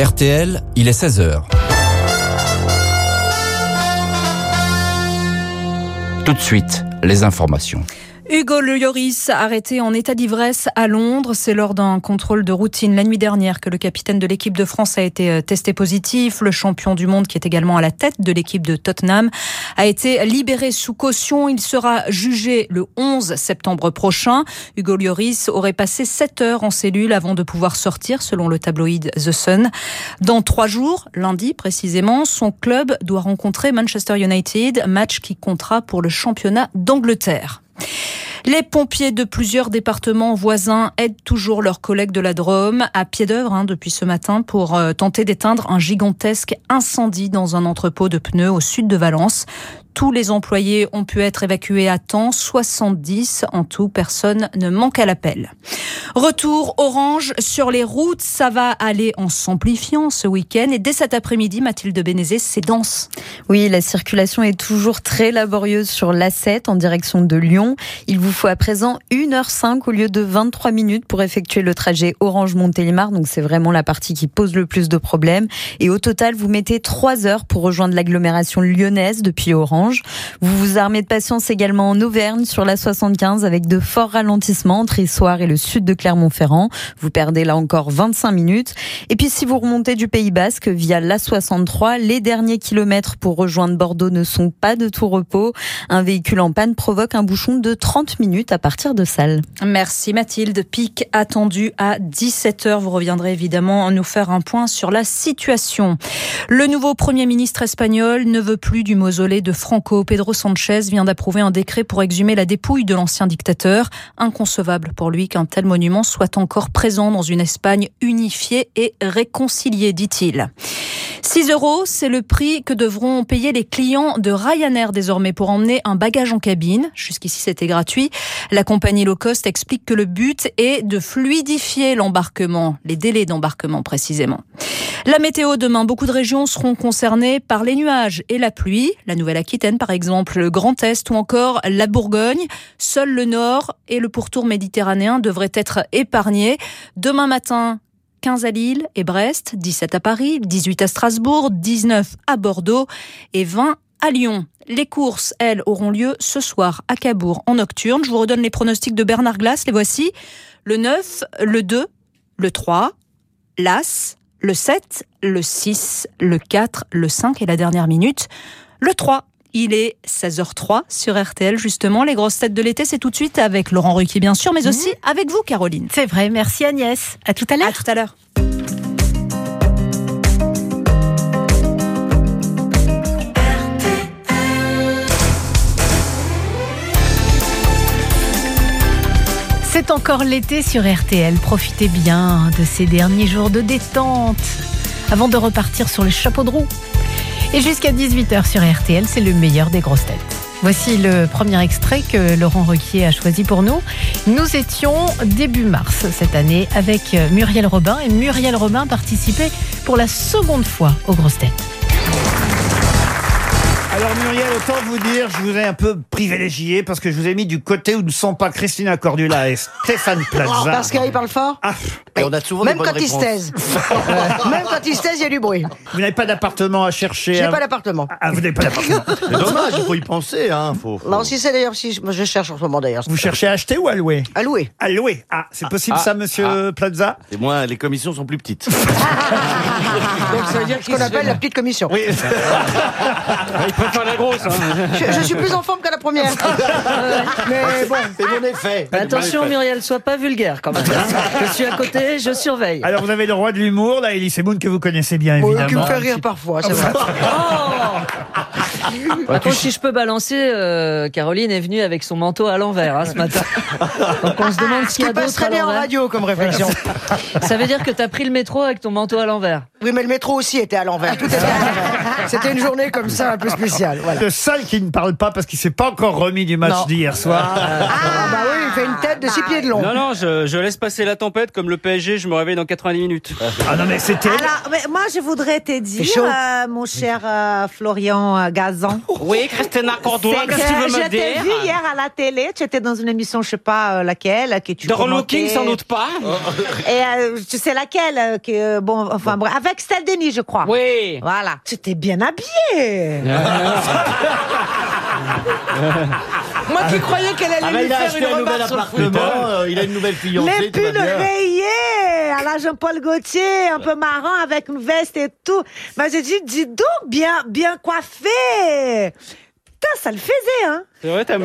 RTL, il est 16h. Tout de suite, les informations. Hugo Lloris, arrêté en état d'ivresse à Londres. C'est lors d'un contrôle de routine la nuit dernière que le capitaine de l'équipe de France a été euh, testé positif. Le champion du monde, qui est également à la tête de l'équipe de Tottenham, a été libéré sous caution. Il sera jugé le 11 septembre prochain. Hugo Lloris aurait passé 7 heures en cellule avant de pouvoir sortir, selon le tabloïd The Sun. Dans trois jours, lundi précisément, son club doit rencontrer Manchester United, match qui comptera pour le championnat d'Angleterre. Les pompiers de plusieurs départements voisins aident toujours leurs collègues de la Drôme à pied d'œuvre hein, depuis ce matin pour euh, tenter d'éteindre un gigantesque incendie dans un entrepôt de pneus au sud de Valence. Tous les employés ont pu être évacués à temps, 70 en tout, personne ne manque à l'appel. Retour orange sur les routes, ça va aller en s'amplifiant ce week-end et dès cet après-midi, Mathilde Bénézé, c'est dense. Oui, la circulation est toujours très laborieuse sur l'A7 en direction de Lyon. Il vous faut à présent 1h05 au lieu de 23 minutes pour effectuer le trajet Orange-Montélimar, donc c'est vraiment la partie qui pose le plus de problèmes. Et au total, vous mettez 3 heures pour rejoindre l'agglomération lyonnaise depuis Orange. Vous vous armez de patience également en Auvergne sur la 75 avec de forts ralentissements entre Issoire et le sud de Clermont-Ferrand. Vous perdez là encore 25 minutes. Et puis si vous remontez du Pays Basque via la 63, les derniers kilomètres pour rejoindre Bordeaux ne sont pas de tout repos. Un véhicule en panne provoque un bouchon de 30 minutes à partir de Salles. Merci Mathilde. Pic attendu à 17h. Vous reviendrez évidemment nous faire un point sur la situation. Le nouveau Premier ministre espagnol ne veut plus du mausolée de Pedro Sanchez vient d'approuver un décret pour exhumer la dépouille de l'ancien dictateur. Inconcevable pour lui qu'un tel monument soit encore présent dans une Espagne unifiée et réconciliée, dit-il. 6 euros, c'est le prix que devront payer les clients de Ryanair désormais pour emmener un bagage en cabine. Jusqu'ici, c'était gratuit. La compagnie low cost explique que le but est de fluidifier l'embarquement, les délais d'embarquement précisément. La météo demain, beaucoup de régions seront concernées par les nuages et la pluie. La Nouvelle-Aquitaine, par exemple, le Grand Est ou encore la Bourgogne. Seul le nord et le pourtour méditerranéen devraient être épargnés. Demain matin, 15 à Lille et Brest, 17 à Paris, 18 à Strasbourg, 19 à Bordeaux et 20 à Lyon. Les courses, elles, auront lieu ce soir à Cabourg en nocturne. Je vous redonne les pronostics de Bernard Glass. Les voici. Le 9, le 2, le 3, l'As, le 7, le 6, le 4, le 5 et la dernière minute, le 3. Il est 16h03 sur RTL, justement. Les grosses têtes de l'été, c'est tout de suite avec Laurent Ruquier, bien sûr, mais mhm. aussi avec vous, Caroline. C'est vrai, merci Agnès. À tout à l'heure. À tout à l'heure. C'est encore l'été sur RTL. Profitez bien de ces derniers jours de détente avant de repartir sur le chapeau de roue. Et jusqu'à 18h sur RTL, c'est le meilleur des grosses têtes. Voici le premier extrait que Laurent Requier a choisi pour nous. Nous étions début mars cette année avec Muriel Robin et Muriel Robin participait pour la seconde fois aux grosses têtes. Alors Muriel, autant vous dire, je vous ai un peu privilégié parce que je vous ai mis du côté où ne sont pas Christina Cordula et Stéphane Plaza. Parce qu'il parle fort Ah, Et on a souvent Même bonnes quand il se réponses. taise. Même quand il se taise, il y a du bruit. vous n'avez pas d'appartement à chercher J'ai à- pas d'appartement. Ah, vous n'avez pas d'appartement. C'est dommage, il faut y penser. Hein, faut, faut- Non, si c'est d'ailleurs, si je, moi, je cherche en ce moment d'ailleurs. Vous cherchez à acheter ou à louer À louer. À louer. Ah, c'est possible ah, ça, monsieur Plaza Et moi, les commissions sont plus petites. Donc ça veut dire ce qu'on appelle la petite commission. Oui. Il préfère la grosse. Hein. Je, je suis plus en forme qu'à la première. Euh, mais bon. C'est mon effet. Attention Muriel, sois pas vulgaire quand même. hein. Je suis à côté, je surveille. Alors vous avez le roi de l'humour, là, Elie Semoun, que vous connaissez bien évidemment. qui me fait rire parfois, c'est vrai. Par contre, si je peux balancer, euh, Caroline est venue avec son manteau à l'envers hein, ce matin. Donc on se demande Ce s'il y qui a peut se d'autres à traîner en l'envers. radio comme réflexion. Ça veut dire que t'as pris le métro avec ton manteau à l'envers. Oui, mais le métro aussi était à l'envers. Tout était à l'envers. C'était une journée comme ça, un peu spéciale. Voilà. Le seul qui ne parle pas parce qu'il s'est pas encore remis du match d'hier soir. Ah, bah oui, il fait une tête de six pieds de long. Non, non, je, je laisse passer la tempête comme le PSG, je me réveille dans 90 minutes. Ah non mais c'était... Alors, mais moi, je voudrais te dire, euh, mon cher euh, Florian euh, Gazan, Oui, Christina Cordula, c'est que je t'ai vu hier à la télé, tu étais dans une émission, je sais pas euh, laquelle, que tu Dans commentais. King, sans doute pas. Et euh, tu sais laquelle euh, que, euh, bon, enfin bref, avec Stella Denis, je crois. Oui. Voilà. Tu étais bien habillé. Moi qui croyais qu'elle allait Ah bah, lui il a faire acheté une un nouvel remarque sur le foot. appartement, euh, il a une nouvelle fiancée. Les tout va pulls bien. rayés à la Jean-Paul Gaultier, un peu marrant avec une veste et tout. Mais j'ai dit, dis donc, bien, bien coiffé. Putain, ça le faisait, hein. C'est vrai, t'as-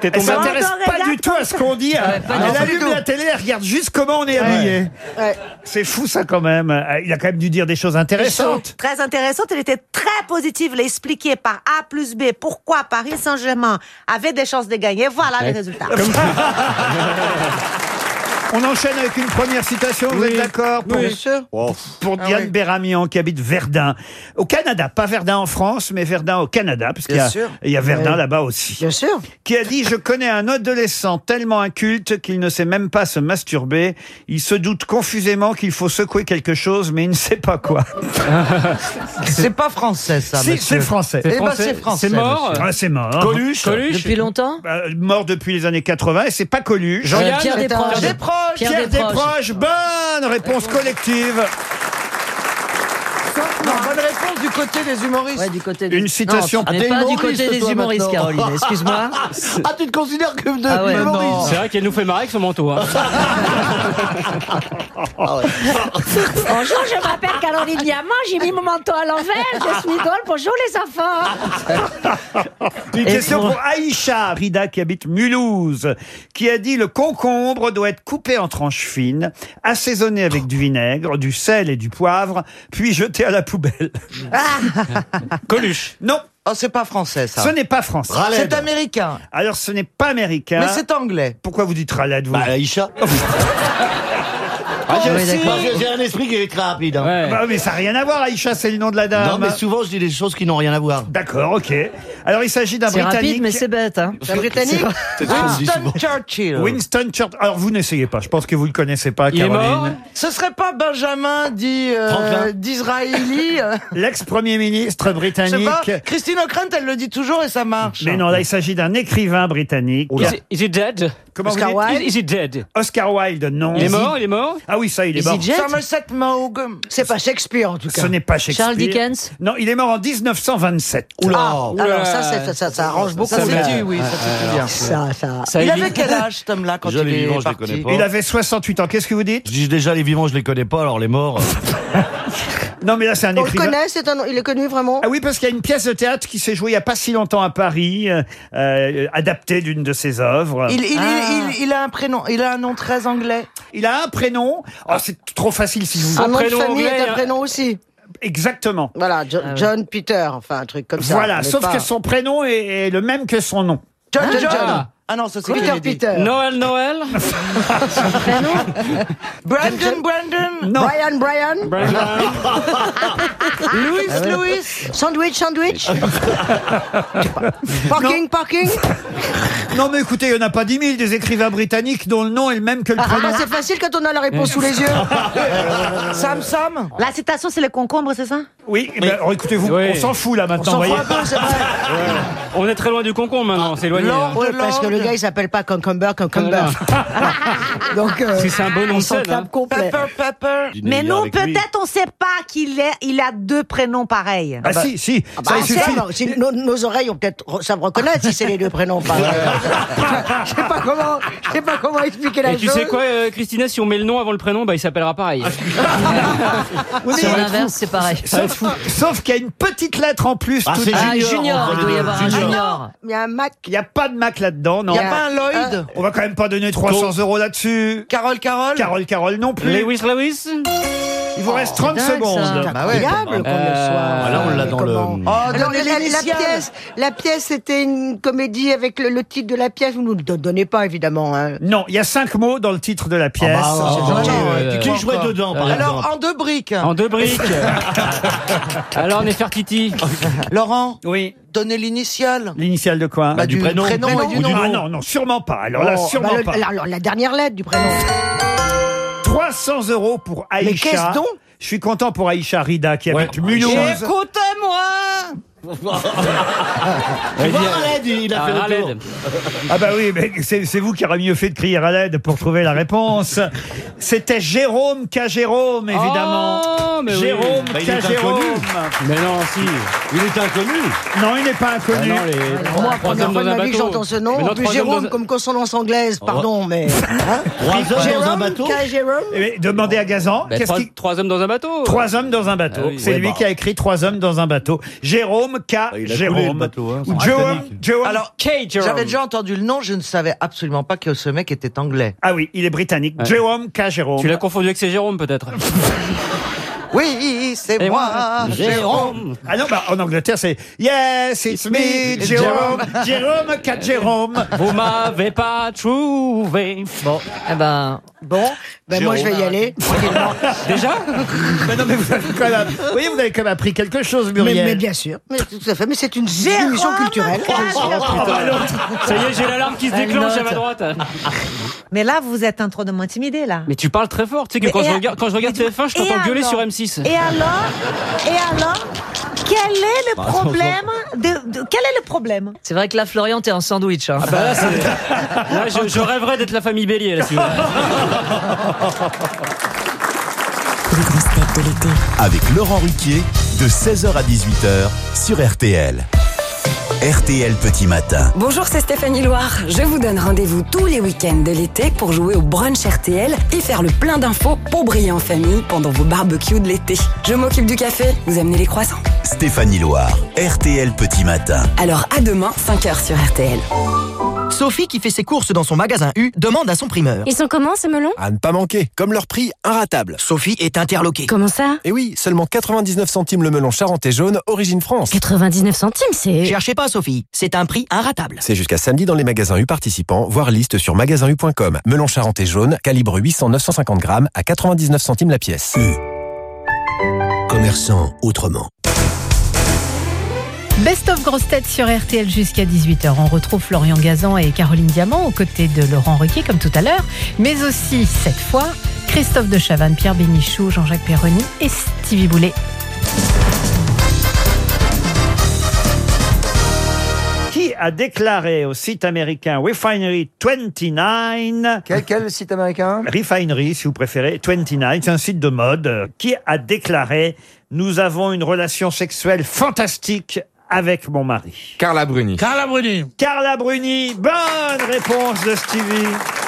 t'es Elle tombé. S'intéresse encore pas du tout à ce qu'on dit. hein. pas Elle allume tout. la télé, elle regarde juste comment on est habillé. Ouais. C'est fou ça quand même. Euh, Il a quand même dû dire des choses intéressantes. Très intéressante. Elle était très positive. Elle a expliqué par A plus B pourquoi Paris Saint-Germain avait des chances de gagner. Voilà les résultats. On enchaîne avec une première citation, vous êtes d'accord pour, Bien sûr. Oh, pour Ah Diane. Beramian qui habite Verdun. Au Canada, pas Verdun en France, mais Verdun au Canada, parce qu'il y Bien a, sûr. il y a Verdun là-bas aussi. Bien sûr. Qui a dit Je connais un adolescent tellement inculte qu'il ne sait même pas se masturber. Il se doute confusément qu'il faut secouer quelque chose, mais il ne sait pas quoi. C'est pas français, ça, si, monsieur. c'est français. Eh ben, c'est français. C'est mort. Ah, c'est mort. Coluche. Coluche. Depuis longtemps? Euh, mort depuis les années 80 et c'est pas Coluche. Jean-Yann Pierre C'est un- Desproges. Des proches. Pierre Pierre Desproges. Desproges, bonne réponse collective. Non, bonne réponse du côté des humoristes. Ouais, du côté des... Une citation- Non, Ah, mais pas du côté des toi, humoristes, maintenant. Caroline. Excuse-moi. Ah, tu te considères comme de Ah ouais, humoriste C'est vrai qu'elle nous fait marrer avec son manteau. hein. Bonjour, je m'appelle Caroline Diamant. J'ai mis mon manteau à l'envers. Je suis drôle. Bonjour les enfants. Une Et question pour- pour Aïcha Rida qui habite Mulhouse, qui a dit le concombre doit être coupé en tranches fines, assaisonné avec du vinaigre, du sel et du poivre, puis jeté à la poubelle. Coluche. Non, Oh, c'est pas français, ça. ce n'est pas français. Raled. C'est américain. Alors ce n'est pas américain. Mais c'est anglais. Pourquoi vous dites Raled vous Bah, Aïcha. Ah, j'ai- oui, d'accord. j'ai- j'ai un esprit qui est très rapide. hein. Ouais. Bah, mais ça n'a rien à voir, Aïcha, c'est le nom de la dame. Non, mais souvent, je dis des choses qui n'ont rien à voir. D'accord, ok. Alors il s'agit d'un C'est Britannique. rapide, mais c'est bête. Hein. C'est un britannique. C'est. Winston Churchill. Winston Churchill. Alors vous n'essayez pas, je pense que vous le connaissez pas, Il est Caroline. mort Ce serait pas Benjamin dit euh, d'Israéli euh, L'ex-premier ministre Je sais britannique. pas. Christine O'Krent, elle le dit toujours et ça marche. Mais non, là, il s'agit d'un écrivain britannique. Is he, is he dead Comment Oscar vous dites Wilde. Is, is he dead? Oscar Wilde, non. Il est mort, il est mort? Ah oui, ça, il est Is mort. dead? Somerset Maugham. C'est pas Shakespeare en tout cas. Ce n'est pas Shakespeare. Charles Dickens Non, il est mort en 1927. Oula. Ah, alors ça, c'est- ça, ça, ça arrange beaucoup. Ça Ça, se mais- dit, oui, ça se dit bien. Ça, ça. Ça Il avait quel âge, cet homme-là, quand il les est vivants, je les parti connais pas. Il avait 68 ans. Qu'est-ce que vous dites? Je dis déjà, les vivants, je les connais pas, alors les morts. Non, mais là, c'est un On le écrivain. connaît, c'est un, il est connu vraiment. Ah oui, parce qu'il y a une pièce de théâtre qui s'est jouée il n'y a pas si longtemps à Paris, euh, euh, adaptée d'une de ses œuvres. il, il, Ah. il, il a un prénom, il a un nom très anglais. Il a un prénom. Oh, c'est trop facile si vous. Un nom de prénom famille anglais, est un hein. prénom aussi. Exactement. Voilà, Jo- Ah. John Peter, enfin un truc comme ça. Voilà, mais sauf pas- que son prénom est, est le même que son nom. John Ah, John. John. Ah non, ça c'est Peter Kennedy. Peter. Noël, Noël Brandon, Brandon. Non. Brian, Brian. Louis, Ah Louis. Sandwich, sandwich. parking, parking. Non, mais écoutez, il n'y en a pas 10 000 des écrivains britanniques dont le nom est le même que le Ah, prénom. bah, c'est facile quand on a la réponse sous les yeux. Sam Sam. La citation, c'est le concombre, c'est ça? Oui, eh ben, alors, écoutez, vous, Oui. on s'en fout là On maintenant, s'en voyez. fout un peu, c'est vrai. On est très loin du concombre maintenant, c'est éloigné. Lord. hein. Ouais, parce que le gars il s'appelle pas Concomber, Concomber. Donc euh, Si c'est un beau nom on de s'en scène, tape hein. complet. Pepper, Pepper. Mais nous, lui. peut-être, on sait pas qu'il est, il a deux prénoms pareils. Ah si, si, Ah bah, ça il suffit. non, si nos, nos oreilles ont peut-être re- savent reconnaître si c'est les deux prénoms. Pas, je sais pas comment, je sais pas comment expliquer la Et tu chose. sais quoi, euh, Christina, si on met le nom avant le prénom, bah, il s'appellera pareil. Oui, mais- Sur l'inverse, c'est pareil. Sauf, sauf qu'il y a une petite lettre en plus. Ah, Ah, Junior, Junior, il doit y avoir un Junior. Junior. Il y a un Mac. Il n'y a pas de Mac là-dedans, non. Il n'y a pas un Lloyd. On va quand même pas donner 300 euros là-dessus. Carole, Carole. Carole Carole non plus. Lewis, Lewis Il vous reste 30 dingue, ça. secondes. Bah ouais. Incroyable qu'on le Euh, soit. Ah, là, on l'a dans le- Comment Oh, Alors, donnez la, la l'initiale. pièce, la pièce, c'était une comédie avec le, le titre de la pièce. Vous nous le donnez pas, évidemment. Hein. Non, il y a cinq mots dans le titre de la pièce. Ah bah, ah, gentil. ouais. Qui jouait dedans, par Alors, exemple en deux briques. En deux briques. Alors, Nefertiti. Laurent, Oui. donnez l'initiale. L'initiale de quoi Bah, du prénom. et du Ah nom. non, non, sûrement pas. Alors là, Oh, sûrement bah, le- pas. alors, la dernière lettre du prénom. 300 euros pour Aïcha. qu'est-ce donc Je suis content pour Aïcha Rida qui Ouais. habite Mulhouse. Écoutez-moi On va à l'aide, il a fait Ah, le tour. Raled. Ah bah oui, mais c'est c'est vous qui aurez mieux fait de crier à l'aide pour trouver la réponse. C'était Jérôme K. Jérôme, évidemment. Oh, mais oui. Jérôme Bah, il K. est Jérôme. inconnu. Mais non, si. Il est inconnu. Non, il n'est pas inconnu. Ah non, les Moi, trois première hommes fois dans de un ma vie que bateau. j'entends ce nom. Mais non, En plus, trois hommes Jérôme dans un- comme consonance anglaise, pardon, mais. Hein Trois hommes dans un Jérôme, bateau. K. Jérôme Eh, Demandez à Gazan. Bah, Qu'est-ce trois, qui... trois hommes dans un bateau. Trois hommes dans un bateau. Ah oui. C'est Ouais, lui bah. qui a écrit Trois hommes dans un bateau. Jérôme K. il a coulé, Jérôme. bateau, hein, Ou c'est Jérôme. Titanic. Jérôme. Alors, Jerome. j'avais déjà entendu le nom, je ne savais absolument pas que ce mec était anglais. Ah oui, il est britannique. Ouais. Jérôme K. Jérôme. Tu l'as confondu avec ses Jérôme, peut-être. Oui, c'est moi, moi, Jérôme. Ah non, bah, en Angleterre, c'est Yes, it's me, Jérôme. Jérôme K. Jérôme. Vous m'avez pas trouvé. Bon, Eh ben, Bon, ben moi je vais y aller. tranquillement. déjà Mais non, mais vous avez quand même, vous voyez, vous avez quand même appris quelque chose, mais, Muriel. mais bien sûr, mais tout à fait. Mais c'est une émission culturelle. Ah, bah, l'autre. Ça y est, j'ai l'alarme qui se Elle déclenche à note. ma droite. Mais là, vous êtes en train de m'intimider, là. Mais tu parles très fort. Tu sais que Mais quand et je, à- regarde, quand je regarde TF1, je Et t'entends gueuler alors sur M6. Et alors Et alors Quel est le problème de, de- Quel est le problème c'est vrai que là, Florian, t'es un sandwich. Hein. Bah là, c'est- là, je, je rêverais d'être la famille Bélier là-dessus. Les grosses têtes de l'été. avec Laurent Ruquier de 16h à 18h sur RTL. RTL Petit Matin. Bonjour, c'est Stéphanie Loire. Je vous donne rendez-vous tous les week-ends de l'été pour jouer au brunch RTL et faire le plein d'infos pour briller en famille pendant vos barbecues de l'été. Je m'occupe du café, vous amenez les croissants. Stéphanie Loire, RTL Petit Matin. Alors à demain, 5h sur RTL. Sophie, qui fait ses courses dans son magasin U, demande à son primeur. Ils sont comment ces melons À ne pas manquer, comme leur prix, inratable. Sophie est interloquée. Comment ça Et oui, seulement 99 centimes le melon charentais jaune, origine France. 99 centimes, c'est... Cherchez pas, Sophie, c'est un prix inratable. C'est jusqu'à samedi dans les magasins U participants, voire liste sur magasinu.com. Melon charentais jaune, calibre 800-950 grammes, à 99 centimes la pièce. Commerçant autrement. Best of grosses têtes sur RTL jusqu'à 18h. On retrouve Florian Gazan et Caroline Diamant aux côtés de Laurent Ruquier comme tout à l'heure, mais aussi cette fois Christophe de Chavannes, Pierre Bénichou, Jean-Jacques Perroni et Stevie Boulet. Qui a déclaré au site américain Refinery 29 Quel, quel site américain? Refinery, si vous préférez, 29, c'est un site de mode, qui a déclaré « Nous avons une relation sexuelle fantastique avec mon mari Carla Bruni. Carla Bruni. ». Carla Bruni, bonne réponse de Stevie.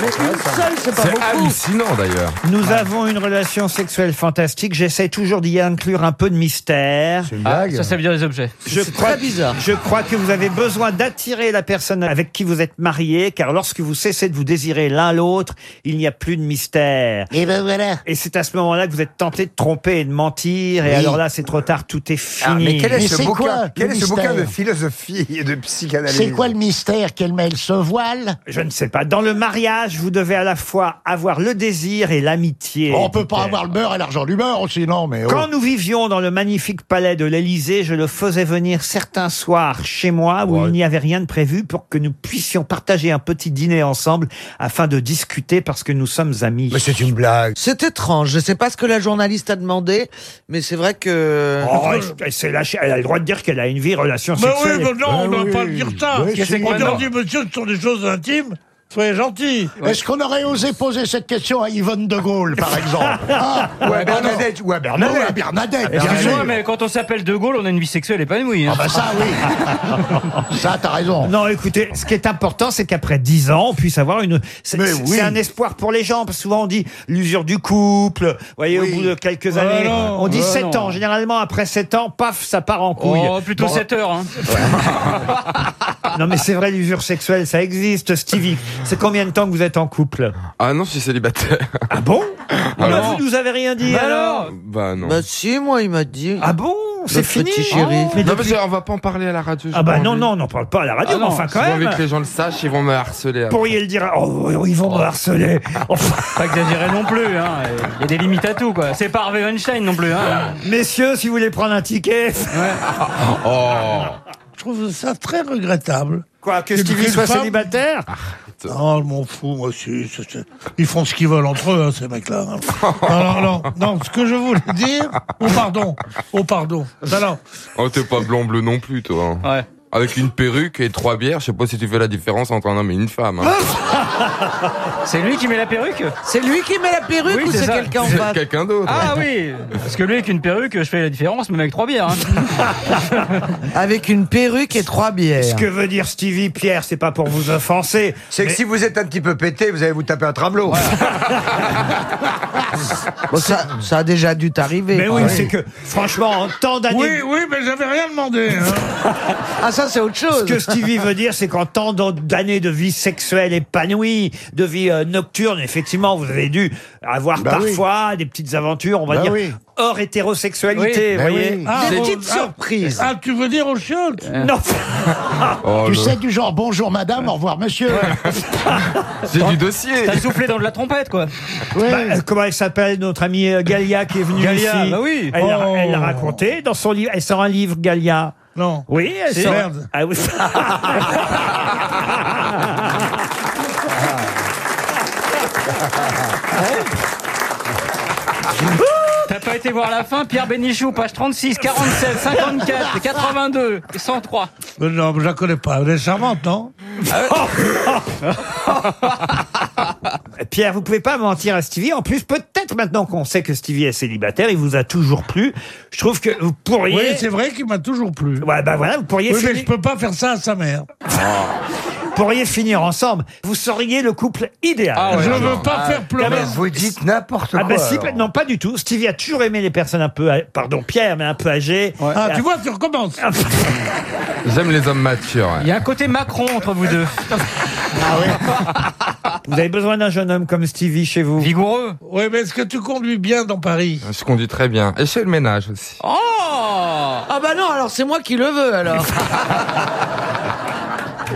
Mais une seule, c'est pas C'est beaucoup. hallucinant d'ailleurs. Nous avons une relation sexuelle fantastique. J'essaie toujours d'y inclure un peu de mystère. C'est une Ah, blague. ça, ça veut dire les objets. Je C'est crois, très bizarre. je crois que vous avez besoin d'attirer la personne avec qui vous êtes marié, car lorsque vous cessez de vous désirer l'un l'autre, il n'y a plus de mystère. Et ben voilà. Et c'est à ce moment-là que vous êtes tenté de tromper et de mentir, et Oui. alors là, c'est trop tard, tout est fini. mais quel est Mais ce c'est bouquin quoi, Quel est ce bouquin de mystère philosophie et de psychanalyse C'est quoi le mystère Qu'elle mêle se voile? Je ne sais pas. Dans le mariage, vous devez à la fois avoir le désir et l'amitié. On peut pas avoir le beurre et l'argent du beurre aussi, non mais oh. Quand nous vivions dans le magnifique palais de l'Élysée, je le faisais venir certains soirs chez moi où il n'y avait rien de prévu pour que nous puissions partager un petit dîner ensemble afin de discuter parce que nous sommes amis. Mais c'est une blague. C'est étrange. Je sais pas ce que la journaliste a demandé, mais c'est vrai que. Oh, elle, c'est la- elle a le droit de dire qu'elle a une vie, relation Mais oui, sexuelle. mais non, on ne doit pas dire ça. Oui, si. qu'on leur dit, monsieur, ce sont des choses intimes. Soyez gentil. Est-ce qu'on aurait osé poser cette question à Yvonne de Gaulle, par exemple Ah, Ou à non. Bernadette, ou à Ou Bernadette. à Bernadette, Excuse-moi, bien sûr. mais quand on s'appelle De Gaulle, on a une vie sexuelle épanouie. Hein. Ah bah ça, oui. ça, t'as raison. Non, écoutez, ce qui est important, c'est qu'après 10 ans, on puisse avoir une. C'est oui. un espoir pour les gens, parce que souvent on dit l'usure du couple. Vous voyez, Oui. au bout de quelques Ouais, années, non, on dit ouais, 7 non. ans. Généralement, après 7 ans, paf, ça part en couille. Oh, plutôt Bon, 7 heures. Hein. Non, mais c'est vrai, l'usure sexuelle, ça existe. Stevie, c'est combien de temps que vous êtes en couple? Ah non, je suis célibataire. Ah bon? Ah bah, non. Vous nous avez rien dit Bah alors? Bah non. Bah si, moi, il m'a dit. Ah bon? C'est Notre fini petit chéri. Oh. Mais non, depuis- mais on va pas en parler à la radio. j'ai Ah bah pas non, envie. non, on n'en parle pas à la radio, Ah mais non, enfin quand j'ai envie même. que les gens le sachent, ils vont me harceler. après. pourriez le dire. Oh, ils vont me harceler. Enfin, Pas exagérer non plus. Hein. Il y a des limites à tout. quoi. C'est pas Harvey Weinstein non plus. Hein. messieurs, si vous voulez prendre un ticket. Oh. Je trouve ça très regrettable. Quoi, que Stevie qu'une soit femme- célibataire? Non, je m'en fous, moi aussi. Ils font ce qu'ils veulent entre eux, hein, ces mecs-là. Non, non, non, non, ce que je voulais dire... Oh, pardon. Oh, pardon. Non, non. Oh, t'es pas blanc bleu non plus, toi. hein. Ouais. Avec une perruque et trois bières, je sais pas si tu fais la différence entre un homme et une femme. hein. C'est lui qui met la perruque C'est lui qui met la perruque Oui, ou c'est c'est ça. quelqu'un en C'est face quelqu'un d'autre. Ah oui Parce que lui avec une perruque, je fais la différence, même avec trois bières. hein. Avec une perruque et trois bières. Ce que veut dire Stevie Pierre, c'est pas pour vous offenser. C'est que si vous êtes un petit peu pété, vous allez vous taper un tramelot. Bon, ça, ça a déjà dû t'arriver. Mais oui, Ah c'est que, franchement, en tant d'années. Oui, oui, mais j'avais rien demandé. hein. Ah, ça, c'est autre chose. Ce que Stevie veut dire, c'est qu'en tant d'années de vie sexuelle épanouie, de vie euh, nocturne, effectivement, vous avez dû avoir Bah oui. parfois des petites aventures, on va Bah dire, oui. hors hétérosexualité, Oui. vous Bah voyez oui. Ah, Des bon, petites ah, surprises. Ah, tu veux dire aux chiottes Non, Oh, Tu le- sais, du genre bonjour madame, au revoir monsieur. C'est du dossier. T'as soufflé dans de la trompette, quoi. Ouais. Bah, euh, comment elle s'appelle, notre amie euh, Galia qui est venue Galia, ici bah oui. Elle l'a Oh. elle l'a raconté dans son livre. Elle sort un livre, Galia. Non. Oui, elle C'est sort. merde. Ah oui. T'as pas été voir la fin, Pierre Bénichou, page 36, 47, 54, 82 et 103. Mais non, mais je la connais pas. Elle est charmante, non? Pierre, vous pouvez pas mentir à Stevie. En plus, peut-être maintenant qu'on sait que Stevie est célibataire, il vous a toujours plu. Je trouve que vous pourriez. Oui, c'est vrai qu'il m'a toujours plu. Ouais, bah voilà, vous pourriez, Oui, mais finir, je peux pas faire ça à sa mère. pourriez finir ensemble. Vous seriez le couple idéal. Ah ouais, je non, veux pas faire pleurer. Mais vous dites n'importe Ah quoi. bah si, alors. non pas du tout. Stevie a toujours aimé les personnes un peu, pardon Pierre, mais un peu âgées. Ah, tu vois, tu recommences. J'aime les hommes matures. ouais. Il y a un côté Macron entre vous deux. Vous avez besoin d'un jeune homme comme Stevie chez vous. Vigoureux. Oui, mais est-ce que tu conduis bien dans Paris? Je conduis très bien. Et je fais le ménage aussi. Oh Ah bah non, alors c'est moi qui le veux alors.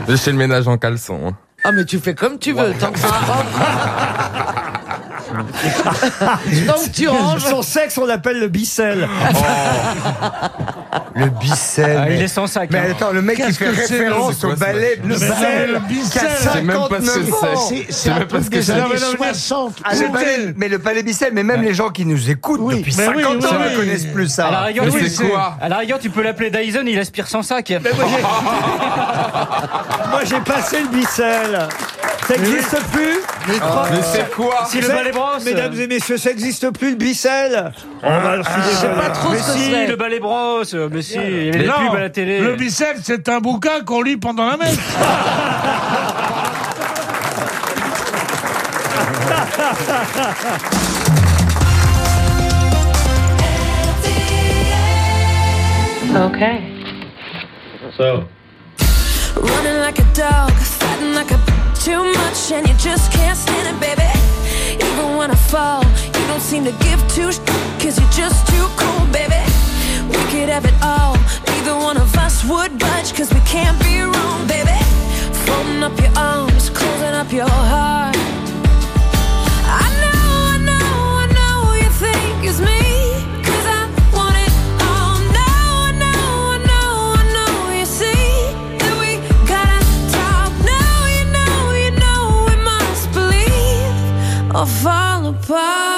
Je fais le ménage en caleçon. hein. Ah mais tu fais comme tu veux, tant que ça rentre. que tu ranges. Son sexe, on l'appelle le bicelle. Le bicelle. Ah, il est sans sac. Mais hein. attends, le mec qui fait c'est, référence c'est au ballet. Le ballet. Je sais même pas ce que 59 ans. c'est. C'est c'est même pas ce que c'est. années Non, mais non, mais- 60. Ah, le ballet- mais le palais bicelle, mais même les gens qui nous écoutent Oui. depuis Mais 50 oui, oui, ans ne oui. connaissent plus ça. À la rigueur, Mais oui, c'est quoi À la rigueur, tu peux l'appeler Dyson, il aspire sans sac. Moi, j'ai passé le bicelle. Ça n'existe plus Mais c'est quoi Si le balai brosse. Mesdames et messieurs, ça n'existe plus le bicelle. Oh, bah, je suis désolé. pas trop Mais ce que si, c'est. le balai brosse. Mais si, il y avait des Non, pubs à la télé. Le bicelle, c'est un bouquin qu'on lit pendant la messe. Okay. So. Running like a dog, fighting like a too much, and you just can't stand it, baby. Even when I fall, you don't seem to give two sh- cause you're just too cool, baby. We could have it all, neither one of us would budge, cause we can't be wrong, baby. Folding up your arms, closing up your heart. I know, I know, I know you think it's me, fall apart.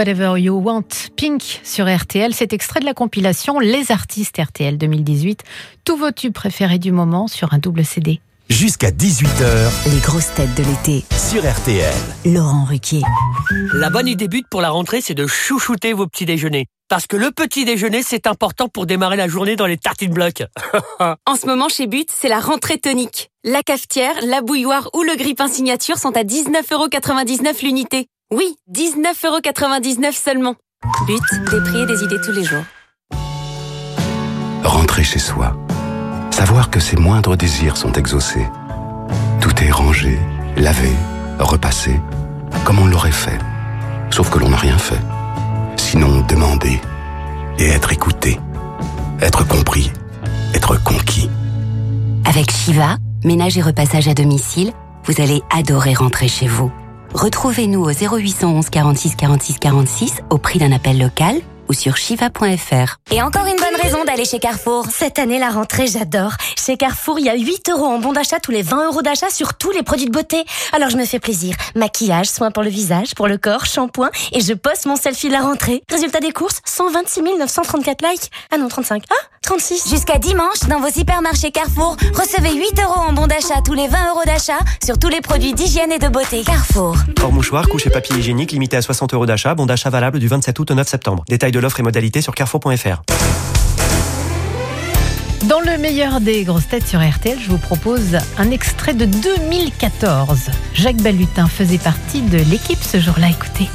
Whatever You Want, Pink sur RTL. Cet extrait de la compilation Les artistes RTL 2018. Tous vos tubes préférés du moment sur un double CD. Jusqu'à 18h Les grosses têtes de l'été. sur RTL. Laurent Ruquier. La bonne idée but pour la rentrée, c'est de chouchouter vos petits déjeuners. Parce que le petit déjeuner, c'est important pour démarrer la journée dans les tartines blocs. En ce moment, chez But, c'est la rentrée tonique. La cafetière, la bouilloire ou le grille-pain signature sont à 19,99€ l'unité. Oui, 19,99€ seulement. But, des prix et des idées tous les jours. Rentrer chez soi. Savoir que ses moindres désirs sont exaucés. Tout est rangé, lavé, repassé, comme on l'aurait fait. Sauf que l'on n'a rien fait. Sinon demander et être écouté. Être compris. Être conquis. Avec Shiva, ménage et repassage à domicile, vous allez adorer rentrer chez vous. Retrouvez-nous au 0811 46 46 46 au prix d'un appel local ou sur shiva.fr. Et encore une bonne raison d'aller chez Carrefour. Cette année, la rentrée, j'adore. Chez Carrefour, il y a 8 euros en bon d'achat tous les 20 euros d'achat sur tous les produits de beauté. Alors je me fais plaisir. Maquillage, soins pour le visage, pour le corps, shampoing, et je poste mon selfie de la rentrée. Résultat des courses, 126 934 likes. Ah non, 35. Ah, 36. Jusqu'à dimanche, dans vos hypermarchés Carrefour, recevez 8 euros en bon d'achat tous les 20 euros d'achat sur tous les produits d'hygiène et de beauté. Carrefour. Hors mouchoir, couche et papier hygiénique limité à 60 euros d'achat. Bon d'achat valable du 27 août au 9 septembre. Détails de l'offre et modalités sur carrefour.fr. Dans le meilleur des grosses têtes sur RTL, je vous propose un extrait de 2014. Jacques Balutin faisait partie de l'équipe ce jour-là. Écoutez.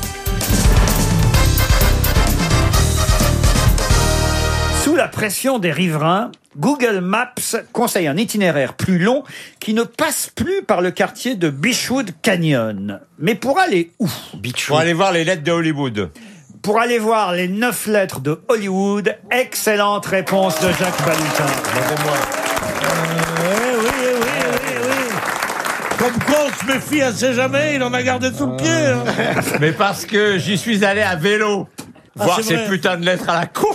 Sous la pression des riverains, Google Maps conseille un itinéraire plus long qui ne passe plus par le quartier de Beachwood Canyon. Mais pour aller où? Pour aller voir les lettres de Hollywood. Pour aller voir les neuf lettres de Hollywood, excellente réponse de Jacques Balutin. Eh oui, eh oui, eh oui, oui. Comme quoi, on se méfie assez jamais, il en a gardé sous le pied. hein. Mais parce que j'y suis allé à vélo. Ah, voir c'est ces vrai. putains de lettres à la con.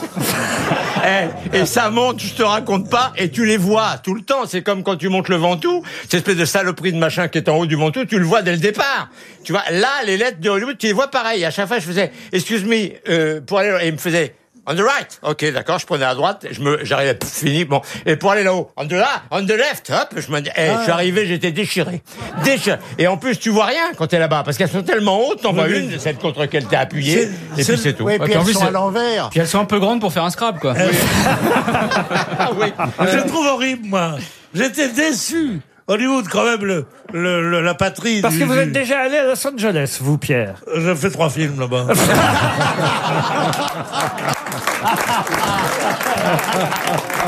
Eh, et ça monte, je te raconte pas, et tu les vois tout le temps. C'est comme quand tu montes le Ventoux, cette espèce de saloperie de machin qui est en haut du Ventoux, tu le vois dès le départ. Tu vois, là, les lettres de Hollywood, tu les vois pareil. À chaque fois, je faisais, excuse me, euh, pour aller, et il me faisait, on the right. Ok, d'accord, je prenais à droite, je me, j'arrivais, fini, bon. Et pour aller là-haut, on the là, on the left, hop, je me dis, eh, je suis arrivé, j'étais déchiré. Déchiré. Et en plus, tu vois rien quand t'es là-bas, parce qu'elles sont tellement hautes, t'en vois Oui, une, celle contre laquelle t'es appuyé, et puis c'est tout. Ouais, puis en elles plus, sont c'est- à l'envers. Puis elles sont un peu grandes pour faire un scrap, quoi. Je le trouve horrible, moi. J'étais déçu. Hollywood, quand même, le, le- le- la patrie. Parce du- que vous du- êtes déjà allé à Los Angeles, vous, Pierre. J'ai fait trois films là-bas.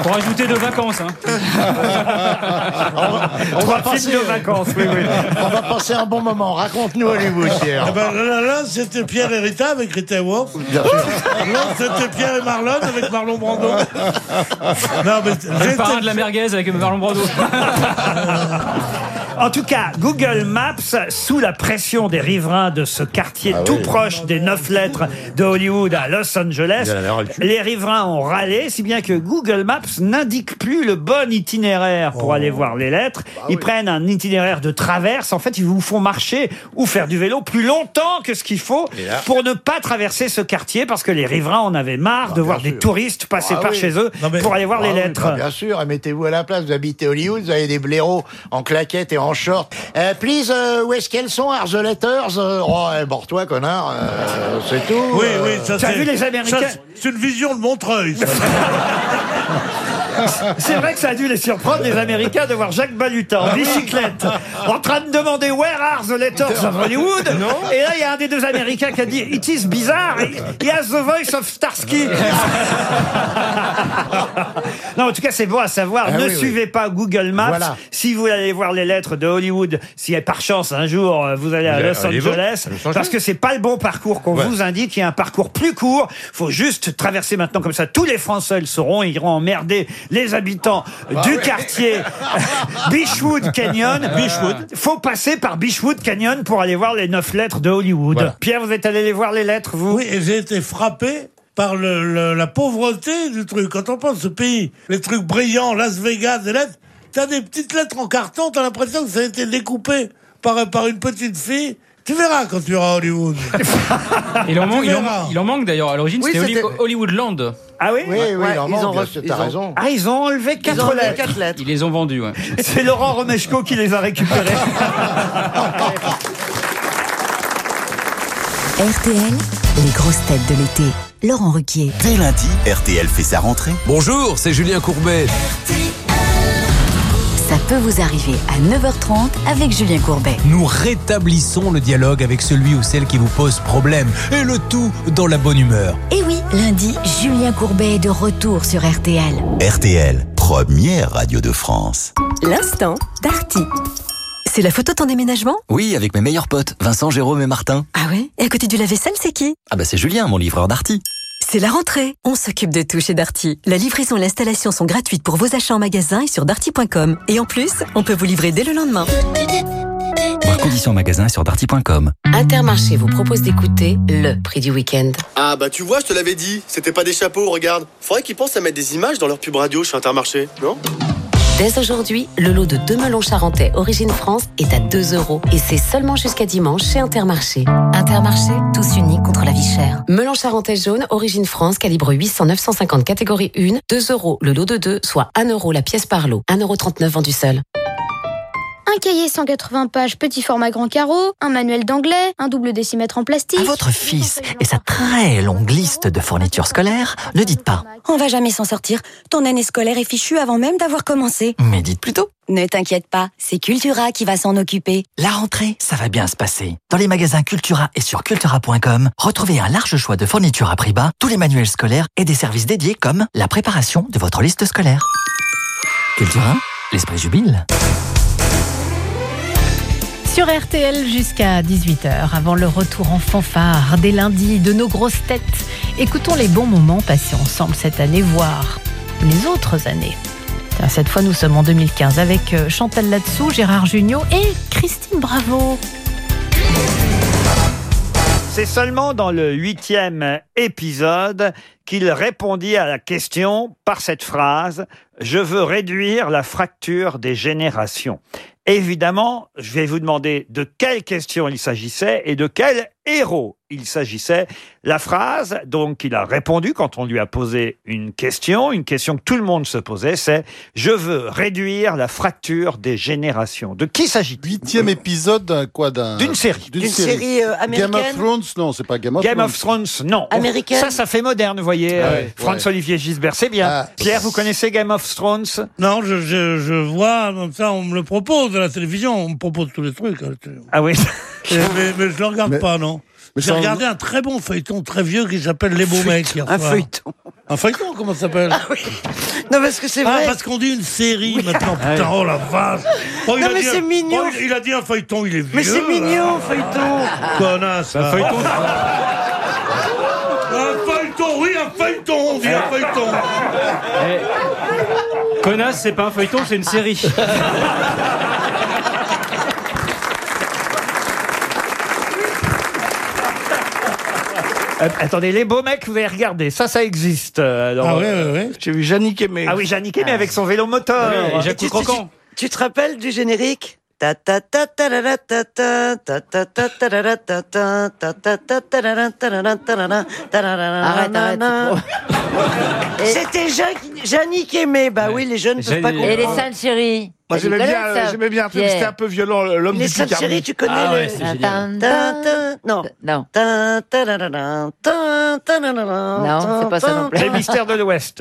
Pour ajouter de vacances, hein. Trois films de vacances, oui, oui. On va passer un bon moment. Raconte-nous Hollywood, Pierre. Eh ben, là, là, c'était Pierre et Rita avec Rita Wolf. L'autre, c'était Pierre et Marlon avec Marlon Brando. Non, mais Le parrain de la merguez avec Marlon Brando. En tout cas, Google Maps, sous la pression des riverains de ce quartier tout proche des neuf lettres de Hollywood à Los Angeles, Les riverains ont râlé, si bien que Google Maps n'indique plus le bon itinéraire pour aller voir les lettres. ils prennent un itinéraire de traverse. En fait, ils vous font marcher ou faire du vélo plus longtemps que ce qu'il faut pour ne pas traverser ce quartier parce que les riverains en avaient marre de voir des touristes passer Ah par oui. chez eux pour aller voir Ah les lettres. bah bien sûr, et mettez-vous à la place, vous habitez Hollywood, vous avez des blaireaux en claquettes et en short Euh, please, euh, où est-ce qu'elles sont, Arzeleters euh, Oh, eh, bord-toi, connard. euh, c'est tout. Oui, euh. oui, ça T'as vu les Américains? Ça, C'est une vision de Montreuil. ça. C'est vrai que ça a dû les surprendre, les Américains, de voir Jacques Balutin en bicyclette, en train de demander Where are the letters of Hollywood? Et là, il y a un des deux Américains qui a dit It is bizarre, he has the voice of Starsky. non, en tout cas, c'est bon à savoir. Ah ne oui, oui. suivez pas Google Maps. Voilà. Si vous allez voir les lettres de Hollywood, si par chance un jour euh, vous allez à Los Angeles, Los Angeles. parce que c'est pas le bon parcours qu'on Ouais. vous indique. Il y a un parcours plus court. faut juste traverser maintenant comme ça. Tous les Français le sauront. Ils iront emmerder les habitants du quartier Beachwood Canyon. Beachwood. Faut passer par Beachwood Canyon pour aller voir les neuf lettres de Hollywood. Voilà. Pierre, vous êtes allé les voir les lettres, vous? Oui, et j'ai été frappé par le, le- la pauvreté du truc. Quand on pense ce pays, les trucs brillants, Las Vegas, des lettres, t'as des petites lettres en carton, t'as l'impression que ça a été découpé par, par une petite fille. Tu verras quand tu iras à Hollywood. Il en, manque, il, en, verras. il en manque d'ailleurs. À l'origine, Oui, c'était Holly- c'était- Hollywoodland. Ah oui Oui, oui, il en Ouais, ils manque, ont bien re- sûr, ils t'as ont- raison. Ah, ils ont enlevé Ils quatre ont enlevé lettres. quatre lettres. Ils les ont vendus, ouais. C'est Laurent Romeshko qui les a récupérées. RTL, les grosses têtes de l'été. Laurent Ruquier. Dès lundi, RTL fait sa rentrée. Bonjour, c'est Julien Courbet. Ça peut vous arriver à 9h30 avec Julien Courbet. Nous rétablissons le dialogue avec celui ou celle qui vous pose problème. Et le tout dans la bonne humeur. Et oui, lundi, Julien Courbet est de retour sur RTL. RTL, première radio de France. L'instant d'Arty. C'est la photo de ton déménagement? Oui, avec mes meilleurs potes, Vincent, Jérôme et Martin. Ah ouais? Et à côté du lave-vaisselle, c'est qui? Ah bah c'est Julien, mon livreur d'Arty. C'est la rentrée. On s'occupe de tout chez Darty. La livraison et l'installation sont gratuites pour vos achats en magasin et sur darty.com. Et en plus, on peut vous livrer dès le lendemain. Voir conditions en magasin sur darty.com. Intermarché vous propose d'écouter le prix du week-end. Ah bah tu vois, je te l'avais dit, c'était pas des chapeaux, regarde. Faudrait qu'ils pensent à mettre des images dans leur pub radio chez Intermarché, non? Dès aujourd'hui, le lot de deux melons charentais Origine France est à 2 euros. Et c'est seulement jusqu'à dimanche chez Intermarché. Intermarché, tous unis contre la vie chère. Melon charentais jaune, Origine France, calibre 800-950, catégorie 1, 2 euros le lot de 2, soit 1 euro la pièce par lot. 1,39 euros vendu seul. Un cahier 180 pages, petit format grand carreau, un manuel d'anglais, un double décimètre en plastique. À votre fils et sa très longue liste de fournitures scolaires, ne dites pas. On va jamais s'en sortir. Ton année scolaire est fichue avant même d'avoir commencé. Mais dites plutôt. Ne t'inquiète pas, c'est Cultura qui va s'en occuper. La rentrée, ça va bien se passer. Dans les magasins Cultura et sur cultura.com, retrouvez un large choix de fournitures à prix bas, tous les manuels scolaires et des services dédiés comme la préparation de votre liste scolaire. Cultura, l'esprit jubile. Sur RTL jusqu'à 18h, avant le retour en fanfare des lundis de nos grosses têtes, écoutons les bons moments passés ensemble cette année, voire les autres années. Cette fois, nous sommes en 2015 avec euh, Chantal Latsou, Gérard Jugnot et Christine Bravo. C'est seulement dans le huitième épisode qu'il répondit à la question par cette phrase « Je veux réduire la fracture des générations ». Évidemment, je vais vous demander de quelle question il s'agissait et de quel héros il s'agissait. La phrase, donc, qu'il a répondu quand on lui a posé une question, une question que tout le monde se posait, c'est « Je veux réduire la fracture des générations ». De qui s'agit-il? Huitième épisode d'un quoi d'un D'une série. D'une série, série, euh, Game of américaine Thrones, non, c'est pas Game of Game Thrones. of Thrones, non. Américaine? Ça, ça fait moderne, vous voyez. Ah euh, ouais. François-Olivier Gisbert, c'est bien. Pierre, vous connaissez Game of Thrones? Non, je, je, je vois, comme ça, on me le propose à la télévision, on me propose tous les trucs. hein. Ah oui Et- mais, mais je le regarde Mais- pas, non. J'ai regardé un très bon feuilleton, très vieux, qui s'appelle Les Beaux Mecs. hier Un feuilleton. Un feuilleton, comment ça s'appelle Non, parce que c'est Ah, vrai. parce qu'on dit une série maintenant, putain, oh la vache Oh, Non, mais un- c'est mignon. oh, il, a dit un feuilleton, il est vieux Mais c'est là. mignon, feuilleton. Connasse Un feuilleton. Un feuilleton, oui, un feuilleton, on dit un feuilleton Eh, Connasse, c'est pas un feuilleton, c'est une série. Euh, attendez, les beaux mecs, vous avez regardé. Ça, ça existe. euh, alors, Ah ouais, euh, ouais, ouais. J'ai vu Yannick Aimé. Ah oui, Janick Aimé avec son vélo moteur. Et Jacques Tu- tu- Croquant. Tu te rappelles du générique? C'était Jean- Jannick Aimé. Bah oui, les jeunes ne peuvent pas comprendre. Et les Saintes chéries Moi, j'aimais bien, j'aimais bien c'était un peu violent, l'homme du Saintes tu connais Non. Non. C'est pas ça non plus. Les mystères de l'Ouest,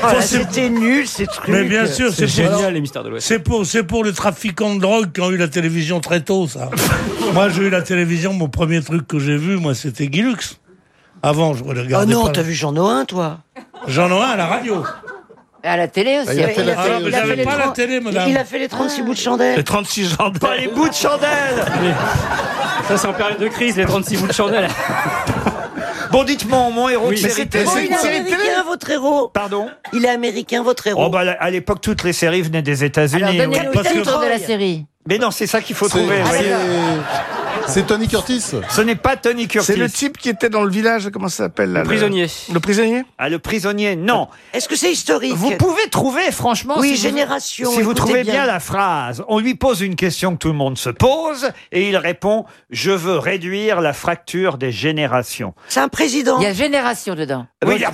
Voilà, C'était nul, ces trucs. Mais bien sûr, c'est génial, les mystères de l'Ouest. C'est pour, c'est pour les trafiquants de drogue qui ont eu la télévision très tôt, ça. moi, j'ai eu la télévision, mon premier truc que j'ai vu, moi, c'était Guy Lux. Avant, je Oh regardais non, pas. t'as vu Jean Noin, toi? J'en ai un à la radio. À la télé aussi. Il a fait la Ah, télé- mais j'avais pas la télé, madame. Il a fait les 36 bouts de chandelle. Les 36 gendarmes. Pas les bouts de chandelle Ça, c'est en période de crise, les 36 bouts de chandelle. Bon, dites-moi, mon héros Oui, de mais série c'était- télé. C'est il une est américain, votre héros. Pardon Il est américain, votre héros. Oh, bah, à l'époque, toutes les séries venaient des États-Unis. Alors, donnez-nous le Parce que- titre de la série. Mais non, c'est ça qu'il faut trouver. Ah. C'est- Tony Curtis. Ce n'est pas Tony Curtis. C'est le type qui était dans le village, comment ça s'appelle là, Le prisonnier. Le prisonnier? Ah, le prisonnier, non. Est-ce que c'est historique? Vous pouvez trouver, franchement, Oui, si vous- génération, si vous trouvez bien. bien. la phrase, on lui pose une question que tout le monde se pose et il répond Je veux réduire la fracture des générations. C'est un président. Il y a génération dedans. Oui, il y a-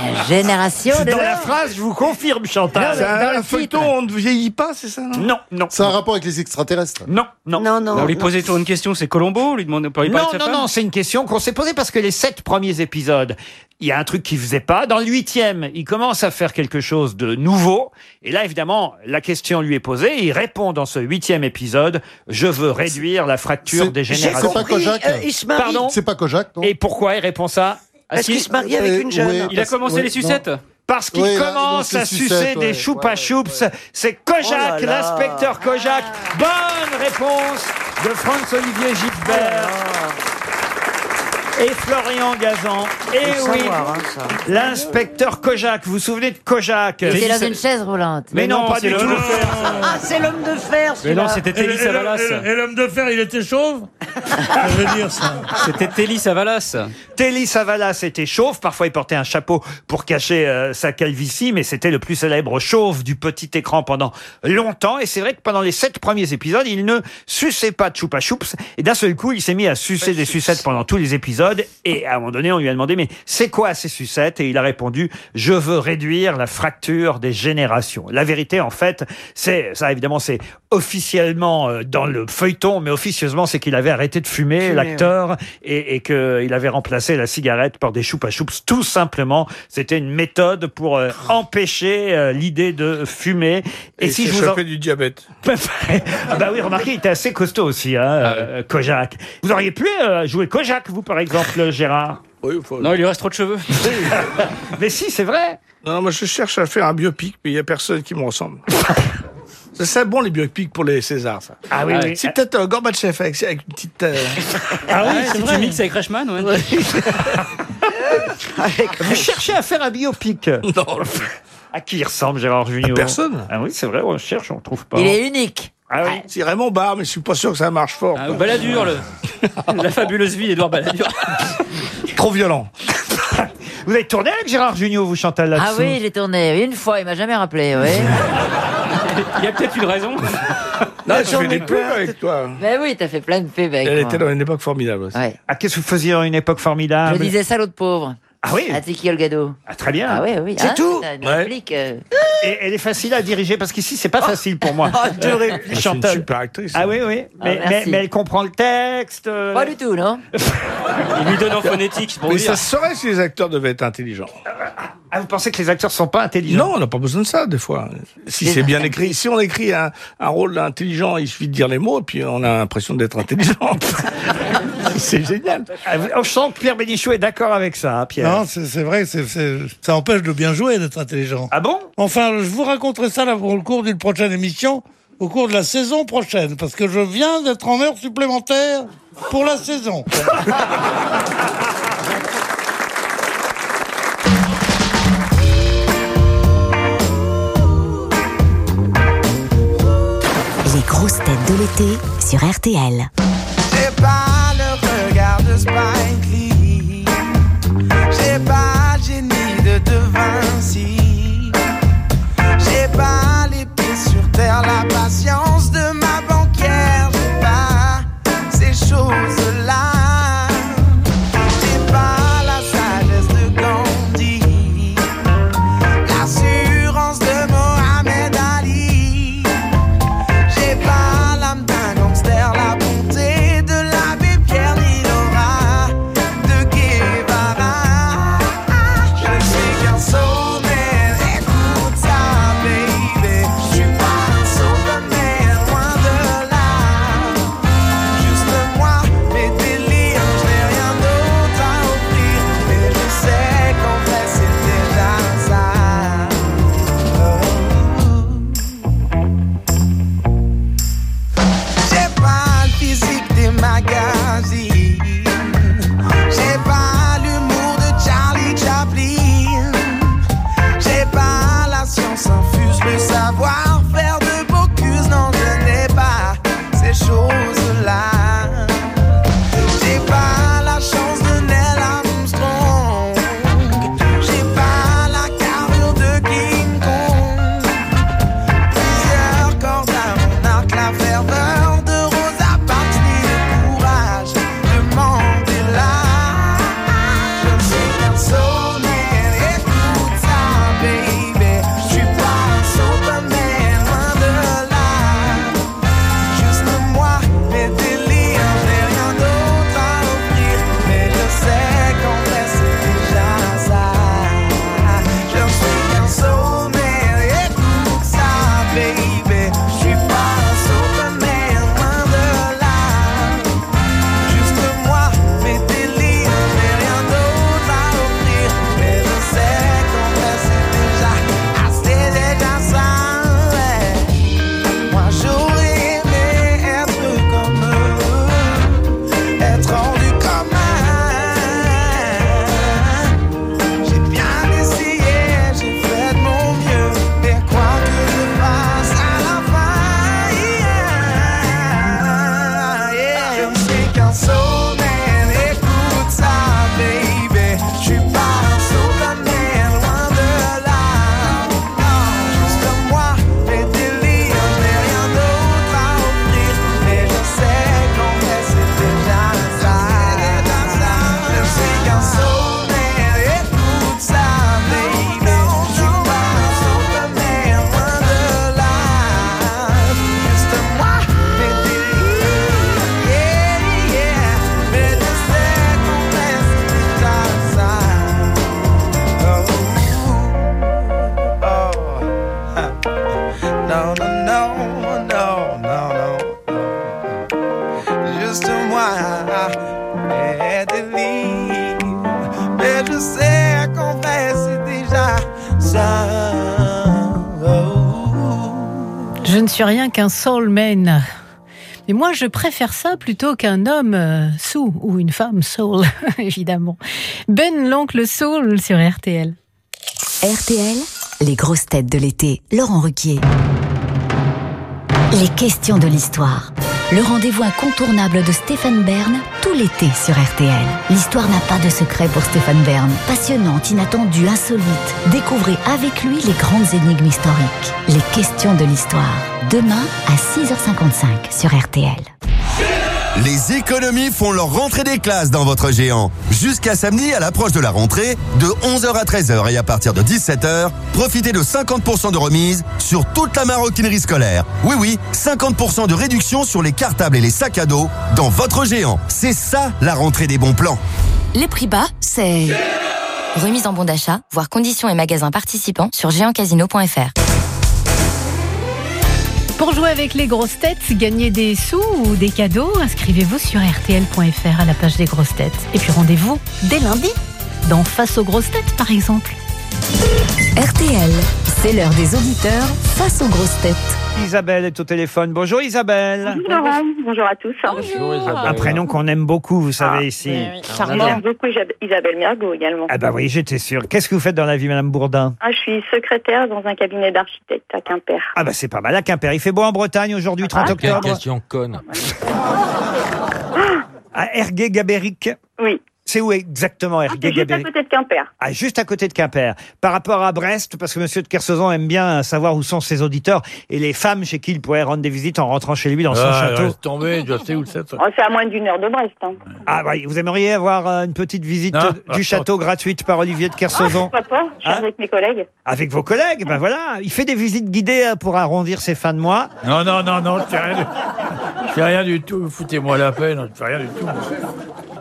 Il y a génération dans dedans. la phrase, je vous confirme, Chantal. C'est un, dans le un feuilleton, on ne vieillit pas, c'est ça non? Non, non. C'est un rapport avec les extraterrestres. Non, non. Non, non. On lui non. posait toujours une question, c'est Colombo, lui parler Non, de sa non, non, c'est une question qu'on s'est posée parce que les sept premiers épisodes, il y a un truc qui faisait pas. Dans le huitième, il commence à faire quelque chose de nouveau. Et là, évidemment, la question lui est posée. Il répond dans ce huitième épisode Je veux réduire la fracture des générations. C'est pas Kojak. euh, il se marie. Pardon C'est pas Kojak, non Et pourquoi il répond ça Parce qu'il se marie avec Euh, une jeune. Il a commencé Ouais, les sucettes Parce qu'il Oui, là, commence à sucer des choupa choups. C'est Kojak, Oh là là. l'inspecteur Kojak. Bonne réponse de Franz-Olivier Gilbert. Et Florian Gazan. Et Faut oui, savoir, hein, ça. l'inspecteur Kojak. Vous vous souvenez de Kojak Il était dans une chaise roulante. Mais non, pas du tout. Ah, c'est l'homme de fer, Mais non, c'était Et, Télis et le- Savalas. et- et l'homme de fer, il était chauve Ça veut dire ça. C'était Télis Savalas. Télis Savalas était chauve. Parfois, il portait un chapeau pour cacher euh, sa calvitie, mais c'était le plus célèbre chauve du petit écran pendant longtemps. Et c'est vrai que pendant les sept premiers épisodes, il ne suçait pas de choupa choups. Et d'un seul coup, il s'est mis à sucer des sucettes pendant tous les épisodes. Et à un moment donné, on lui a demandé, mais c'est quoi ces sucettes? Et il a répondu, je veux réduire la fracture des générations. La vérité, en fait, c'est, ça évidemment, c'est officiellement euh, dans le feuilleton, mais officieusement, c'est qu'il avait arrêté de fumer, l'acteur, et, et qu'il avait remplacé la cigarette par des choupa choups. Tout simplement, c'était une méthode pour euh, empêcher euh, l'idée de fumer. Et, si s'est je vous en... du diabète. ah bah oui, remarquez, il était assez costaud aussi, hein, euh, Kojak. Vous auriez pu euh, jouer Kojak, vous, par exemple, Gérard Oui, il faut- Non, il lui reste trop de cheveux. Mais si, c'est vrai. Non, moi je cherche à faire un biopic, mais il n'y a personne qui me ressemble. C'est ça bon les biopics pour les Césars, ça. Ah oui, oui. C'est peut-être euh, Gorbatchev avec, avec une petite. euh, Ah oui, si tu mixes avec Reichmann, ouais. Vous cherchez à faire un biopic Non, À qui il ressemble, Gérard Junior? Personne. Ah oui, c'est vrai, on cherche, on trouve pas. Il est unique. Ah oui. C'est Raymond Barre, mais je suis pas sûr que ça marche fort. Ah. Balladur, le... la fabuleuse vie d'Edouard Balladur. Trop violent. Vous avez tourné avec Gérard Junior, vous, Chantal, là-dessous Ah oui, j'ai tourné une fois, il m'a jamais rappelé, oui. Il y a peut-être une raison. Non, je j'en fais ai des pubs avec toi. Mais oui, t'as fait plein de pubs avec Elle moi. était dans une époque formidable aussi. Ouais. Ah, qu'est-ce que vous faisiez à une époque formidable Je disais salaud de pauvre. Ah oui À Tiki Olgado. Ah, Très bien. Ah oui, oui. C'est hein, tout une Ouais. réplique, euh, Et elle est facile à diriger parce qu'ici, c'est pas facile pour moi. Ah, deux répliques. Ah, C'est une Chantal. super actrice. Ah oui, oui. Ah, Mais, mais, merci. mais elle comprend le texte. euh, Pas du tout, non Il lui donne en phonétique, c'est pour Mais vous ça dire. se saurait si les acteurs devaient être intelligents. Ah, vous pensez que les acteurs sont pas intelligents? Non, on n'a pas besoin de ça, des fois. Si c'est bien écrit, si on écrit un, un rôle intelligent, il suffit de dire les mots, et puis on a l'impression d'être intelligent. c'est génial. Ah, Je sens que Pierre Bénichou est d'accord avec ça, hein, Pierre. Non, c'est vrai, ça empêche de bien jouer d'être intelligent. Ah bon? Enfin, je vous raconterai ça là, pour le cours d'une prochaine émission, au cours de la saison prochaine, parce que je viens d'être en heure supplémentaire pour la saison. grosses têtes de l'été sur RTL. J'ai pas le regard de Spike Lee. J'ai pas le génie de De Vinci. J'ai pas les pieds sur terre, la passion. Qu'un soulman. Mais moi, je préfère ça plutôt qu'un homme euh, ou une femme soul, évidemment. Ben l'oncle soul sur RTL. RTL, les grosses têtes de l'été. Laurent Ruquier. Les questions de l'histoire. Le rendez-vous incontournable de Stéphane Bern, tout l'été sur RTL. L'histoire n'a pas de secret pour Stéphane Bern. Passionnante, inattendue, insolite. Découvrez avec lui les grandes énigmes historiques. Les questions de l'histoire. Demain à 6h55 sur RTL. Les économies font leur rentrée des classes dans votre géant. Jusqu'à samedi, à l'approche de la rentrée, de 11h à 13h et à partir de 17h, profitez de 50% de remise sur toute la maroquinerie scolaire. Oui, oui, 50% de réduction sur les cartables et les sacs à dos dans votre géant. C'est ça la rentrée des bons plans. Les prix bas, c'est... Remise en bon d'achat, voire conditions et magasins participants sur géantcasino.fr. Pour jouer avec les grosses têtes, gagner des sous ou des cadeaux, inscrivez-vous sur rtl.fr à la page des grosses têtes. Et puis rendez-vous dès lundi, dans Face aux grosses têtes par exemple. RTL, c'est l'heure des auditeurs face aux grosses têtes. Isabelle est au téléphone. Bonjour Isabelle. Bonjour Laurent, bonjour à tous. Un prénom qu'on aime beaucoup, vous savez, ici. Charmant, beaucoup Isab- Isabelle Mergot également. Ah bah oui, j'étais sûr. Qu'est-ce que vous faites dans la vie, Madame Bourdin? Ah, je suis secrétaire dans un cabinet d'architectes à Quimper. Ah bah c'est pas mal à Quimper. Il fait beau en Bretagne aujourd'hui, 30 Quelle octobre? question conne. À Ergué-Gabéric. Oui. C'est où exactement Ah, c'est juste à côté de Quimper. Ah, juste à côté de Quimper. Par rapport à Brest, parce que Monsieur de Kersauzon aime bien savoir où sont ses auditeurs et les femmes chez qui il pourrait rendre des visites en rentrant chez lui dans son Ah, château. laisse tomber, je sais où c'est. Oh, c'est à moins d'une heure de Brest. Hein. Ah, oui, vous aimeriez avoir euh, une petite visite Non. euh, du château gratuite par Olivier de Ah, Kersauzon pourquoi pas? Je suis Hein? avec mes collègues. Avec vos collègues, ben voilà. Il fait des visites guidées euh, pour arrondir ses fins de mois. Non, non, non, non, je fais rien du, je fais rien du tout. Foutez-moi la non, je fais rien du tout.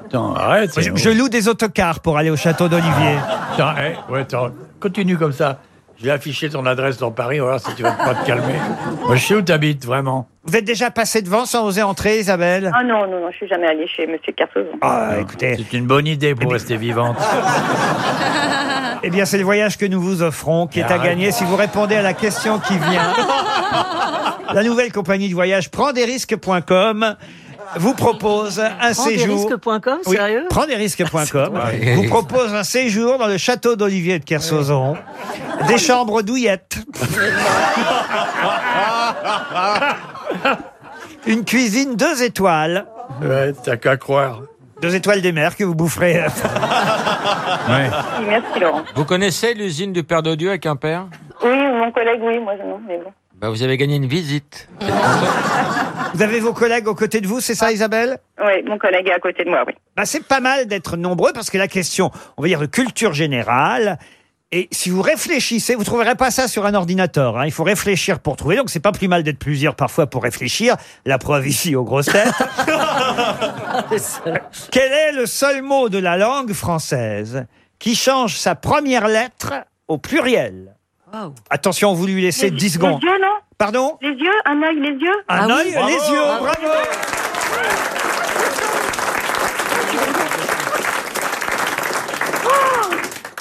Attends, arrête. Je, je loue des autocars pour aller au château d'Olivier. Attends, eh, ouais, attends, continue comme ça. Je vais afficher ton adresse dans Paris, on va voir si tu vas pas te calmer. Moi, je sais où t'habites, vraiment. Vous êtes déjà passé devant sans oser entrer, Isabelle? Ah non, non, non, je suis jamais allée chez Monsieur Carsozon. Ah, écoutez. C'est une bonne idée pour rester vivante. Eh bien, c'est le voyage que nous vous offrons qui est à gagner si vous répondez à la question qui vient. La nouvelle compagnie de voyage prendesrisques.com vous propose un séjour. Prendesrisques.com, Oui, sérieux vous propose un séjour dans le château d'Olivier de Kersauzon. Des chambres douillettes. Une cuisine deux étoiles. Ouais, t'as qu'à croire. Deux étoiles des mers que vous boufferez. Merci Laurent. Vous connaissez l'usine du Père de Dieu à Quimper Oui, mon collègue, oui, moi non, mais bon. Bah, Vous avez gagné une visite. Vous avez vos collègues aux côtés de vous, c'est ça Isabelle? Oui, mon collègue est à côté de moi, oui. Bah, c'est pas mal d'être nombreux parce que la question, on va dire de culture générale. Et si vous réfléchissez, vous trouverez pas ça sur un ordinateur. hein. Il faut réfléchir pour trouver. Donc c'est pas plus mal d'être plusieurs parfois pour réfléchir. La preuve ici aux grosses têtes. Quel est le seul mot de la langue française qui change sa première lettre au pluriel? Attention, vous lui laissez 10 secondes. Les yeux, non Pardon Les yeux, un œil, les yeux. Un œil, les yeux, bravo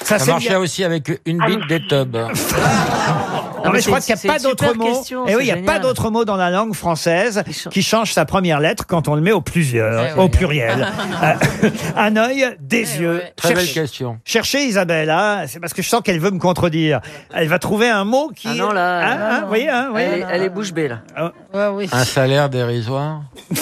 Ça, c'est marchait bien. aussi avec une bite des tubs. Non, mais je crois qu'il n'y a pas d'autre mot. Eh oui, il n'y a pas d'autre mot dans la langue française qui change sa première lettre quand on le met au plusieurs, Eh au oui. pluriel. Euh, un œil, des yeux. Très belle question. Cherchez Isabelle, hein, c'est parce que je sens qu'elle veut me contredire. Elle va trouver un mot qui. Ah non, là, Hein, non, hein, non. voyez, hein, Elle est- elle est bouche bée, là. Ah. Un salaire dérisoire.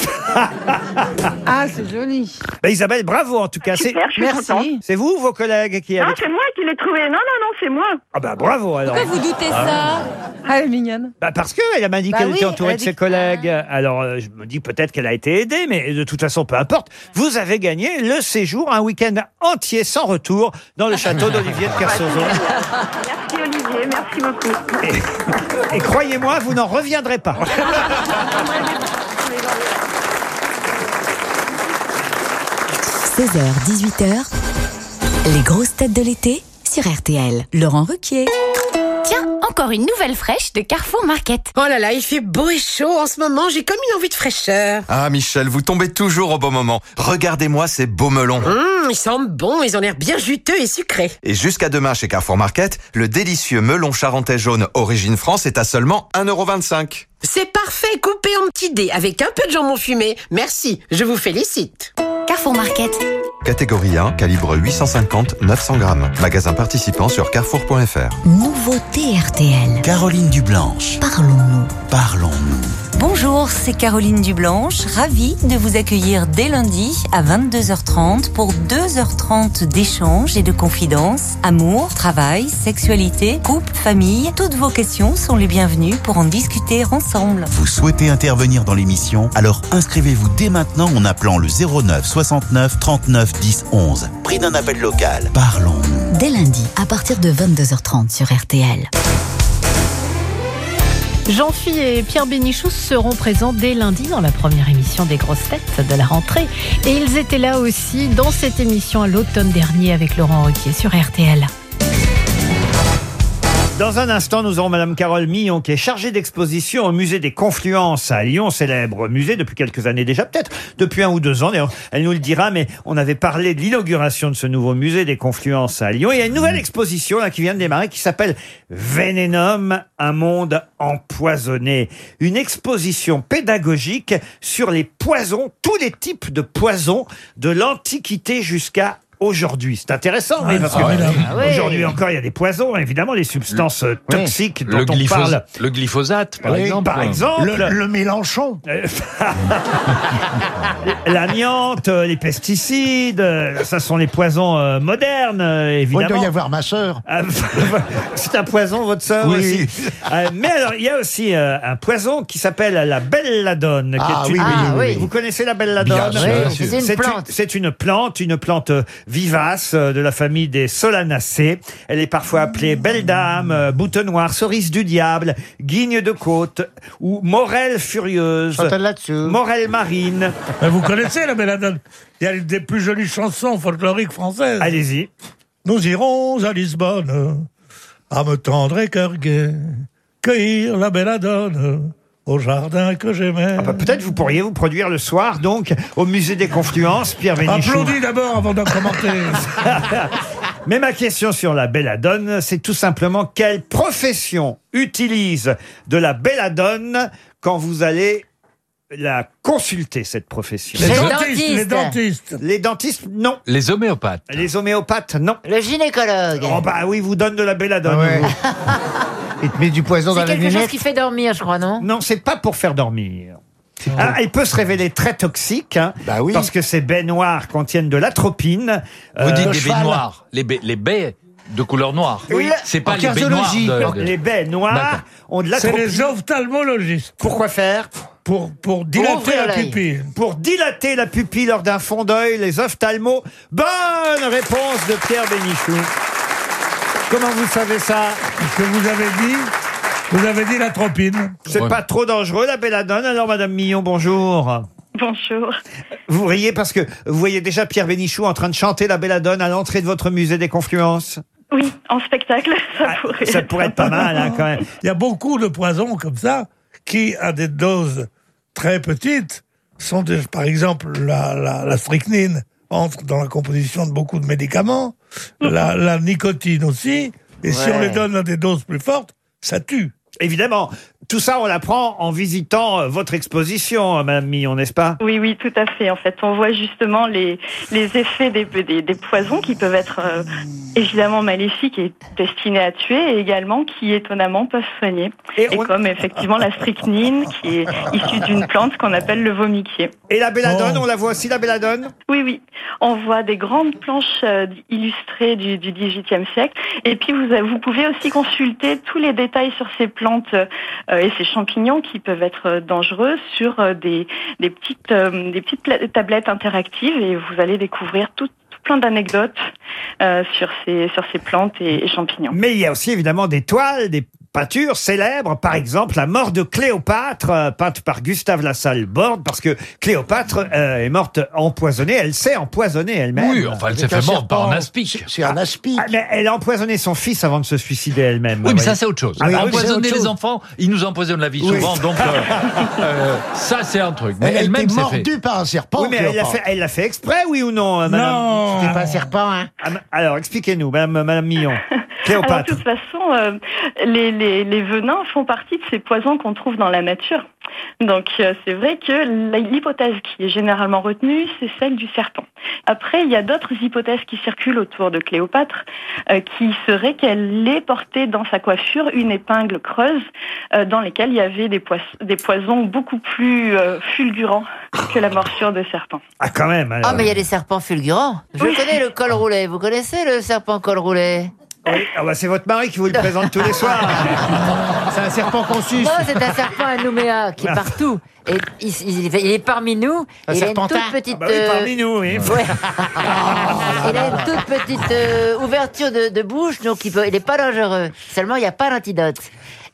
Ah, c'est joli. Bah, Isabelle, bravo en tout cas. C'est- Super, je suis Merci. C'est vous, vos collègues, qui Non, avez. C'est moi qui l'ai trouvé. Non, non, non, c'est moi. Ah bah bravo alors. Pourquoi vous doutez ça Ah, elle est mignonne. Bah parce qu'elle m'a dit Bah qu'elle oui, était entourée elle de ses collègues. Alors euh, je me dis peut-être qu'elle a été aidée, mais de toute façon, peu importe. Vous avez gagné le séjour, un week-end entier sans retour dans le château d'Olivier de Kersauzon. Merci Olivier, merci beaucoup. Et croyez-moi, vous n'en reviendrez pas. 16h, 18h, les grosses têtes de l'été sur RTL. Laurent Ruquier. Tiens, Encore une nouvelle fraîche de Carrefour Market. Oh là là, il fait beau et chaud en ce moment, j'ai comme une envie de fraîcheur. Ah Michel, vous tombez toujours au bon moment. Regardez-moi ces beaux melons. Hum, ils sentent bon, ils ont l'air bien juteux et sucrés. Et jusqu'à demain chez Carrefour Market, le délicieux melon charentais jaune origine France est à seulement 1,25€. C'est parfait, coupé en petits dés avec un peu de jambon fumé. Merci, je vous félicite. Carrefour Market. Catégorie 1, calibre 850-900 grammes. Magasin participant sur carrefour.fr. Nouveauté RTL. Caroline Dublanche. Parlons-nous. Parlons-nous. Bonjour, c'est Caroline Dublanche, ravie de vous accueillir dès lundi à 22h30 pour 2h30 d'échanges et de confidences. Amour, travail, sexualité, couple, famille, toutes vos questions sont les bienvenues pour en discuter ensemble. Vous souhaitez intervenir dans l'émission? Alors inscrivez-vous dès maintenant en appelant le 09 69 39 10 11. Prix d'un appel local. Parlons-nous. Dès lundi, à partir de 22h30 sur RTL. Jean-Phi et Pierre Bénichou seront présents dès lundi dans la première émission des grosses têtes de la rentrée. Et ils étaient là aussi dans cette émission à l'automne dernier avec Laurent Ruquier sur RTL. Dans un instant, nous aurons Madame Carole Millon qui est chargée d'exposition au musée des Confluences à Lyon, célèbre musée depuis quelques années déjà, peut-être depuis un ou deux ans. D'ailleurs, elle nous le dira, mais on avait parlé de l'inauguration de ce nouveau musée des Confluences à Lyon. Il y a une nouvelle exposition là qui vient de démarrer qui s'appelle Vénénum, un monde empoisonné. Une exposition pédagogique sur les poisons, tous les types de poisons de l'Antiquité jusqu'à aujourd'hui. C'est intéressant, oui, Ah, parce ah que ouais. Ah aujourd'hui encore, il y a des poisons, évidemment, les substances euh, toxiques dont le, on parle. le glyphosate, par Oui, exemple. par exemple. Le, le Mélenchon. L'amiante, euh, les pesticides, euh, ça sont les poisons euh, modernes, euh, il évidemment. doit y avoir ma sœur. C'est un poison, votre sœur Oui. aussi. Euh, mais alors, il y a aussi euh, un poison qui s'appelle la belladone. qui Ah est une- oui, oui, oui, Ah oui, oui. Vous connaissez la belladone. C'est une plante. C'est une plante, une plante vivace euh, de la famille des solanacées. Elle est parfois appelée belle dame, euh, boutonnoir, cerise du diable, guigne de côte ou morelle furieuse, morelle marine. Mais vous connaissez la belladone Il y a une des plus jolies chansons folkloriques françaises. Allez-y. Nous irons à Lisbonne, à me tendre et cœur gai, cueillir la belladone au jardin que j'aimais. Ah bah, Peut-être vous pourriez vous produire le soir, donc, au musée des Confluences, Pierre Bénichou. Applaudis d'abord avant de commenter. Mais ma question sur la belladone, c'est tout simplement quelle profession utilise de la belladone quand vous allez la consulter, cette profession? Les Les dentistes, dentistes. les dentistes. Les dentistes, non. Les homéopathes. Les homéopathes, non. Le gynécologue. Oh bah oui, vous donne de la belladone. Ah ouais. vous. Il te met du poison C'est quelque chose qui fait dormir, je crois, non Non, c'est pas pour faire dormir. Ah, il peut se révéler très toxique, hein, parce que ces baies noires contiennent de l'atropine. Vous Euh, dites des baies cheval- noires. Les baies, les baies de couleur noire. Oui. C'est pas En les baies noires. de- Non, de- Les baies noires ont de C'est l'atropine. les ophtalmologistes. Pourquoi faire Pour, pour dilater la pupille. Pour dilater la pupille lors d'un fond d'œil, les ophtalmos. Bonne réponse de Pierre Bénichou. Comment vous savez ça Ce que vous avez dit, vous avez dit l'atropine. C'est pas trop dangereux la belladone alors Madame Millon, bonjour. Bonjour. Vous riez parce que vous voyez déjà Pierre Bénichou en train de chanter la belladone à l'entrée de votre musée des Confluences Oui, en spectacle, ça pourrait. Ah, Ça pourrait être pas mal hein, quand même. Il y a beaucoup de poisons comme ça qui, à des doses très petites, sont des- par exemple la, la, la strychnine entre dans la composition de beaucoup de médicaments, la, la nicotine aussi, et si on les donne à des doses plus fortes, ça tue. Évidemment, tout ça on l'apprend en visitant euh, votre exposition, euh, Madame Millon, n'est-ce pas? Oui, oui, tout à fait. En fait, on voit justement les, les effets des, des, des poisons qui peuvent être euh, évidemment maléfiques et destinés à tuer, et également qui étonnamment peuvent soigner. Et, comme effectivement la strychnine, qui est issue d'une plante qu'on appelle le vomiquier. Et la belladone, on la voit aussi la belladone? Oui, oui. On voit des grandes planches euh, illustrées du, du XVIIIe siècle. Et puis, vous, vous pouvez aussi consulter tous les détails sur ces plantes euh, et ces champignons qui peuvent être euh, dangereux sur euh, des, des petites, euh, des petites tablettes interactives et vous allez découvrir tout, plein d'anecdotes euh, sur, ces, sur ces plantes et champignons. Mais il y a aussi évidemment des toiles, des peinture célèbre, par exemple, la mort de Cléopâtre, euh, peinte par Gustave Lassalle Borde, parce que Cléopâtre euh, est morte empoisonnée. Elle s'est empoisonnée elle-même. Oui, enfin, elle s'est fait mordre par un aspic. C'est un aspic. Ah, mais elle a empoisonné son fils avant de se suicider elle-même. Oui, mais ça c'est autre chose. Ah, oui, Empoisonner autre les enfants, ils nous empoisonnent la vie Oui. souvent, donc euh, euh, ça c'est un truc. Mais Elle a été elle-même c'est fait. mordue par un serpent. Oui, mais elle l'a fait, elle l'a fait exprès, oui ou non, euh, madame? Non. C'est pas un serpent, hein Ah, Alors, expliquez-nous, madame, madame Millon. Alors, de Cléopâtre. toute façon, euh, les, les, les venins font partie de ces poisons qu'on trouve dans la nature. Donc, euh, c'est vrai que l'hypothèse qui est généralement retenue, c'est celle du serpent. Après, il y a d'autres hypothèses qui circulent autour de Cléopâtre, euh, qui serait qu'elle ait porté dans sa coiffure une épingle creuse euh, dans lesquelles il y avait des, pois- des poisons beaucoup plus euh, fulgurants que la morsure de serpent. Ah, quand même. alors. Ah, mais il y a des serpents fulgurants. Je Oui. connais le col roulé. Vous connaissez le serpent col roulé? Oui, ah bah, c'est votre mari qui vous le présente tous les soirs. C'est un serpent qu'on suce. Non, c'est un serpent à Nouméa qui est partout. Et il, il- il est parmi nous. Un il a une serpentin. toute petite. Bah oui, euh, parmi nous, oui. Ouais. il a une toute petite euh, ouverture de, de bouche, donc il peut- il n'est pas dangereux. Seulement, il n'y a pas d'antidote.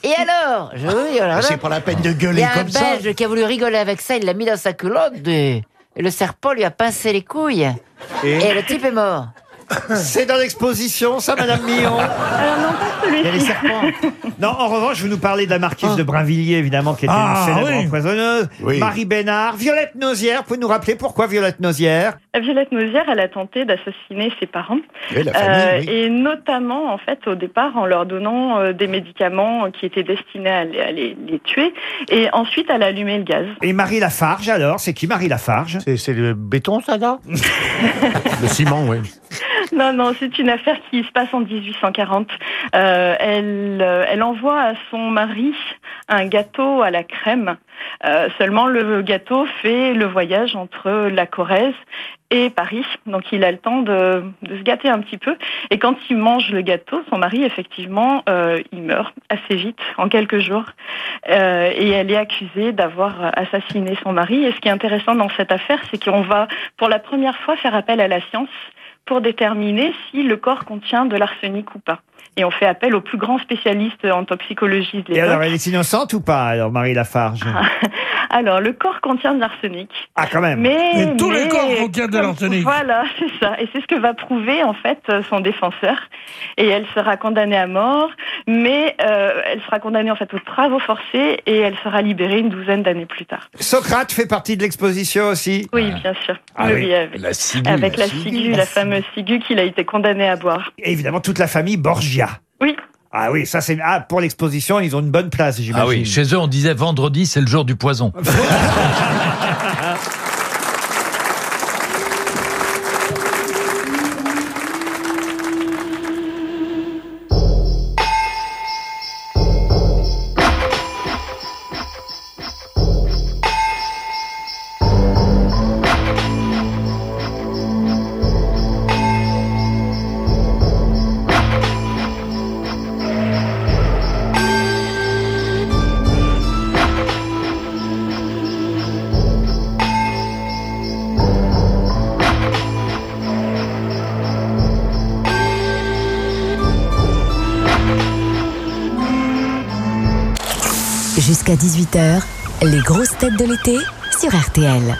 Et alors, je là, C'est pas la peine de il y gueuler a un comme ça. Belge qui a voulu rigoler avec ça, il l'a mis dans sa culotte, et le serpent lui a pincé les couilles. Et, le type est mort. C'est dans l'exposition, ça, madame Millon Alors non, pas Il y a les celui-ci. serpents. Non, en revanche, vous nous parlez de la marquise de Brinvilliers, évidemment, qui était Ah, une célèbre oui. empoisonneuse. Oui. Marie Bénard, Violette Nozière. Pouvez nous rappeler pourquoi Violette Nozière Violette Nozière, elle a tenté d'assassiner ses parents. Et la famille, Euh, oui. Et notamment, en fait, au départ, en leur donnant euh, des médicaments qui étaient destinés à les, à les- les tuer. Et ensuite, elle a allumé le gaz. Et Marie Lafarge, alors C'est qui Marie Lafarge? C'est- C'est le béton, ça, là? Le ciment, oui. Non, non, c'est une affaire qui se passe en 1840. Euh, elle, euh, elle envoie à son mari un gâteau à la crème. Euh, seulement, le gâteau fait le voyage entre la Corrèze et Paris. Donc, il a le temps de, de se gâter un petit peu. Et quand il mange le gâteau, son mari, effectivement, euh, il meurt assez vite, en quelques jours. Euh, et elle est accusée d'avoir assassiné son mari. Et ce qui est intéressant dans cette affaire, c'est qu'on va, pour la première fois, faire appel à la science pour déterminer si le corps contient de l'arsenic ou pas. Et on fait appel aux plus grands spécialistes en toxicologie de Et alors, elle est innocente ou pas, alors, Marie Lafarge? Alors, le corps contient de l'arsenic. Ah, quand même. Mais, Et tous les mais- corps contiennent de l'arsenic. Voilà, c'est ça. Et c'est ce que va prouver en fait son défenseur. Et elle sera condamnée à mort, mais euh, elle sera condamnée en fait aux travaux forcés et elle sera libérée une douzaine d'années plus tard. Socrate fait partie de l'exposition aussi? Oui, bien sûr. Ah oui, oui. oui, avec, La ciguë. avec la ciguë, ciguë, la la fameuse ciguë qu'il a été condamné à boire. Et évidemment, toute la famille Borgia. Oui. Ah oui, ça c'est... Ah, pour l'exposition, ils ont une bonne place, j'imagine. Ah oui, chez eux on disait vendredi c'est le jour du poison. sur RTL.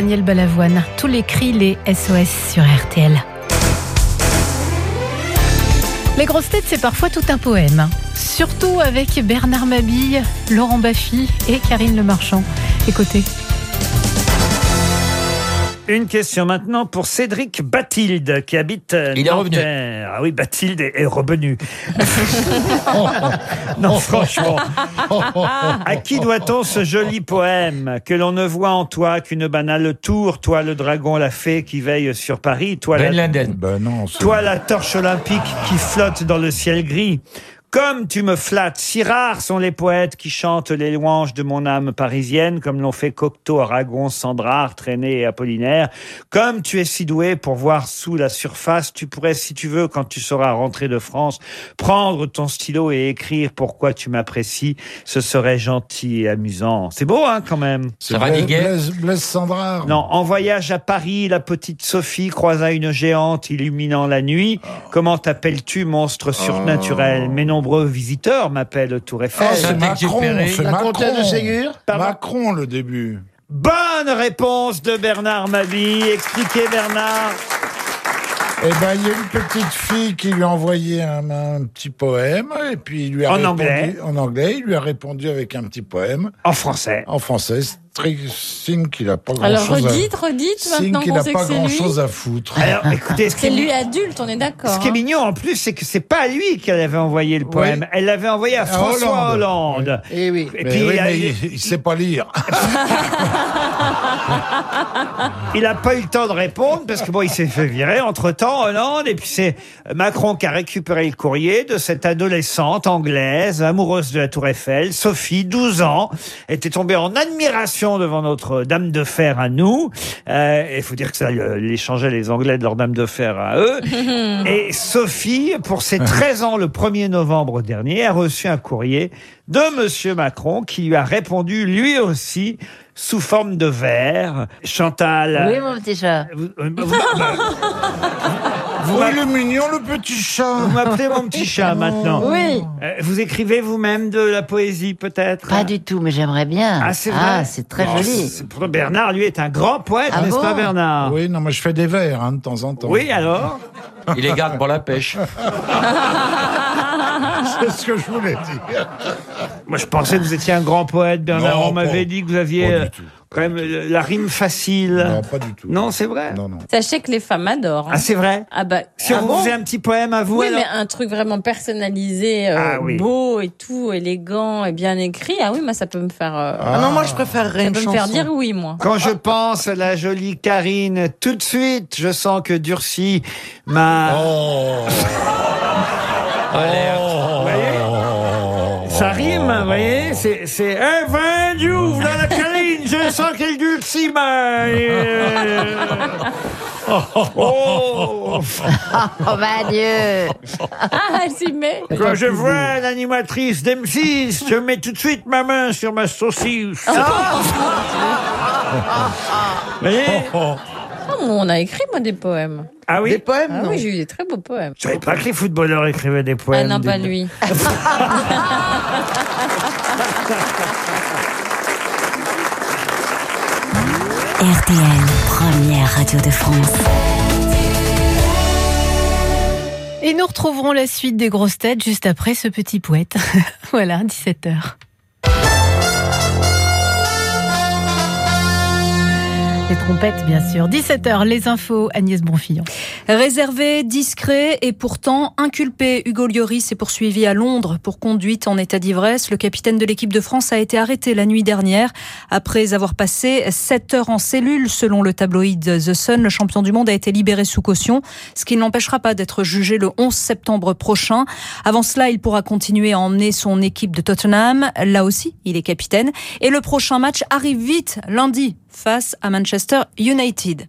Daniel Balavoine. Tous les cris, les SOS sur RTL. Les grosses têtes, c'est parfois tout un poème. Surtout avec Bernard Mabille, Laurent Baffy et Karine Le Marchand. Écoutez. Une question maintenant pour Cédric Bathilde qui habite Il est revenu. Nanterre. Ah oui, Bathilde est, est revenu. non, franchement. À qui doit-on ce joli poème Que l'on ne voit en toi qu'une banale tour, toi le dragon, la fée qui veille sur Paris, toi Ben la, Laden. Ben non, c'est- toi la torche olympique qui flotte dans le ciel gris. Comme tu me flattes, si rares sont les poètes qui chantent les louanges de mon âme parisienne, comme l'ont fait Cocteau, Aragon, Sandrard, Traîné et Apollinaire. Comme tu es si doué pour voir sous la surface, tu pourrais, si tu veux, quand tu seras rentré de France, prendre ton stylo et écrire pourquoi tu m'apprécies. Ce serait gentil et amusant. C'est beau, hein, quand même. C'est Ça va, Blaise, Blaise, Sandrard. Non, en voyage à Paris, la petite Sophie croisa une géante illuminant la nuit. Comment t'appelles-tu, monstre surnaturel? Mes nombreux visiteurs m'appellent Tour Eiffel. Ah, c'est Macron, c'est La comtesse de Macron. Ségur Macron, le début. Bonne réponse de Bernard Mabille. Expliquez, Bernard. Eh ben, il y a une petite fille qui lui a envoyé un, un petit poème, et puis il lui a En répondu anglais. en anglais. Il lui a répondu avec un petit poème En français. en français. C'est très signe qu'il a pas grand Alors chose. redites, redites signe maintenant qu'il qu'on a sait pas que c'est grand lui. chose à foutre. Alors, écoutez, ce qui, C'est est, lui adulte, on est d'accord. ce qui est hein. mignon en plus, c'est que c'est pas à lui qu'elle avait envoyé le poème. Elle l'avait envoyé à À François Hollande. Hollande. Eh oui. Et Mais puis, oui, il a- mais il, il sait pas lire. Il n'a pas eu le temps de répondre parce que bon, il s'est fait virer entre temps, Hollande, et puis c'est Macron qui a récupéré le courrier de cette adolescente anglaise, amoureuse de la Tour Eiffel, Sophie, 12 ans, était tombée en admiration devant notre Dame de Fer à nous. Euh, Il faut dire que ça euh, les changeait les Anglais de leur Dame de Fer à eux. Et Sophie, pour ses 13 ans, le 1er novembre dernier, a reçu un courrier de Monsieur Macron qui lui a répondu lui aussi sous forme de vers. Chantal. Oui, mon petit chat. Vous, euh, vous- bah, vous Oui, m'appelez- le mignon, le petit chat. vous m'appelez mon petit chat maintenant. Oui. Euh, Vous écrivez vous-même de la poésie peut-être Pas du tout, mais j'aimerais bien. Ah, c'est vrai Ah, c'est très Oh, joli. c'est- pour Bernard, lui, est un grand poète, Ah n'est-ce bon pas Bernard Oui, non, mais je fais des vers hein, de temps en temps. Oui, alors Il les garde pour la pêche. C'est ce que je voulais dire. Moi, je pensais que vous étiez un grand poète, Bernard. Non, On m'avait dit que vous aviez euh, quand même euh, la rime facile. Non, pas du tout. Non, c'est vrai Non, non. Sachez que les femmes adorent. hein. Ah, c'est vrai Ah bah, Si ah on bon vous faisait un petit poème à vous, Oui, alors mais un truc vraiment personnalisé, euh, Ah oui. beau et tout, élégant et bien écrit. Ah oui, moi ça peut me faire. euh, Ah non, moi je préférerais ça une peut chanson. me faire dire oui, moi. Quand je pense à la jolie Karine, tout de suite, je sens que durcit ma... Oh. Vous voyez Ça rime, vous voyez? C'est... un vin d'ouvre dans la Karine, je sens qu'elle durcit ma... euh, Oh Oh, bah Dieu. Ah, s'y met. Quand je vois l'animatrice d'M6, je mets tout de suite ma main sur ma saucisse. Vous voyez? On a écrit, moi, des poèmes. Ah oui Des poèmes, Ah non oui, j'ai eu des très beaux poèmes. Je savais pas que les footballeurs écrivaient des Ah poèmes. non, pas lui. RTL, première radio de France. Et nous retrouverons la suite des grosses têtes juste après ce petit poète. voilà, 17h. Les trompettes, bien sûr. 17h, les infos, Agnès Bonfillon. Réservé, discret et pourtant inculpé, Hugo Lloris est poursuivi à Londres pour conduite en état d'ivresse. Le capitaine de l'équipe de France a été arrêté la nuit dernière après avoir passé 7 heures en cellule. Selon le tabloïd The Sun, le champion du monde a été libéré sous caution, ce qui ne l'empêchera pas d'être jugé le 11 septembre prochain. Avant cela, il pourra continuer à emmener son équipe de Tottenham. Là aussi, il est capitaine. Et le prochain match arrive vite, lundi, face à Manchester United.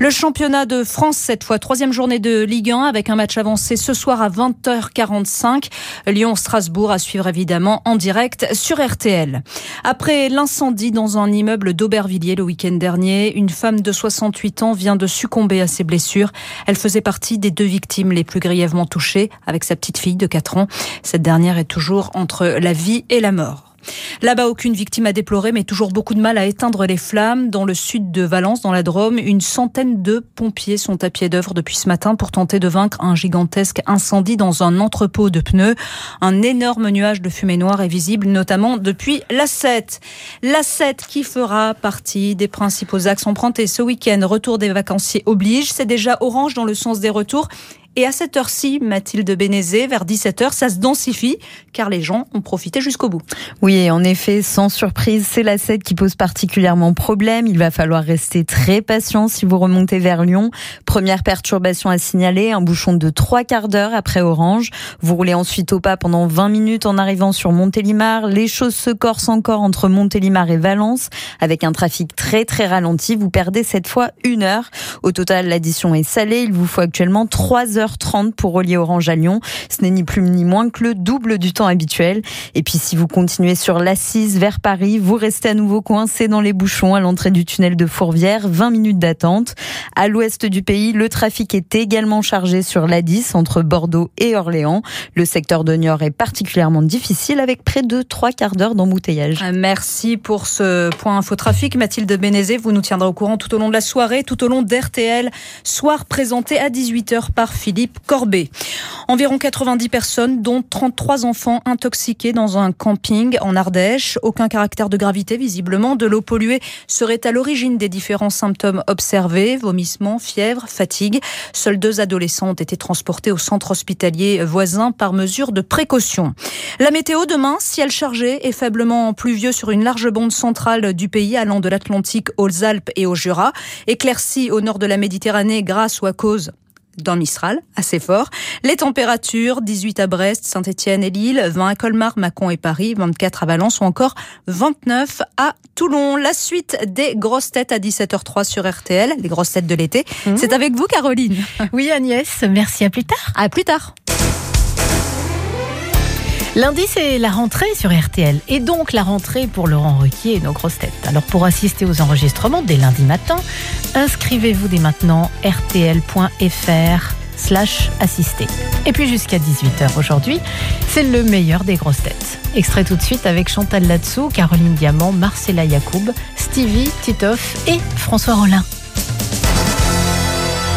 Le championnat de France, cette fois, troisième journée de Ligue 1 avec un match avancé ce soir à 20h45. Lyon-Strasbourg à suivre évidemment en direct sur RTL. Après l'incendie dans un immeuble d'Aubervilliers le week-end dernier, une femme de 68 ans vient de succomber à ses blessures. Elle faisait partie des deux victimes les plus grièvement touchées avec sa petite fille de 4 ans. Cette dernière est toujours entre la vie et la mort. Là-bas, aucune victime à déplorer, mais toujours beaucoup de mal à éteindre les flammes. Dans le sud de Valence, dans la Drôme, une centaine de pompiers sont à pied d'œuvre depuis ce matin pour tenter de vaincre un gigantesque incendie dans un entrepôt de pneus. Un énorme nuage de fumée noire est visible, notamment depuis la 7. La 7 qui fera partie des principaux axes empruntés ce week-end. Retour des vacanciers oblige. C'est déjà orange dans le sens des retours. Et à cette heure-ci, Mathilde Bénézé, vers 17h, ça se densifie car les gens ont profité jusqu'au bout. Oui, et en effet, sans surprise, c'est la 7 qui pose particulièrement problème. Il va falloir rester très patient si vous remontez vers Lyon. Première perturbation à signaler, un bouchon de trois quarts d'heure après Orange. Vous roulez ensuite au pas pendant 20 minutes en arrivant sur Montélimar. Les choses se corsent encore entre Montélimar et Valence avec un trafic très très ralenti. Vous perdez cette fois une heure. Au total, l'addition est salée. Il vous faut actuellement 3 heures 30 pour relier Orange à Lyon. Ce n'est ni plus ni moins que le double du temps habituel. Et puis si vous continuez sur l'Assise vers Paris, vous restez à nouveau coincé dans les bouchons à l'entrée du tunnel de Fourvière, 20 minutes d'attente. À l'ouest du pays, le trafic est également chargé sur l'A10 entre Bordeaux et Orléans. Le secteur de Niort est particulièrement difficile avec près de trois quarts d'heure d'embouteillage. Euh, Merci pour ce point infotrafic. Mathilde Bénézé, vous nous tiendrez au courant tout au long de la soirée, tout au long d'RTL, soir présenté à 18h par Philippe Corbet. Environ 90 personnes, dont 33 enfants intoxiqués dans un camping en Ardèche. Aucun caractère de gravité, visiblement. De l'eau polluée serait à l'origine des différents symptômes observés, vomissements, fièvre, fatigue. Seuls deux adolescents ont été transportés au centre hospitalier voisin par mesure de précaution. La météo demain, ciel chargé et faiblement pluvieux sur une large bande centrale du pays allant de l'Atlantique aux Alpes et au Jura. Éclairci au nord de la Méditerranée grâce ou à cause dans Mistral, assez fort. Les températures, 18 à Brest, Saint-Etienne et Lille, 20 à Colmar, Mâcon et Paris, 24 à Valence ou encore 29 à Toulon. La suite des grosses têtes à 17h03 sur RTL, les grosses têtes de l'été. C'est avec vous, Caroline. Oui, Agnès, merci. À plus tard. À plus tard. Lundi, c'est la rentrée sur RTL et donc la rentrée pour Laurent Ruquier et nos grosses têtes. Alors pour assister aux enregistrements dès lundi matin, inscrivez-vous dès maintenant rtl.fr slash. Et puis jusqu'à 18h aujourd'hui, c'est le meilleur des grosses têtes. Extrait tout de suite avec Chantal Latsou, Caroline Diamant, Marcella Yacoub, Stevie, Titoff et François Rollin.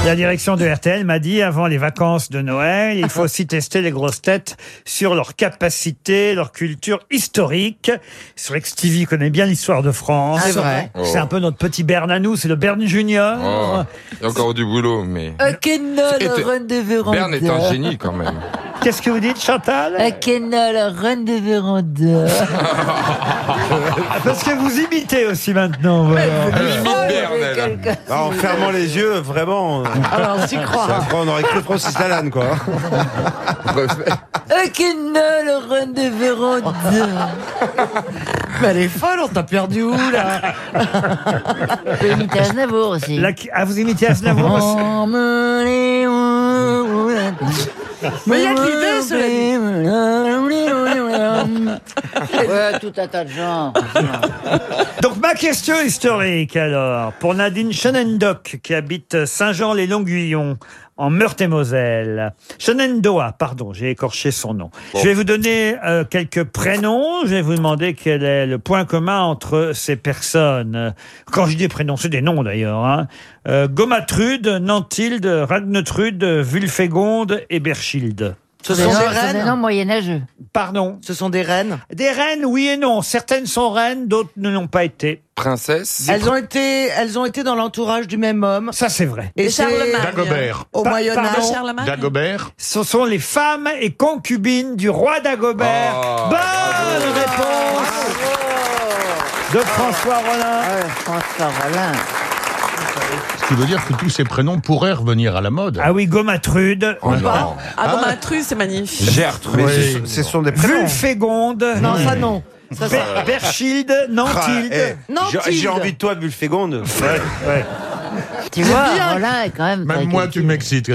La direction de RTL m'a dit avant les vacances de Noël, il faut aussi tester les grosses têtes sur leur capacité, leur culture historique. C'est vrai que Stevie connaît bien l'histoire de France. C'est vrai. C'est un peu notre petit Bern à nous, c'est le Bern Junior. Oh, il y a encore du boulot, mais. De Véranda. Berne est un génie quand même. Qu'est-ce que vous dites, Chantal Kenna, la reine de Véranda. Ah, Parce que vous imitez aussi maintenant. voilà. Ah, en fermant les yeux, vraiment. Alors, tu crois. c'est après, On aurait cru Francis Lalanne, quoi. Kenna, la reine de Véranda. Mais elle est folle, on t'a perdu où, là Je peux imiter Aznavour aussi. La- Ah, vous imitez Aznavour aussi Mais il y a de Ouais, tout un tas de gens. Donc ma question historique alors, pour Nadine Chenendok qui habite Saint-Jean-les-Longuillons en Meurthe-et-Moselle. Chenendoa, pardon, j'ai écorché son nom. Je vais vous donner euh, quelques prénoms, je vais vous demander quel est le point commun entre ces personnes. Quand je dis prénoms, c'est des noms d'ailleurs. Hein. Euh, Gomatrude, Nantilde, Ragnetrude, Wulfegonde et Berchilde. Ce sont des reines moyenâgeux. Pardon Ce sont des reines Des reines, oui et non. Certaines sont reines, d'autres ne l'ont pas été. Princesse. elles ont, été, elles ont été dans l'entourage du même homme. Ça, c'est vrai. Et c'est Charlemagne. Dagobert. au Pa- Moyen-Âge. pardon Charlemagne Dagobert. Ce sont les femmes et concubines du roi d'Agobert. Oh, Bonne réponse de François Rollin. Ouais, François Rollin. Ce qui veut dire que tous ces prénoms pourraient revenir à la mode. Ah oui, Gomatrude, Oh non. Ah, un tru, c'est magnifique. Gertrude. Oui. Ce sont des prénoms. Wulfegonde, Non, ça non. Ça, ça- Be- Berchilde, Nantilde. Ah, eh, Non, j'ai- envie de toi, Bulfégonde. Ouais, ouais. Tu vois, Rollin est quand même. très Même moi, tu m'excites.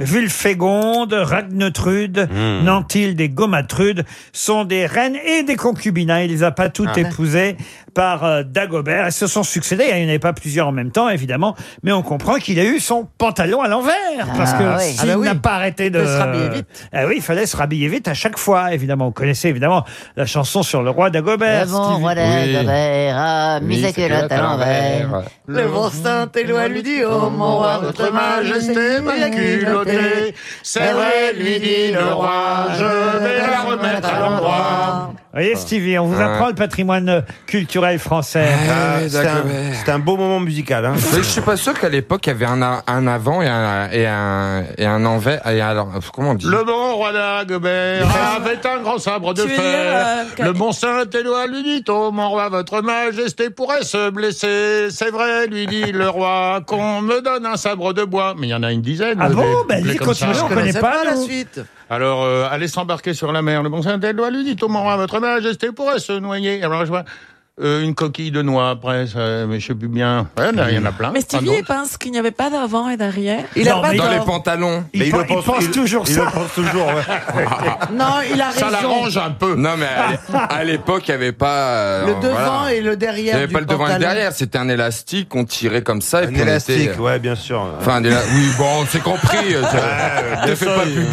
Vulfégonde, Ragnetrude, Hmm. Nantilde et Gomatrude sont des reines et des concubines. hein. Il les a pas toutes Ah. épousées par euh, Dagobert. Elles se sont succédées. Il n'y en avait pas plusieurs en même temps, évidemment. Mais on comprend qu'il a eu son pantalon à l'envers. parce que Ah oui. s'il Ah bah oui. n'a pas arrêté de... Se rhabiller vite. Ah oui, il fallait se rhabiller vite à chaque fois, évidemment. Vous connaissez évidemment la chanson sur le roi Dagobert. Le bon Stevie. roi Dagobert a mis sa culotte à l'envers. Le bon saint Éloi lui dit Oh mon roi, votre majesté m'a culotté. C'est vrai, lui dit le roi, je vais la remettre à l'endroit. Vous voyez, Stevie, on vous Ouais. apprend le patrimoine culturel français. Ah, c'est un, c'est un beau moment musical. Hein. Mais je suis pas sûr qu'à l'époque il y avait un, a- un avant et un, et un, et un envers. Et alors, comment on dit? Le bon roi d'Agobert avait un grand sabre de Tu veux dire, fer. euh, Le bon saint Éloi lui dit Oh mon roi, votre majesté pourrait se blesser. C'est vrai, lui dit le roi, qu'on me donne un sabre de bois. Mais il y en a une dizaine. Ah des bon Ben, couplets comme ça. on connaît pas, la nous. suite. Alors, euh, allez s'embarquer sur la mer. Le bon saint Éloi lui dit mon roi, votre majesté pourrait se noyer. Alors je vois. Euh, une coquille de noix après, ça, mais je sais plus bien. Ouais, il y en a plein. Mais Pas Stevie, il pense qu'il n'y avait pas d'avant et d'arrière. Il a pas Dans les pantalons. Il, il pense toujours il ça. le pense toujours, ouais. Non, il a Ça raison. l'arrange un peu. Non, mais à l'é- à l'époque, il n'y avait pas. euh, Le devant voilà. et le Il derrière. n'y avait du pas le devant et le pantalon. derrière, c'était un élastique qu'on tirait comme ça et Un puis on élastique, était- ouais, bien sûr. Enfin, un éla- oui, bon, c'est compris. euh, ça- Ouais, te bien fais pas ils- pub.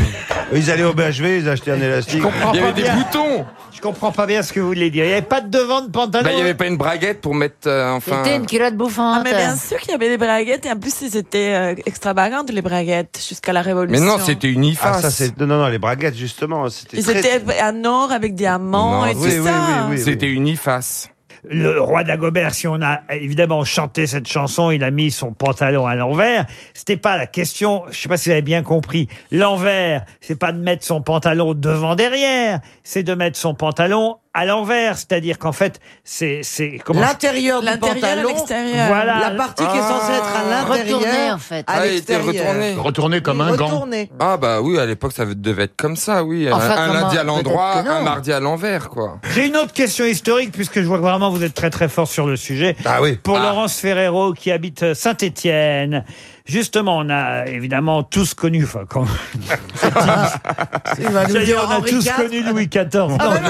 Ils allaient au BHV, ils achetaient un élastique. Il y avait pas des boutons. Je comprends pas bien ce que vous voulez dire. Il n'y avait pas de devant de pantalon. Bah, il n'y avait pas une braguette pour mettre. euh, enfin. C'était une culotte bouffante. Ah, mais bien sûr qu'il y avait des braguettes et en plus, ils étaient euh, extravagantes, les braguettes, jusqu'à la Mais Révolution. non, c'était une Ah, IFAS. ça, c'est. Non, non, non, les braguettes, justement. C'était Ils très- étaient en or avec diamants Non, et tout oui, oui, ça. oui, oui. C'était une IFAS. Le roi Dagobert, si on a évidemment chanté cette chanson, il a mis son pantalon à l'envers. C'était pas la question. Je sais pas si vous avez bien compris. L'envers, c'est pas de mettre son pantalon devant derrière, c'est de mettre son pantalon à l'envers. C'est-à-dire qu'en fait, c'est c'est comment L'intérieur du pantalon. l'extérieur. Voilà. La partie qui est censée être à Retourné, l'intérieur. en fait. À Ah, il était l'extérieur. retourné. Retourner comme un gant. Retourné. Ah bah oui, à l'époque ça devait être comme ça, oui. Un- Enfin, un comment lundi à l'endroit, Peut-être que non. un mardi à l'envers, quoi. J'ai une autre question historique, puisque je vois que vraiment vous êtes très très fort sur le sujet. Ah oui. Pour Ah. Laurence Ferrero, qui habite Saint-Étienne. Justement, on a évidemment tous connu, enfin, quand... Il va nous J'allais dire, dire on a Henri tous IV. connu Louis XIV. Non, Ah, mais-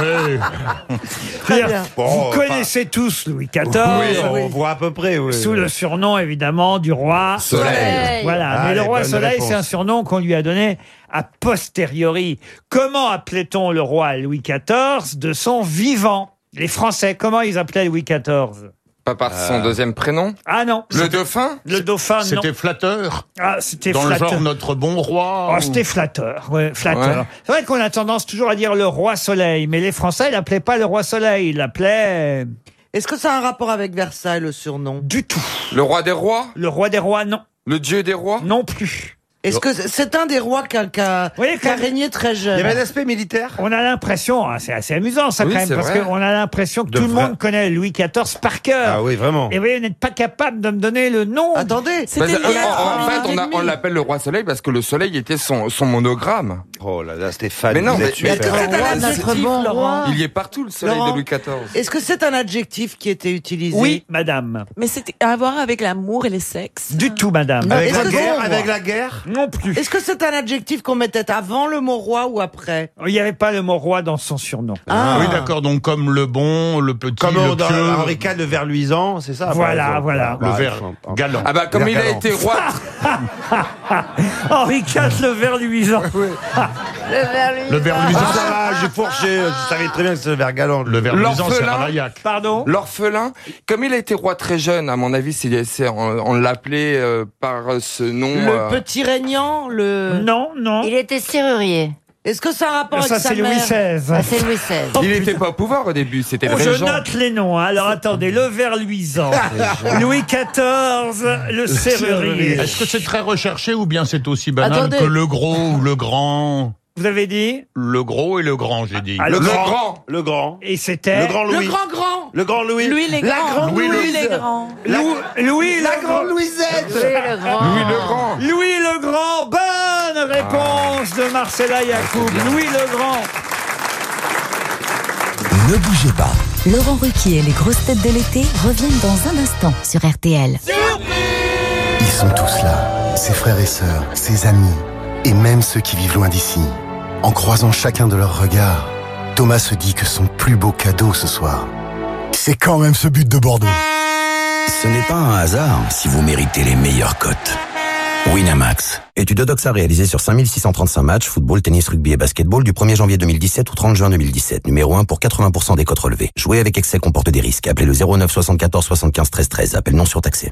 Oui, oui. je veux dire, bien. Bon, vous enfin- connaissez tous Louis XIV. Oui, on voit à peu près, oui. Sous le surnom évidemment du roi Soleil. Voilà, Ah, mais le les roi bonnes Soleil, réponses. c'est un surnom qu'on lui a donné a posteriori. Comment appelait-on le roi Louis XIV de son vivant? Les Français, comment ils appelaient Louis XIV Pas par son deuxième prénom Ah non, Le dauphin le dauphin, non. C'était flatteur. Ah, c'était Dans le flatteur. genre notre bon roi. Oh, ou- c'était flatteur, ouais, flatteur. Ouais. C'est vrai qu'on a tendance toujours à dire le roi soleil, mais les Français ils l'appelaient pas le roi soleil, ils l'appelaient Est-ce que ça a un rapport avec Versailles, le surnom? Du tout. Le roi des rois? Le roi des rois, non, Le dieu des rois? Non plus. Est-ce que c'est- un des rois qui a, qui a- Oui, qui a quand- régné très Il jeune y avait un aspect militaire On a l'impression, hein, c'est assez amusant ça Oui, quand même, parce vrai. qu'on a l'impression que De tout le vrai. monde connaît Louis XIV par cœur. Ah oui, vraiment. Et vous voyez, vous n'êtes pas capable de me donner le nom. Attendez, Bah, C'était il y a en, en trois fait, minutes on, a- et demie. on l'appelle le roi soleil parce que le soleil était son, son monogramme. Oh là là, Stéphane. Mais non, vous mais- êtes mais- Est-ce que c'est un Roi, adjectif, notre bon Laurent roi. Il y est partout, le soleil Laurent de Louis XIV. Est-ce que c'est un adjectif qui était utilisé? Oui, madame. Mais c'était à voir avec l'amour et les sexes. Du tout, madame. Non, Avec Est-ce la que guerre, c'est- avec la guerre? Non plus. Est-ce que c'est un adjectif qu'on mettait avant le mot roi ou après? Il n'y avait pas le mot roi dans son surnom. Ah. Oui, d'accord. Donc, comme le bon, le petit, Comme le dans pieux, Henri IV, le ver luisant, c'est ça Voilà, exemple. voilà. le exemple. galant. Ah bah comme il a galant. été roi, Henri IV, le ver luisant. Le ver Ah, luisant, ça va, j'ai fourché, je savais très bien que c'était le ver galant. le ver luisant, c'est L'orphelin. Ravaillac. Pardon? L'orphelin, comme il a été roi très jeune, à mon avis, c'est, c'est- on, on l'appelait euh, par ce nom. Le euh, petit le... Non, non. Il était serrurier. Est-ce que ça a un rapport Ça, avec sa c'est Louis mère XVI. Ah, c'est Louis XVI. il n'était pas au pouvoir au début, c'était le Oh, je régent. note les noms. hein. Alors attendez, le ver luisant, Louis XIV, le serrurier. Est-ce que c'est très recherché ou bien c'est aussi banal Attendez. que le gros ou le grand? Vous avez dit Le gros et le grand, j'ai dit. Ah, Le le grand. grand. Le grand. Et c'était Le grand Louis. Le grand grand Le grand Louis. Louis les La grands. grande Louis les grands. Lou- Louis La le grande. Louisette. Louis le Grand. Louis le Grand. Louis le Grand. Bonne réponse de Marcella Yacoub. Louis le Grand. Ne bougez pas. Laurent Ruquier et les grosses têtes de l'été reviennent dans un instant sur RTL. Surprise sont tous là, ses frères et sœurs, ses amis, et même ceux qui vivent loin d'ici. En croisant chacun de leurs regards, Thomas se dit que son plus beau cadeau ce soir, c'est quand même ce but de Bordeaux. Ce n'est pas un hasard si vous méritez les meilleures cotes. Winamax. Étude Odoxa réalisée sur 5635 matchs, football, tennis, rugby et basketball du 1er janvier 2017 au 30 juin 2017. Numéro 1 pour 80% des cotes relevées. Jouer avec excès comporte des risques. Appelez le 09 74 75 13 13. Appel non surtaxé.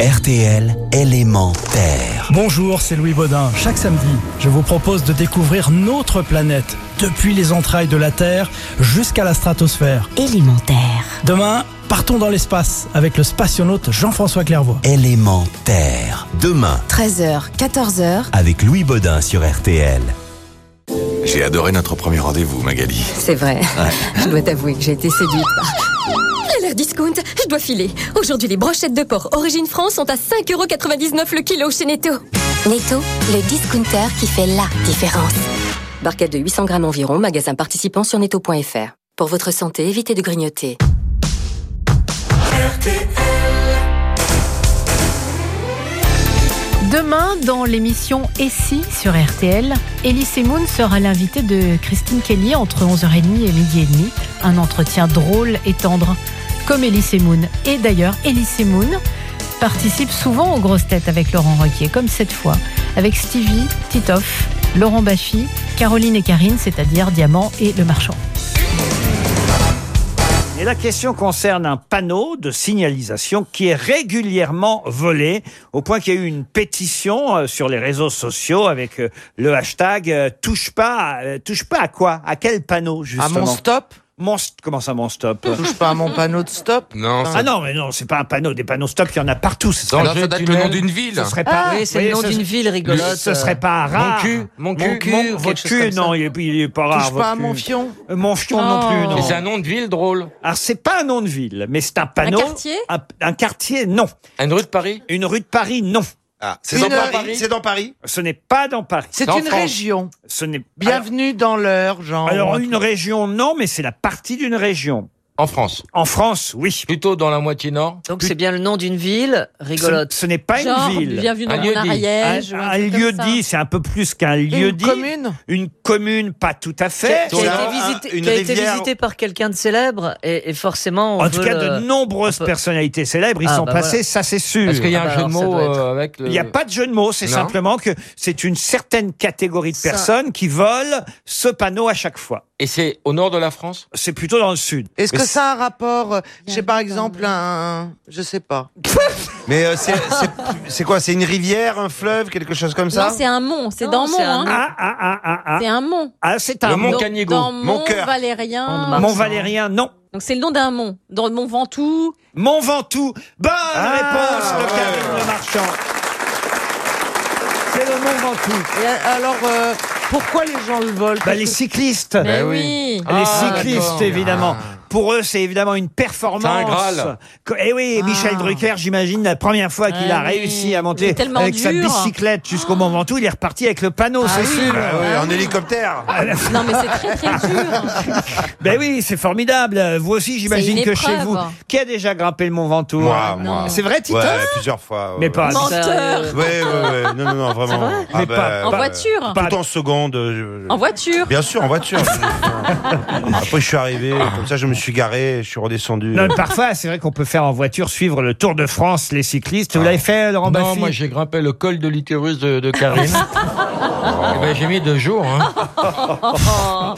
RTL élémentaire. Bonjour, c'est Louis Baudin. Chaque samedi, je vous propose de découvrir notre planète, depuis les entrailles de la Terre jusqu'à la stratosphère. Élémentaire. Demain, partons dans l'espace avec le spationaute Jean-François Clairvaux. Élémentaire. Demain, 13h, 14h. avec Louis Baudin sur RTL. J'ai adoré notre premier rendez-vous, Magali. C'est vrai. Je dois t'avouer que j'ai été séduite par... Discount, je dois filer. Aujourd'hui, les brochettes de porc Origine France sont à 5,99€ le kilo chez Netto. Netto, le discounter qui fait la différence. Barquette de 800 grammes environ, magasin participant sur netto.fr. Pour votre santé, évitez de grignoter. Demain, dans l'émission Et si sur RTL, Elise Moon sera l'invitée de Christine Kelly entre 11h30 et midi et demi. Un entretien drôle et tendre, comme Elise Moon. Et d'ailleurs, Elise Moon participe souvent aux grosses têtes avec Laurent Requier, comme cette fois, avec Stevie, Titoff, Laurent Baffy, Caroline et Karine, c'est-à-dire Diamant et Le Marchand. Et la question concerne un panneau de signalisation qui est régulièrement volé, au point qu'il y a eu une pétition euh, sur les réseaux sociaux avec euh, le hashtag euh, touche pas, touche pas à quoi? À quel panneau justement mon stop? Mon st- Comment ça, mon stop Touche pas à mon panneau de stop Non, Ah non, mais non, c'est pas un panneau. Des panneaux stop, il y en a partout. Ce serait, Alors, ça doit être le nom d'une ville. Ce serait pas. Ah oui, c'est le nom d'une ville rigolote, Ce serait pas rare. Mon cul, mon cul, ou quelque votre chose cul, comme non, il est, il est pas rare. Touche votre pas à cul. mon fion Euh, Mon fion non Oh. plus, non. Mais C'est un nom de ville drôle. Alors, c'est pas un nom de ville, mais c'est un panneau. quartier? Un, un quartier, non. Une rue de Paris? Une rue de Paris, non. Ah, c'est Une- dans Paris C'est dans Paris Ce n'est pas dans Paris. C'est une France. région. Ce n'est Bienvenue dans l'heure, genre. Alors, alors, une région, non, mais c'est la partie d'une région. En France. En France, oui. Plutôt dans la moitié nord. Donc c'est bien le nom d'une ville rigolote. Ce, ce n'est pas Genre, une ville. bienvenue dans Un mon lieu-dit. Ariège. un, lieu dit, c'est un peu plus qu'un lieu Une dit. commune Une commune, pas tout à fait. qui a, été visité, un- une qui a été rivière- visité par quelqu'un de célèbre et, et forcément on En tout cas, le- de nombreuses personnalités célèbres y Ah, sont bah passées, voilà. ça c'est sûr. Est-ce qu'il y a Ah un bah jeu de mots euh, avec le... Il n'y a pas de jeu de mots, c'est simplement que c'est une certaine catégorie de Ça- personnes qui volent ce panneau à chaque fois. Et c'est au nord de la France? C'est plutôt dans le sud. Est-ce que ça a un rapport euh, J'ai par exemple un, je sais pas. Mais euh, c'est- c'est c'est quoi C'est une rivière, un fleuve, quelque chose comme Non, ça c'est un mont. C'est Non, dans c'est Mont. un hein. Ah, ah, ah, ah, ah. C'est un mont. Ah, c'est un Le mont mont. Dans Mon Mont cœur. Valérien. Mont Valérien, non. Donc c'est le nom d'un mont. Dans le Mont Ventoux. Mont Ventoux. Bonne Ah, réponse de ouais. Karine Le Marchand. C'est le Mont Ventoux. Et alors euh, pourquoi les gens le volent? Bah, les cyclistes. Mais oui. oui. Les Ah, cyclistes, d'accord. évidemment. Ah. Pour eux, c'est évidemment une performance. C'est un Graal. Que- Eh oui, Michel Ah. Drucker, j'imagine, la première fois qu'il Ah a oui. réussi à monter tellement avec sa dur. bicyclette jusqu'au Mont Ventoux, il est reparti avec le panneau, Ah c'est oui. sûr. Ah oui, en hélicoptère. Non, mais c'est très très dur. Ben oui, c'est formidable. Vous aussi, j'imagine une que chez épreuve. vous. Qui a déjà grimpé le Mont Ventoux Moi, moi. C'est vrai, Tito Ouais, plusieurs fois. Mais ouais. pas. Menteur. Ouais, ouais, ouais. Non, non, non, vraiment. vrai Ah Mais bah, pas- En bah, voiture. Tout en seconde. euh, je- En voiture. Bien sûr, en voiture. Après, je suis arrivé, comme ça, je me suis garé, je suis redescendu. Non, mais parfois, c'est vrai qu'on peut faire en voiture suivre le Tour de France, les cyclistes. Vous l'avez fait, Laurent Non, Baffy moi j'ai grimpé le col de l'utérus de, de Karine. Eh ben, j'ai mis deux jours. Hein.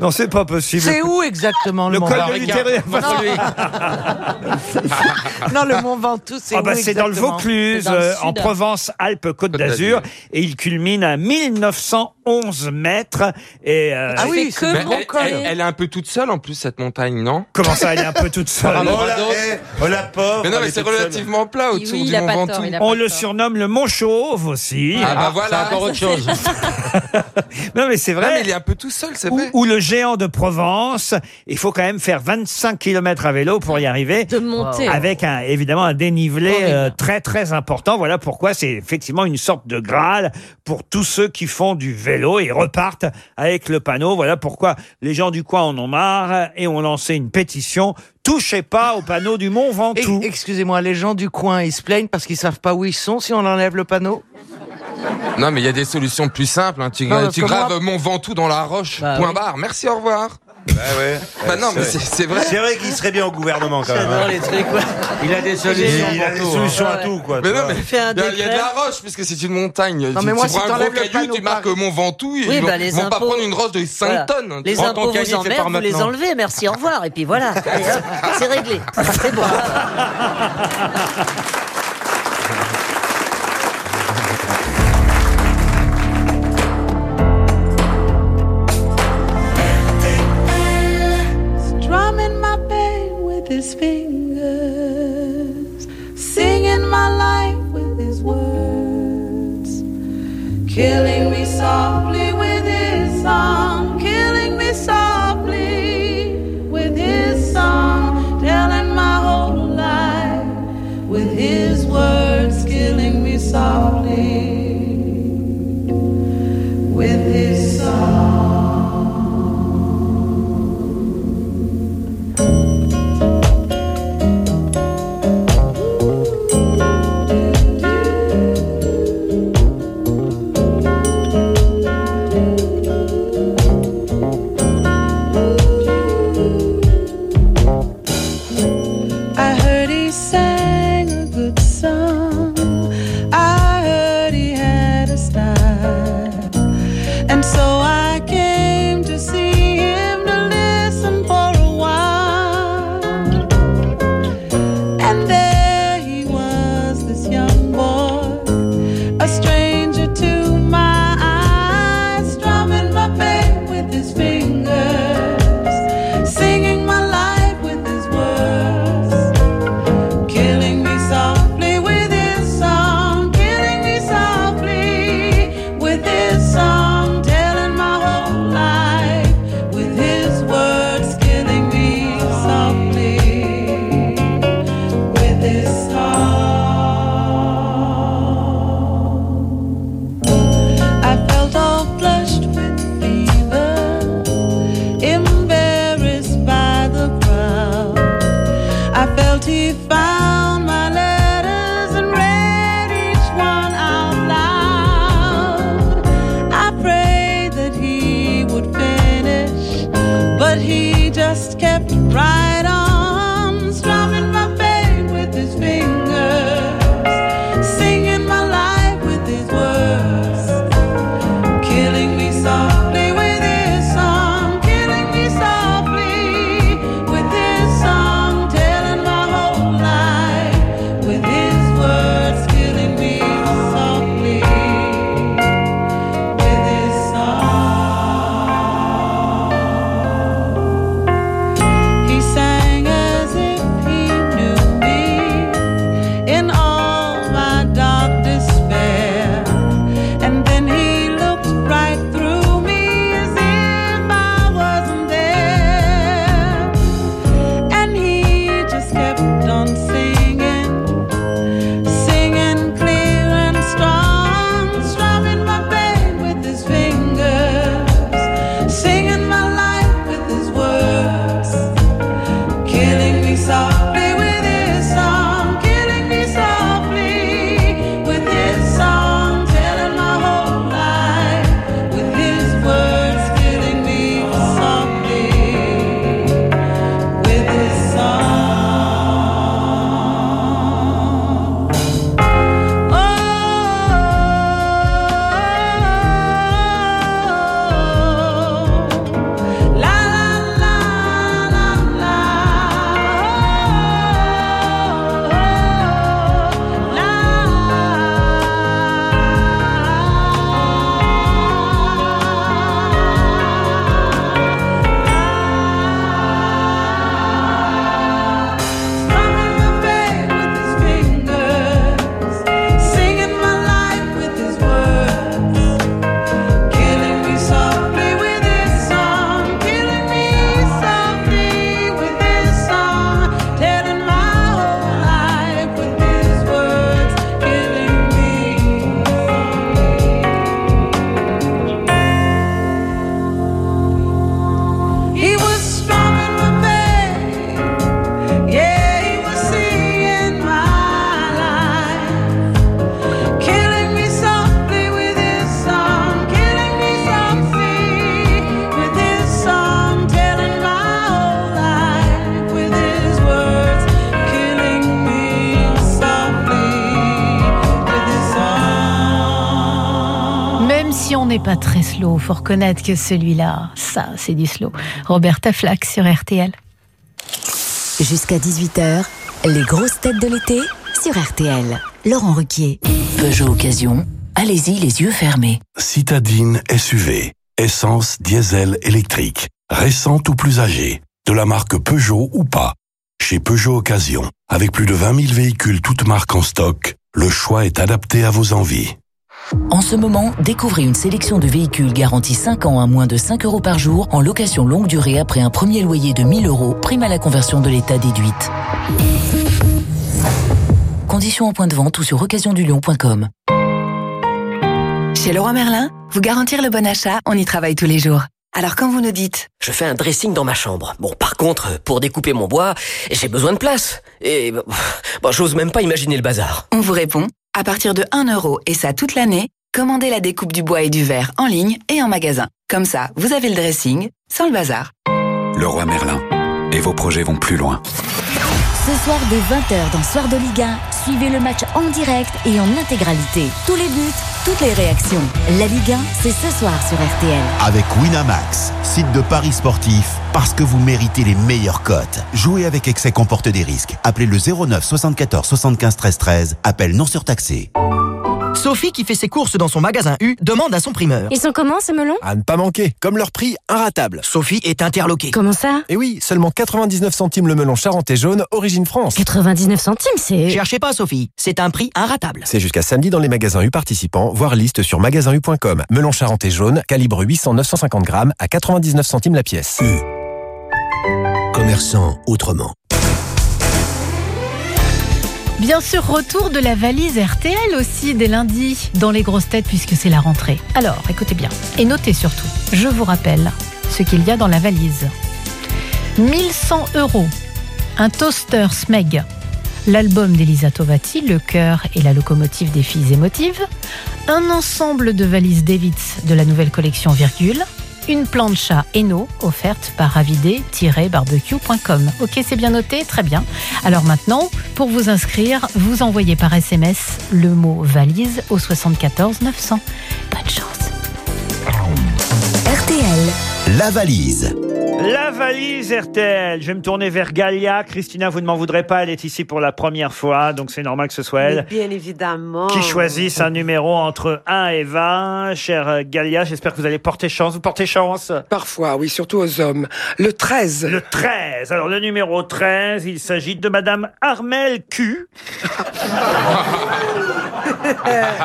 Non, c'est pas possible. C'est où exactement le, Le Mont col de Ventoux l'utérus. Non, le Mont Ventoux, c'est Ah où bah, c'est dans le exactement Vaucluse, C'est dans le euh, en sud. Provence, Alpes, Côte d'Azur, et il culmine à 1911 mètres. Et euh, Ah oui, c'est Mais le grand elle, col. elle- elle est un peu toute seule en plus cette montagne, non comment ça, elle est un peu toute seule Par Oh la, eh, oh, la pauvre. Mais non, mais est c'est toute seule. relativement plat Oui, autour il du a Mont Ventoux. On le tort. surnomme le Mont Chauve aussi. Ah bah Ah, voilà, ça, encore autre chose. Non, mais c'est vrai. Non, mais il est un peu tout seul, c'est Ou, vrai. ou le géant de Provence, il faut quand même faire 25 km à vélo pour y arriver. De monter. Avec un, évidemment un dénivelé euh, très très important. Voilà pourquoi c'est effectivement une sorte de Graal pour tous ceux qui font du vélo et repartent avec le panneau. Voilà pourquoi les gens du coin en ont marre et ont lancé une pétition. Touchez pas au panneau du Mont Ventoux. Excusez-moi, les gens du coin, ils se plaignent parce qu'ils savent pas où ils sont si on enlève le panneau Non, mais il y a des solutions plus simples. hein. Tu, Non, tu graves moi- mon Ventoux dans la roche. Bah point oui. barre. Merci, au revoir. Bah ouais. Bah non, mais c'est vrai. C'est vrai qu'il serait bien au gouvernement quand même. hein. Il a des solutions. Il a des solutions hein. à tout, quoi. Mais non, mais Fais un il y, a- il y a de la roche puisque c'est une montagne. Non, tu mais moi, tu si prends un gros t'enlèves le caillou, tu marques par- mon Ventoux, ils vont, bah, les vont pas prendre une roche de 5 Voilà. tonnes. Les impôts vous emmerdent, vous les enlevez, merci, au revoir. Et puis voilà, c'est réglé. C'est bon. killing faut reconnaître que celui-là, ça, c'est du slow. Roberta Flack sur RTL. Jusqu'à 18h, les grosses têtes de l'été sur RTL. Laurent Ruquier. Peugeot Occasion, allez-y les yeux fermés. Citadine SUV, essence diesel électrique, récente ou plus âgée, de la marque Peugeot ou pas. Chez Peugeot Occasion, avec plus de 20 000 véhicules toutes marques en stock, le choix est adapté à vos envies. En ce moment, découvrez une sélection de véhicules garantis 5 ans à moins de 5 euros par jour en location longue durée après un premier loyer de 1000 euros, prime à la conversion de l'état déduite. Conditions en point de vente ou sur occasiondulion.com. Chez Leroy Merlin, vous garantir le bon achat, on y travaille tous les jours. Alors quand vous nous dites Je fais un dressing dans ma chambre. Bon, par contre, pour découper mon bois, j'ai besoin de place. Et bon, bon, j'ose même pas imaginer le bazar. On vous répond à partir de 1 euro et ça toute l'année, commandez la découpe du bois et du verre en ligne et en magasin. Comme ça, vous avez le dressing sans le bazar. Leroy Merlin. Et vos projets vont plus loin. Ce soir dès 20h dans Soir de Ligue 1, suivez le match en direct et en intégralité. Tous les buts, toutes les réactions. La Ligue 1, c'est ce soir sur RTL. Avec Winamax, site de paris sportifs, parce que vous méritez les meilleures cotes. Jouer avec excès comporte des risques. Appelez le 09 74 75 13 13. Appel non surtaxé. Sophie, qui fait ses courses dans son magasin U, demande à son primeur. Ils sont comment ces melons À ne pas manquer, comme leur prix inratable. Sophie est interloquée. Comment ça Et oui, seulement 99 centimes le melon charentais jaune, France. 99 centimes, c'est... Cherchez pas Sophie, c'est un prix inratable. C'est jusqu'à samedi dans les magasins U participants, voire liste sur magasin-u.com. Melon charentais jaune, calibre 800-950 grammes, à 99 centimes la pièce. U. Commerçant autrement. Bien sûr, retour de la valise RTL aussi dès lundi dans les grosses têtes puisque c'est la rentrée. Alors, écoutez bien et notez surtout, je vous rappelle ce qu'il y a dans la valise. 1100 euros, un toaster Smeg, l'album d'Elisa Tovati, Le cœur et la locomotive des filles émotives, un ensemble de valises Davids de la nouvelle collection Virgule, une plancha Eno offerte par avidé-barbecue.com. Ok, c'est bien noté, très bien. Alors maintenant, pour vous inscrire, vous envoyez par SMS le mot valise au 74 900. Bonne chance. RTL. La valise. La valise RTL. Je vais me tourner vers Galia. Christina, vous ne m'en voudrez pas. Elle est ici pour la première fois, donc c'est normal que ce soit elle Bien évidemment. qui choisisse un numéro entre 1 et 20. Chère Galia, j'espère que vous allez porter chance. Vous portez chance? Parfois, oui, surtout aux hommes. Le 13. Le 13. Alors, le numéro 13, il s'agit de Madame Armel Q.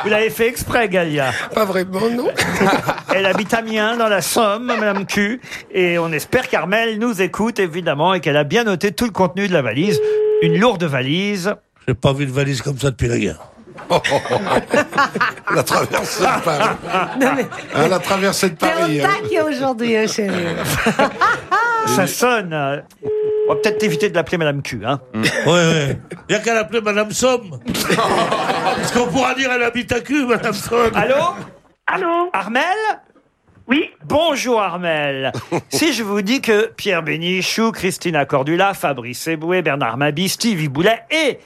vous l'avez fait exprès, Galia. Pas vraiment, non. Elle habite Amiens, dans la Somme, Madame Q. Et on espère qu'Armel nous écoute, évidemment, et qu'elle a bien noté tout le contenu de la valise. Une lourde valise. J'ai pas vu de valise comme ça depuis la guerre. La traversée de Paris. Hein, la traversée de T'es Paris. au hein. taquet aujourd'hui, hein, chérie. Ça sonne. euh, On va peut-être éviter de l'appeler Madame Q. Hein. Ouais, ouais. Il n'y a qu'à l'appeler Madame Somme. Parce qu'on pourra dire elle habite à cul, Madame Somme. Allô? Allô? Armel? Oui. Bonjour Armel. si je vous dis que Pierre Bénichou, Christina Cordula, Fabrice Eboué, Bernard Mabi, Stevie Boulet et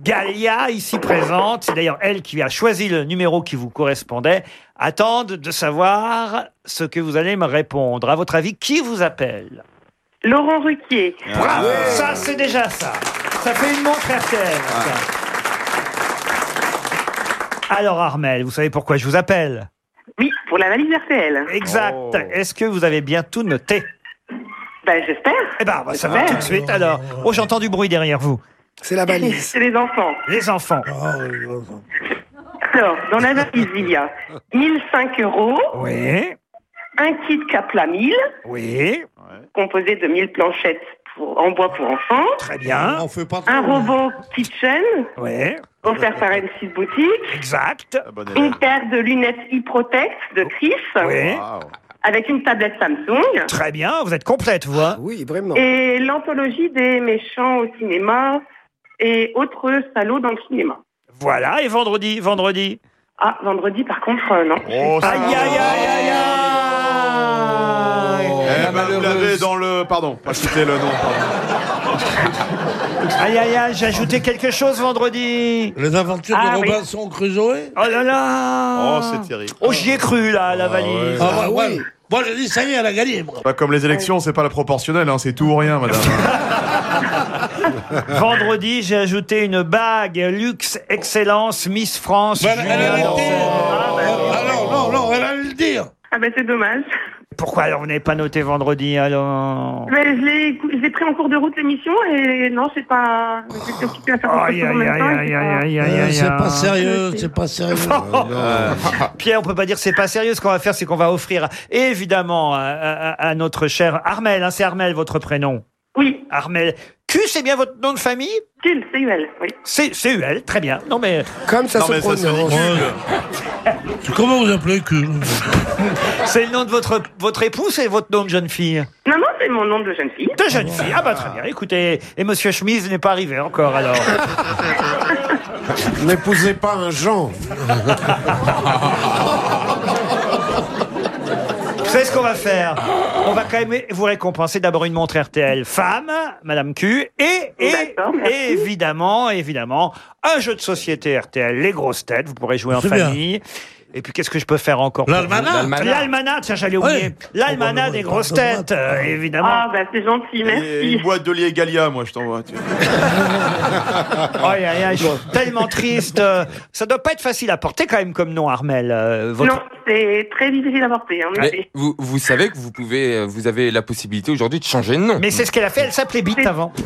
Galia, ici présente, c'est d'ailleurs elle qui a choisi le numéro qui vous correspondait, attendent de savoir ce que vous allez me répondre. À votre avis, qui vous appelle? Laurent Ruquier. Bravo Ça, c'est déjà ça. Ça fait une montre RTL. ça. Alors Armel, vous savez pourquoi je vous appelle? Oui, pour la valise RTL. Exact. Est-ce que vous avez bien tout noté? Ben, j'espère. Eh ben, on va savoir tout de suite. Alors, oh, j'entends du bruit derrière vous. C'est la valise. C'est les enfants. Les enfants. Alors, dans la valise, il y a 1005 euros. Oui. Un kit Capla 1000. Oui. Composé de 1000 planchettes pour, en bois pour enfants. Très bien. Un robot kitchen. Oui. Offert par M6 Boutique. Exact. Une paire de lunettes e-protect de Chris. Oui. Avec une tablette Samsung. Très bien, vous êtes complète, vous. hein Oui, vraiment. Et l'anthologie des méchants au cinéma et autres salauds dans le cinéma. Voilà, et vendredi, vendredi. Ah, vendredi, par contre, euh, non. Oh, Aïe, aïe, aïe, aïe, aïe Eh ben, vous l'avez dans le. Pardon, pas citer le nom, pardon. Aïe, aïe, aïe, j'ai ajouté quelque chose vendredi. Les aventures Ah, de oui. Robinson Crusoe? Oh là là Oh, c'est terrible. Oh, j'y ai cru, là, la valise. Ah, ouais, ouais. Moi, j'ai dit, ça y est, elle a gagné, moi. Pas comme les élections, c'est pas la proportionnelle, hein, c'est tout ou rien, madame. Vendredi, j'ai ajouté une bague Luxe Excellence Miss France. Elle, allait le dire. Ah, non, non, non, elle allait le dire. Ah ben c'est dommage. Pourquoi alors vous n'avez pas noté vendredi alors Mais je l'ai je l'ai pris en cours de route l'émission et non, c'est pas. J'étais occupée à faire autre Aïe, chose en aïe, même aïe, temps. et aïe, c'est aïe, pas- aïe, aïe, Euh, aïe, C'est aïe. pas sérieux, c'est pas sérieux. Pierre, on peut pas dire c'est pas sérieux. Ce qu'on va faire, c'est qu'on va offrir évidemment à, à- à notre cher Armel. hein, c'est Armel votre prénom? Oui. Armel. Q, c'est bien votre nom de famille Cul, c'est UL, oui. C'est c'est UL, très bien. Non mais Comme ça Non, se mais ça se prononce. Comment vous appelez que c'est le nom de votre votre époux, c'est votre nom de jeune fille. Non, non, c'est mon nom de jeune fille. De jeune fille. Ah bah très bien. Écoutez, et Monsieur Chemise n'est pas arrivé encore alors. N'épousez pas un Jean. Vous savez ce qu'on va faire. On va quand même vous récompenser d'abord une montre RTL femme, Madame Q, et, et, évidemment, évidemment, un jeu de société RTL, les grosses têtes, vous pourrez jouer en bien. Et puis qu'est-ce que je peux faire encore pour L'almanach vous L'almanach. L'almanach, tiens, j'allais oublier. Ouais. L'almanach des grosses têtes, euh, évidemment. Ah, bah c'est gentil, Et merci. une boîte de lait Galia, moi, je t'envoie. tu- Aïe, aïe, aïe, je suis tellement triste. Euh, Ça doit pas être facile à porter quand même comme nom, Armel. euh, votre... Non, c'est très difficile à porter, en Mais effet. vous, vous savez que vous pouvez, euh, vous avez la possibilité aujourd'hui de changer de nom. Mais c'est ce qu'elle a fait, elle s'appelait Bite avant.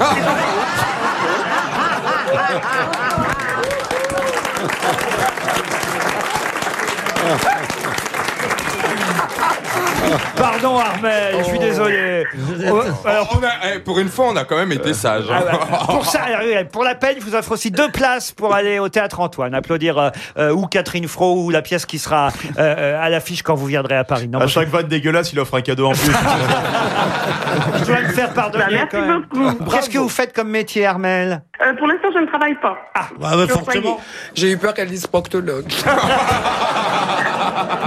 Pardon Armel, je suis désolé. Oh, alors, On a- eh, pour une fois, on a quand même été sage. ah ouais. pour ça, alors, oui, pour la peine, je vous offre aussi deux places pour aller au théâtre Antoine, applaudir euh, euh, ou Catherine Fro ou la pièce qui sera euh, euh, à l'affiche quand vous viendrez à Paris. Non, À chaque vanne dégueulasse, il offre un cadeau en plus. je dois me faire pardonner. Bah, merci quand même. beaucoup. Qu'est-ce que vous faites comme métier, Armel? Euh, pour l'instant, je ne travaille pas. Bah, bah, Je suis forcément. J'ai eu peur qu'elle dise proctologue.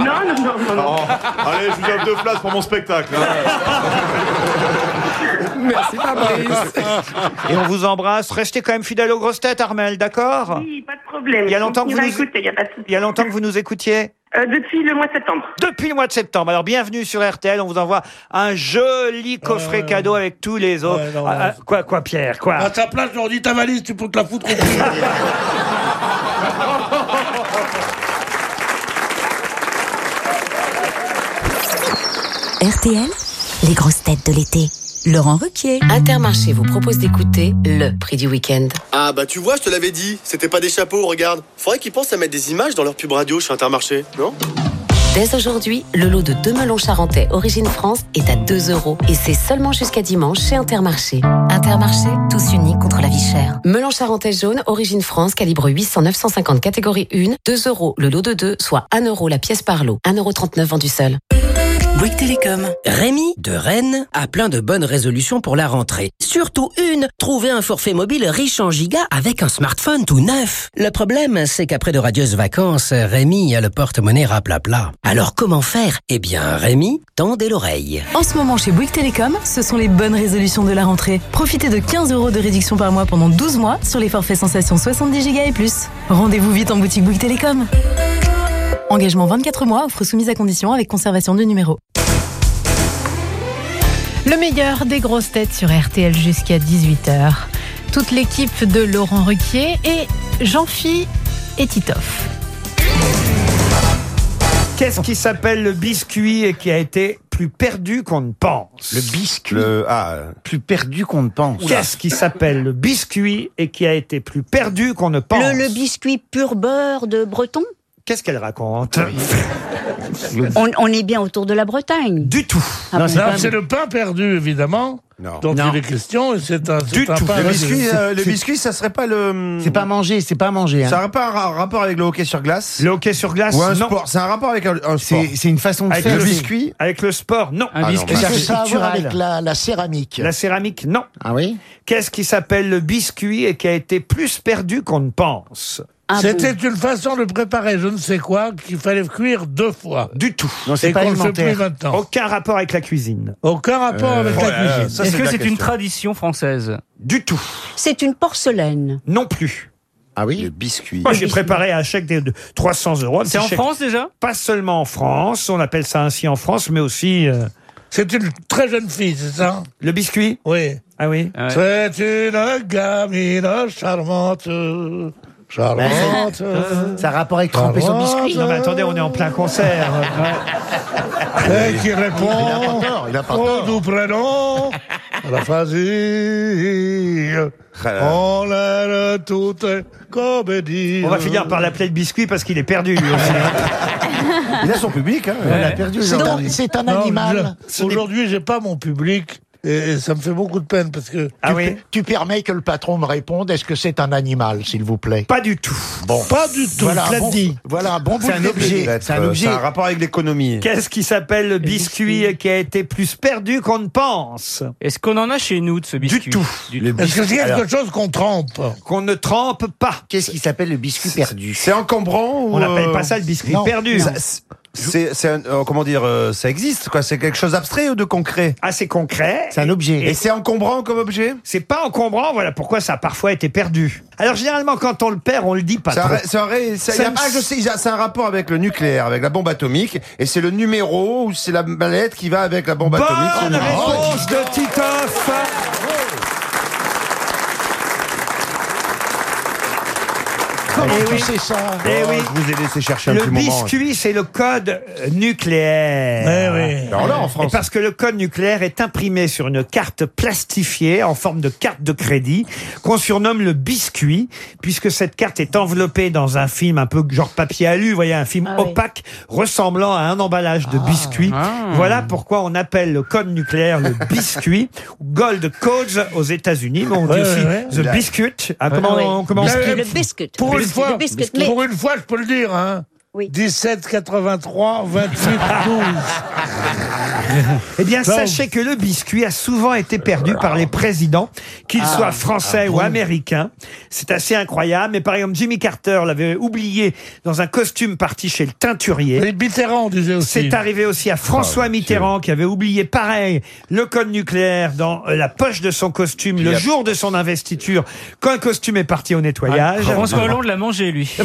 Non, non, non, non. non. Oh, allez, je vous offre deux places pour mon spectacle. hein. Merci Fabrice. Et on vous embrasse. Restez quand même fidèle aux grosses têtes, Armel, d'accord? Oui, pas de problème. Il y a longtemps que vous nous- écouter, il y a pas de souci. Il y a longtemps que vous nous écoutiez? Euh, depuis le mois de septembre. Depuis le mois de septembre. Alors bienvenue sur RTL. On vous envoie un joli coffret cadeau avec tous les autres. Ouais, non, Ah, ah, quoi, quoi, Pierre, quoi? À ta place, je leur dis ta valise, tu peux te la foutre au cul. RTL, les grosses têtes de l'été. Laurent Ruquier. Intermarché vous propose d'écouter le prix du week-end. Ah bah tu vois, je te l'avais dit, c'était pas des chapeaux, regarde. Faudrait qu'ils pensent à mettre des images dans leur pub radio chez Intermarché, non? Dès aujourd'hui, le lot de deux melons charentais Origine France est à 2 euros et c'est seulement jusqu'à dimanche chez Intermarché. Intermarché, tous unis contre la vie chère. Melon charentais jaune Origine France calibre 800-950 catégorie 1, 2 euros le lot de 2, soit 1 euro la pièce par lot, 1,39 euro vendu seul. Bouygues Télécom. Rémi de Rennes a plein de bonnes résolutions pour la rentrée. Surtout une, trouver un forfait mobile riche en gigas avec un smartphone tout neuf. Le problème, c'est qu'après de radieuses vacances, Rémi a le porte-monnaie raplapla. Alors comment faire? Eh bien, Rémi, tendez l'oreille. En ce moment, chez Bouygues Télécom, ce sont les bonnes résolutions de la rentrée. Profitez de 15 euros de réduction par mois pendant 12 mois sur les forfaits sensations 70 Go et plus. Rendez-vous vite en boutique Bouygues Télécom. Engagement 24 mois, offre soumise à condition avec conservation du numéro. Le meilleur des grosses têtes sur RTL jusqu'à 18h. Toute l'équipe de Laurent Ruquier et Jean-Phi et Titoff. Qu'est-ce qui s'appelle le biscuit et qui a été plus perdu qu'on ne pense? Le biscuit? ah, plus perdu qu'on ne pense. Qu'est-ce qui s'appelle le biscuit et qui a été plus perdu qu'on ne pense Le, le biscuit pur beurre de Breton? Qu'est-ce qu'elle raconte on, on est bien autour de la Bretagne. Du tout. Ah Non, bon c'est le pain perdu, évidemment. Dont il est question, c'est un, un pain. Le biscuit, euh, le biscuit, ça serait pas le. C'est pas manger, c'est pas manger. hein. Ça n'a pas un ra- rapport avec le hockey sur glace? Le hockey sur glace, Ou un non. sport. C'est un rapport avec un, un sport. C'est une façon de Avec faire. le c'est- biscuit Avec le sport, non. Un biscuit bah, c'est c'est- architectural. avec la, la céramique. La céramique, non. Ah oui? Qu'est-ce qui s'appelle le biscuit et qui a été plus perdu qu'on ne pense? Ah C'était une façon de préparer je ne sais quoi qu'il fallait cuire deux fois. Du tout. Non, c'est pas alimentaire. maintenant. Aucun rapport avec la cuisine. Aucun rapport avec la cuisine. Est-ce que c'est une tradition française Du tout. C'est une porcelaine. Non plus. Ah oui Le biscuit. Moi, j'ai préparé un chèque de de 300 euros. C'est en chèque. France déjà Pas seulement en France, on appelle ça ainsi en France, mais aussi euh, C'est une très jeune fille, c'est ça le biscuit? Oui. Ah oui? Ouais. C'est une gamine charmante. Charmante. Ça a rapport avec tremper son biscuit. Non mais attendez, on est en plein concert. Et qui répond il a pas tort. doux prénom, à la fasille. On l'air toute comédie. On va finir par l'appeler le biscuit parce qu'il est perdu lui aussi. Il a son public. Hein. On a perdu C'est un- C'est un Non, animal. je- Aujourd'hui, j'ai pas mon public et, et ça me fait beaucoup de peine parce que. Ah tu, oui. tu permets que le patron me réponde est-ce que c'est un animal, s'il vous plaît? Pas du tout. Bon. Pas du tout, Voilà je un bon, l'ai dit. voilà un bon C'est un objet. C'est un objet. C'est un rapport avec l'économie. Qu'est-ce qui s'appelle le biscuit qui a été plus perdu qu'on ne pense? Est-ce qu'on en a chez nous de ce biscuit? Du tout. Est-ce que c'est quelque chose qu'on trempe? Qu'on ne trempe pas. Qu'est-ce qui s'appelle le biscuit perdu? C'est encombrant ou On n'appelle euh, pas ça le biscuit non. perdu. C'est- C'est, c'est un- euh, comment dire, euh, ça existe quoi C'est quelque chose d'abstrait ou de concret? Assez concret. C'est un objet. Et c'est encombrant comme objet? C'est pas encombrant, voilà pourquoi ça a parfois été perdu. Alors généralement quand on le perd, on le dit pas C'est un, c'est un c'est- ah, je sais, c'est rapport avec le nucléaire, avec la bombe atomique, et c'est le numéro ou c'est la mallette qui va avec la bombe atomique. c'est Bonne le numéro. réponse de Titoff Comment Eh tu oui. sais ça Eh Oh, oui. Je vous ai laissé chercher un Le petit moment. biscuit, c'est le code nucléaire. Eh oui. Alors là, en Et France. parce que le code nucléaire est imprimé sur une carte plastifiée en forme de carte de crédit qu'on surnomme le biscuit, puisque cette carte est enveloppée dans un film un peu genre papier alu, vous voyez, un film Ah oui. opaque ressemblant à un emballage de biscuit. Voilà pourquoi on appelle le code nucléaire le biscuit, Gold Codes aux États-Unis, mais on dit Ouais, aussi ouais, the biscuit. Ah, comment, Ah oui. on- comment on- Biscuit. Le biscuit. Pour Le une fois, pour une fois, je peux le dire, hein. Oui. 17, 83, 28, 12. Eh bien, Non. sachez que le biscuit a souvent été perdu par les présidents, qu'ils Ah. soient français ou américains. C'est assez incroyable. Mais par exemple, Jimmy Carter l'avait oublié dans un costume parti chez le teinturier. Les Mitterrand, on disait aussi. C'est arrivé aussi à François Mitterrand qui avait oublié pareil le code nucléaire dans euh, la poche de son costume le a- jour de son investiture quand un costume est parti au nettoyage. François Hollande l'a mangé, lui. Je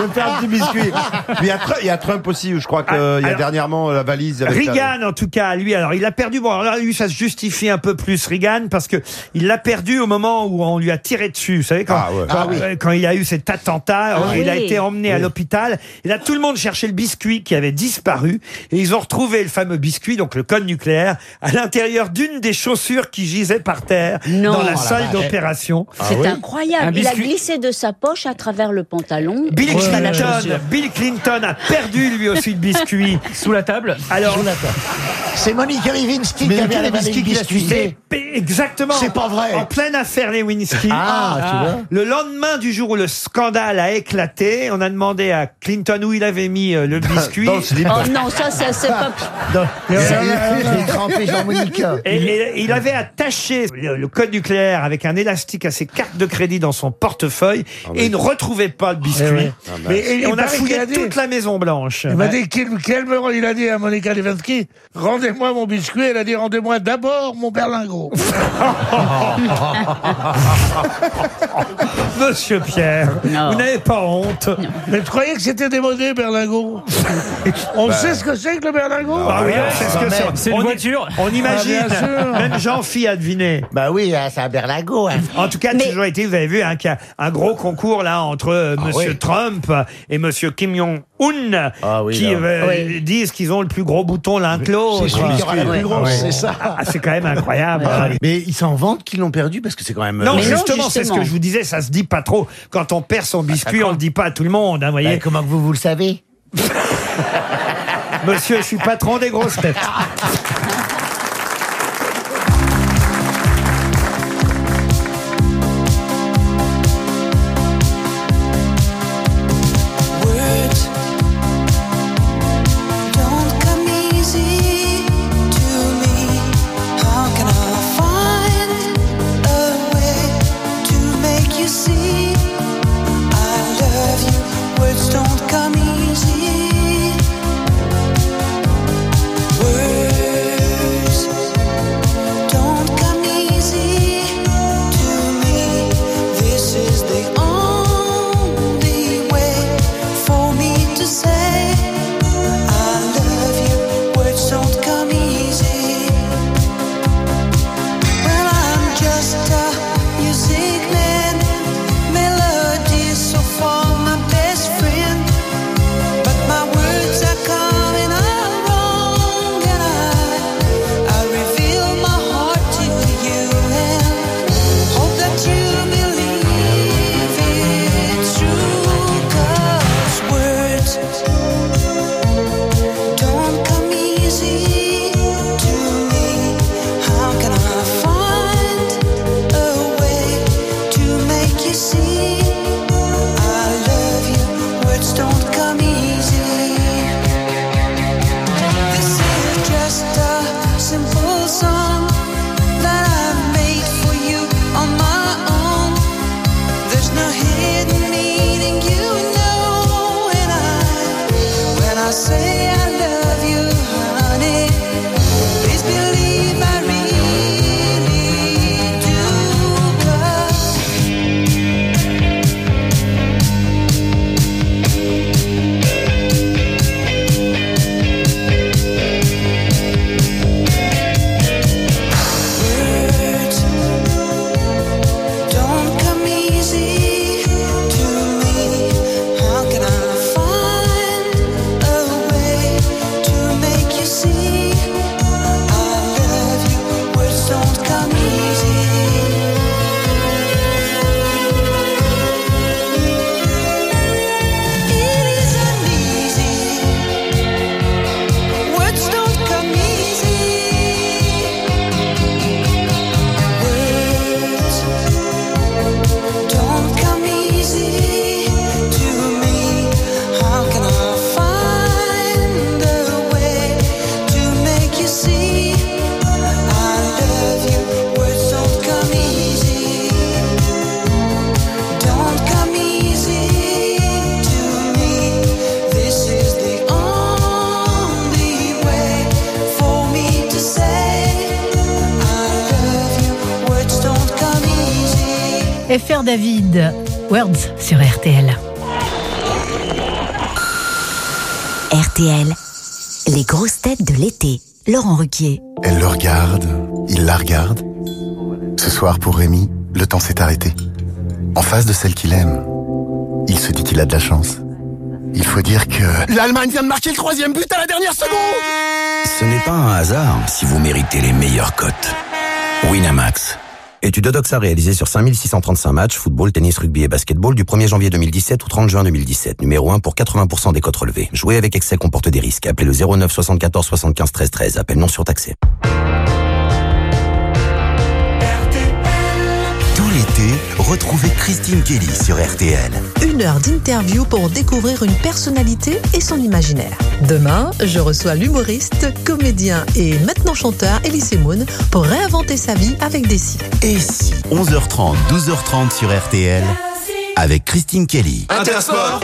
vais me faire un petit biscuit. Puis Il y, a Tru- il y a Trump aussi, où je crois qu'il Ah, y a alors- dernièrement euh, la valise. Avec la- Reagan, en tout cas, lui, alors il a perdu. Bon, alors là, lui, ça se justifie un peu plus, Reagan, parce que il l'a perdu au moment où on lui a tiré dessus. Vous savez, quand, Ah, ouais. quand, Ah oui. euh, quand il a eu cet attentat, Ah il a été emmené à l'hôpital. Et là, tout le monde cherchait le biscuit qui avait disparu. Et ils ont retrouvé le fameux biscuit, donc le code nucléaire, à l'intérieur d'une des chaussures qui gisait par terre Non. dans la Oh salle d'opération. C'est incroyable. Un Il a glissé de sa poche à travers le pantalon. Bill Clinton. Bill Clinton a perdu lui aussi le biscuit. Sous la table Alors, C'est Monica Lewinsky qui avait quel avalé biscuit le qu'il a biscuit. sucé exactement. C'est pas vrai. En pleine affaire Lewinsky. Ah, tu vois. Le lendemain du jour où le scandale a éclaté, on a demandé à Clinton où il avait mis euh, le biscuit. Dans. Oh non, ça, ça c'est pas. Jean-Monica. Et, et il avait attaché le, le code nucléaire avec un élastique à ses cartes de crédit dans son portefeuille et il ne retrouvait pas le biscuit. Eh oui. Mais Et il on a fouillé a dit- toute la Maison Blanche. Il m'a dit qu'il quel il a dit à Monica Lewinsky, rendez-moi mon biscuit. Elle a dit, rendez-moi d'abord mon berlingot. Monsieur Pierre, Non. vous n'avez pas honte. Mais tu croyais que c'était démodé, berlingot On sait ce que c'est que le berlingot Ah oui, on sait ce que c'est. C'est une On- voiture. On imagine. Ah, bien sûr. Même Jean-Phi a deviné. Bah oui, hein, c'est un berlingot. hein. En tout cas, Mais- toujours été, vous avez vu hein, qu'il y a un gros concours là entre euh, Monsieur oui. Trump et Monsieur Kim Ah oui, qui euh, Oui. disent qu'ils ont le plus gros bouton l'un que l'autre. C'est celui qui aura la plus grosse, c'est ça. Ah, c'est quand même incroyable. Mais ils s'en vantent qu'ils l'ont perdu parce que c'est quand même. Non, non, justement, c'est ce que je vous disais, ça se dit pas trop. Quand on perd son biscuit, on le dit pas à tout le monde, hein, vous Bah, voyez. comment que vous, vous le savez Monsieur, je suis patron des grosses têtes. David, Words sur RTL. RTL, les grosses têtes de l'été. Laurent Ruquier. Elle le regarde, il la regarde. Ce soir, pour Rémi, le temps s'est arrêté. En face de celle qu'il aime, il se dit qu'il a de la chance. Il faut dire que... L'Allemagne vient de marquer le troisième but à la dernière seconde Ce n'est pas un hasard si vous méritez les meilleures cotes. Winamax. Étude Odoxa réalisée sur 5635 matchs, football, tennis, rugby et basketball du 1er janvier 2017 au 30 juin 2017. Numéro 1 pour 80% des cotes relevées. Jouer avec excès comporte des risques. Appelez le 09 74 75 13 13. Appel non surtaxé. Retrouvez Christine Kelly sur RTL. Une heure d'interview pour découvrir une personnalité et son imaginaire. Demain, je reçois l'humoriste, comédien et maintenant chanteur Elie Moon pour réinventer sa vie avec des si. Et si 11h30, 12h30 sur RTL avec Christine Kelly. Intersport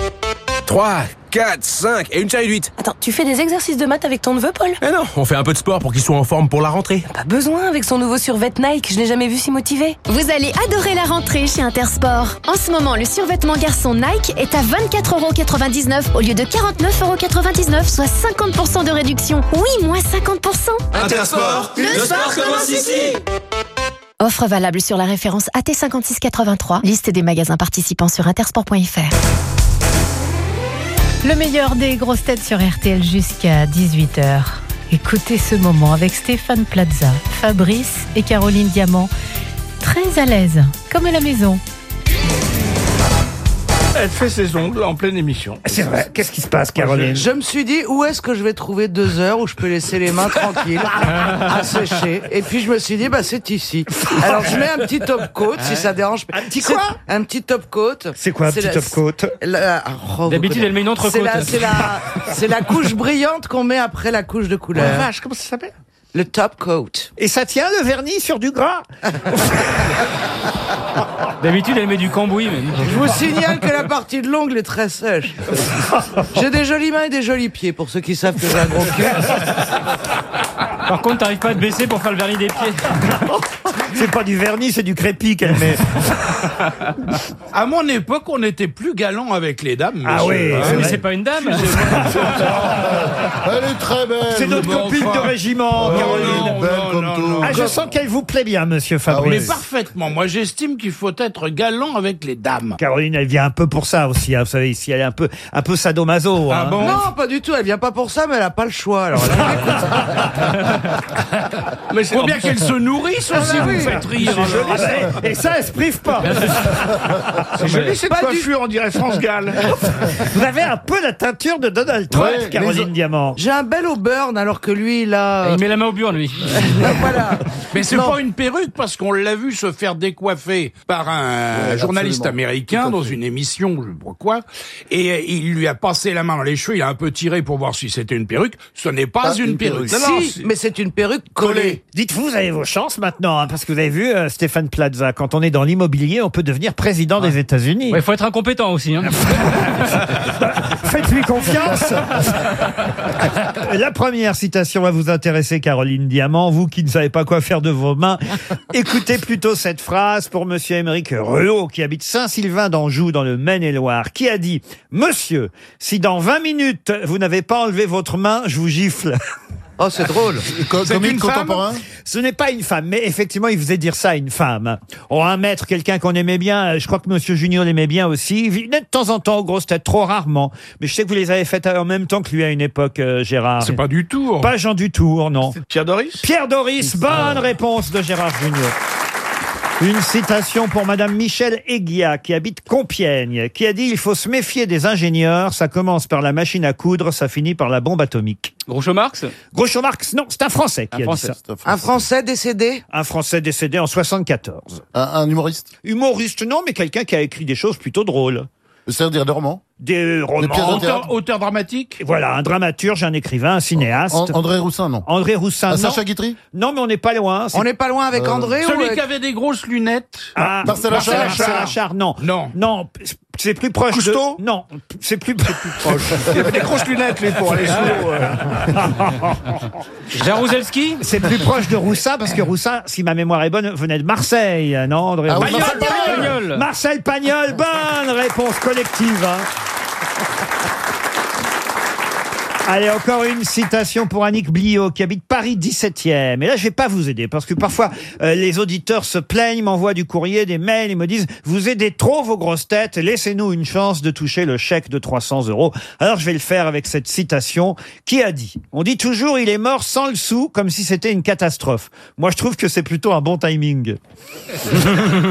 3, 4, 5 et une série de 8. Attends, tu fais des exercices de maths avec ton neveu, Paul? Eh non, on fait un peu de sport pour qu'il soit en forme pour la rentrée. Pas besoin avec son nouveau survêt Nike, je l'ai jamais vu si motivé. Vous allez adorer la rentrée chez Intersport. En ce moment, le survêtement garçon Nike est à 24,99€ au lieu de 49,99€, soit 50% de réduction. Oui, moins 50%. Intersport, le sport commence ici. Offre valable sur la référence AT5683. Liste des magasins participants sur intersport.fr. Le meilleur des grosses têtes sur RTL jusqu'à 18h. Écoutez ce moment avec Stéphane Plaza, Fabrice et Caroline Diamant. Très à l'aise, comme à la maison. Elle fait ses ongles en pleine émission. C'est vrai. Qu'est-ce qui se passe, Caroline Je me suis dit, où est-ce que je vais trouver deux heures où je peux laisser les mains tranquilles à sécher Et puis je me suis dit, bah c'est ici. Alors je mets un petit top coat, si ça dérange. Un petit quoi Un petit top coat. C'est quoi un petit la- top coat oh, D'habitude, elle met une entrecôte. C'est la, c'est la, c'est la couche brillante qu'on met après la couche de couleur. Oh la vache, comment ça s'appelle? Le top coat. Et ça tient le vernis sur du gras? D'habitude, elle met du cambouis. Mais... Je vous signale que la partie de l'ongle est très sèche. J'ai des jolies mains et des jolis pieds pour ceux qui savent que j'ai un gros cul. Par contre, t'arrives pas à te baisser pour faire le vernis des pieds. C'est pas du vernis, c'est du crépi qu'elle met. À mon époque, on était plus galant avec les dames. Ah monsieur. oui, Hein, c'est mais vrai. c'est pas une dame. Elle est très belle. C'est notre bon, copine enfin. de régiment, Non, Caroline. non, belle non, comme non, tout. non. Ah, je sens qu'elle vous plaît bien, monsieur Fabrice. Mais parfaitement. Moi, j'estime qu'il faut être galant avec les dames. Caroline, elle vient un peu pour ça aussi. hein. Vous savez, ici, elle est un peu, un peu sadomaso. Ah hein. bon Non, pas du tout. Elle vient pas pour ça, mais elle a pas le choix. Alors, Mais faut bien qu'elle se nourrisse aussi, Ah, vous ça. Et ça, elle se prive pas. C'est joli cette Pas du- coiffure, on dirait France Gall. Vous avez un peu la teinture de Donald Trump, Ouais, Caroline Diamant. J'ai un bel au burn, alors que lui, il a. Il met la main au burn, lui. voilà. Mais c'est Non. pas une perruque parce qu'on l'a vu se faire décoiffer par un journaliste absolument. américain dans une émission, je sais pas quoi, et euh, il lui a passé la main dans les cheveux, il a un peu tiré pour voir si c'était une perruque. Ce n'est pas, Pas une, une perruque. perruque. Non, non, Si, mais c'est une perruque collée. Dites-vous, vous avez vos chances maintenant, hein, parce que vous avez vu, euh, Stéphane Plaza, quand on est dans l'immobilier, on peut devenir président des États-Unis. Il faut être incompétent aussi. Hein. Faites-lui confiance. La première citation va vous intéresser, Caroline Diamant. Vous qui ne savez pas quoi faire de vos mains, écoutez plutôt cette phrase pour Monsieur Émeric Rehaut, qui habite Saint-Sylvain d'Anjou, dans le Maine-et-Loire, qui a dit « Monsieur, si dans 20 minutes, vous n'avez pas enlevé votre main, je vous gifle. » Oh, c'est drôle. Co- C'est Comique une femme contemporain Ce n'est pas une femme, mais effectivement, il faisait dire ça à une femme. Oh, un maître, quelqu'un qu'on aimait bien, euh, je crois que Monsieur Junior l'aimait bien aussi. Il venait de temps en temps aux grosses têtes, trop rarement. Mais je sais que vous les avez faites en même temps que lui à une époque, euh, Gérard. c'est pas du tout. Pas Jean Dutour, non. Pierre Doris? Pierre Doris, bonne réponse de Gérard Junior. Une citation pour Madame Michel Eguia, qui habite Compiègne, qui a dit Il faut se méfier des ingénieurs, ça commence par la machine à coudre, ça finit par la bombe atomique. Groucho Marx Groucho Marx, non, c'est un Français qui Un a Français. dit ça. Un Français décédé Un Français décédé en 74. Un, un humoriste? Humoriste, non, mais quelqu'un qui a écrit des choses plutôt drôles. C'est-à-dire des romans? Des romans. Auteur- auteur dramatique? Voilà, un dramaturge, un écrivain, un cinéaste. An- André Roussin, non André Roussin, Ah, non. Sacha Guitry? Non, mais on n'est pas loin. On n'est pas loin avec André ou Celui avec- qui avait des grosses lunettes. Ah, Marcel Marcel Achard. Achard, Achard, non. Non. Non, c'est plus proche Cousteau? De... Non, c'est plus, c'est plus proche. Il avait des grosses lunettes, lui, pour aller sous l'eau. Jaruzelski? C'est plus proche de Roussin, parce que Roussin, si ma mémoire est bonne, venait de Marseille, non, André Ah oui, Roussin? Marcel Pagnol. Marcel Pagnol, bonne réponse collective. hein. Allez, encore une citation pour Annick Bliot, qui habite Paris 17e. Et là, je vais pas vous aider, parce que parfois, euh, les auditeurs se plaignent, m'envoient du courrier, des mails, ils me disent, vous aidez trop vos grosses têtes, laissez-nous une chance de toucher le chèque de 300 euros. Alors, je vais le faire avec cette citation. Qui a dit On dit toujours, il est mort sans le sou, comme si c'était une catastrophe. Moi, je trouve que c'est plutôt un bon timing.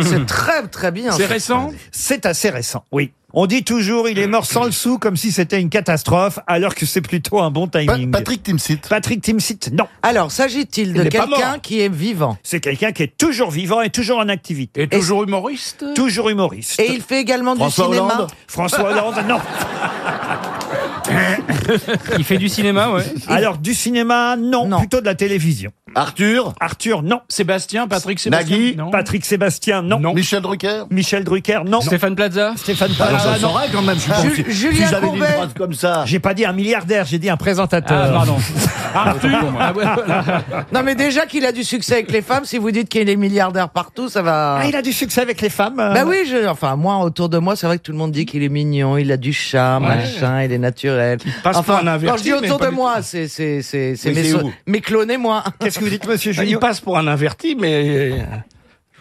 C'est très très bien. C'est récent? C'est assez récent, oui. On dit toujours il est mort sans le sou comme si c'était une catastrophe, alors que c'est plutôt un bon Pa- timing. Patrick Timsit. Patrick Timsit, non. Alors, s'agit-il de Il n'est pas quelqu'un mort. qui est vivant? C'est quelqu'un qui est toujours vivant et toujours en activité. Et toujours humoriste? Toujours humoriste. et il fait également François du cinéma? Hollande? François Hollande, non. Il fait du cinéma, ouais. Alors du cinéma, non, Non. plutôt de la télévision. Arthur Arthur, non. Sébastien, Patrick Sébastien. Nagui non. Patrick Sébastien, non. Non. Michel Drucker Michel Drucker, non. Stéphane Plaza Stéphane Ah, Plaza, ça non. quand même, je suis pas- Ju- si- Julien Si j'avais dit une Courbet. phrase comme ça. J'ai pas dit un milliardaire, j'ai dit un présentateur. Ah, pardon. Arthur Ah, ouais, voilà. Non, mais déjà qu'il a du succès avec les femmes, si vous dites qu'il est milliardaire partout, ça va. Ah, il a du succès avec les femmes. euh, Bah oui, je, enfin moi autour de moi, c'est vrai que tout le monde dit qu'il est mignon, il a du charme, machin, il est naturel. passe enfin, pour un inverti, quand je dis autour de moi, c'est c'est c'est c'est Mais mes, mes clones et moi. Qu'est-ce que vous dites, monsieur Il Julien passe pour un inverti, mais euh,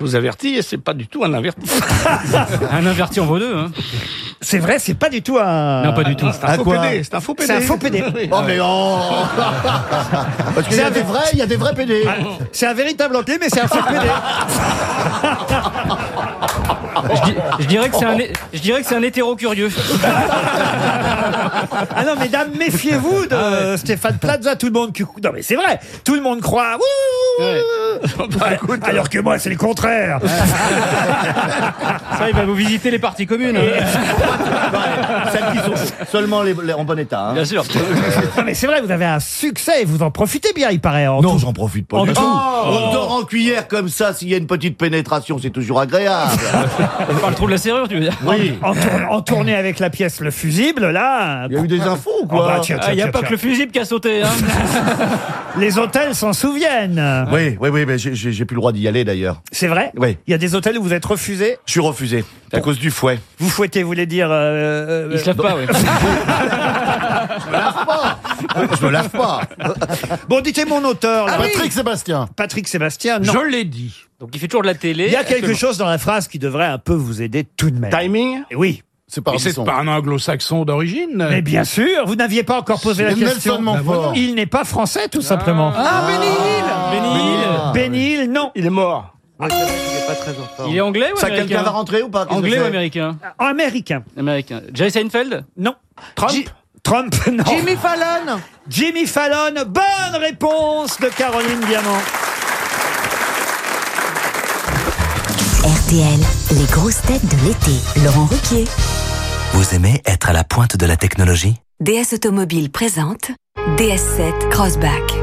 je vous avertis, c'est pas du tout un inverti. un inverti en vaut deux, hein. C'est vrai, c'est pas du tout un. Non, pas du tout. C'est un faux PD. C'est un faux PD. C'est un faux PD. Oh, mais oh Parce qu'il y a des vrais, il y a des vrais PD. Ah, C'est un véritable anglais, mais c'est un faux PD. Je, dirais que c'est un, é- je dirais que c'est un hétéro curieux. Ah non, mesdames, méfiez-vous de Stéphane Plaza. Tout le monde. Non, mais c'est vrai. Tout le monde croit. Ouh, Bah, Alors que moi, c'est le contraire. Ça, il va vous visiter les parties communes. Celles qui sont seulement les, les- en bon état. hein. Bien sûr. Non, mais c'est vrai, vous avez un succet et vous en profitez bien, il paraît. En Non, tout. j'en profite pas En du tout. tout. Oh. On dort en cuillère comme ça, s'il y a une petite pénétration, c'est toujours agréable. On parle trop de la serrure, tu veux dire Oui. En, tour- en tournée avec la pièce Le Fusible, là. Il y a eu des infos ou quoi bah, tiens, Ah, Il n'y a tiens, pas tiens. que le fusible qui a sauté. Hein. Les hôtels s'en souviennent. Oui, oui, oui, mais j'ai- j'ai j'ai plus le droit d'y aller d'ailleurs. C'est vrai Oui. Il y a des hôtels où vous êtes refusé. Je suis refusé à cause du fouet. Vous fouettez, vous voulez dire. euh, Il se lave pas, oui. Je me lave pas. Je me lave pas. Bon, dites mon auteur. là. Patrick Sébastien. Patrick Sébastien, non. Je l'ai dit. Donc il fait toujours de la télé. Il y a quelque chose dans la phrase qui devrait un peu vous aider tout de même. Timing Et Oui. C'est pas Et c'est pas un anglo-saxon d'origine Mais bien sûr, vous n'aviez pas encore posé la C'est question. Nelson Montfort. Il n'est pas français, tout simplement. Ah, Benny Hill Benny Hill. Benny Hill, non. Il est mort. Ah, c'est vrai qu'il est pas très en forme. Il est anglais ou Ça, américain quelqu'un va rentrer ou pas Qu'est-ce que Anglais ou c'est américain Américain. Américain. Jerry Seinfeld Non. Trump J- Trump, non. Jimmy Fallon Jimmy Fallon, bonne réponse de Caroline Diamant. RTL, les grosses têtes de l'été. Laurent Ruquier. Vous aimez être à la pointe de la technologie? DS Automobile présente DS7 Crossback.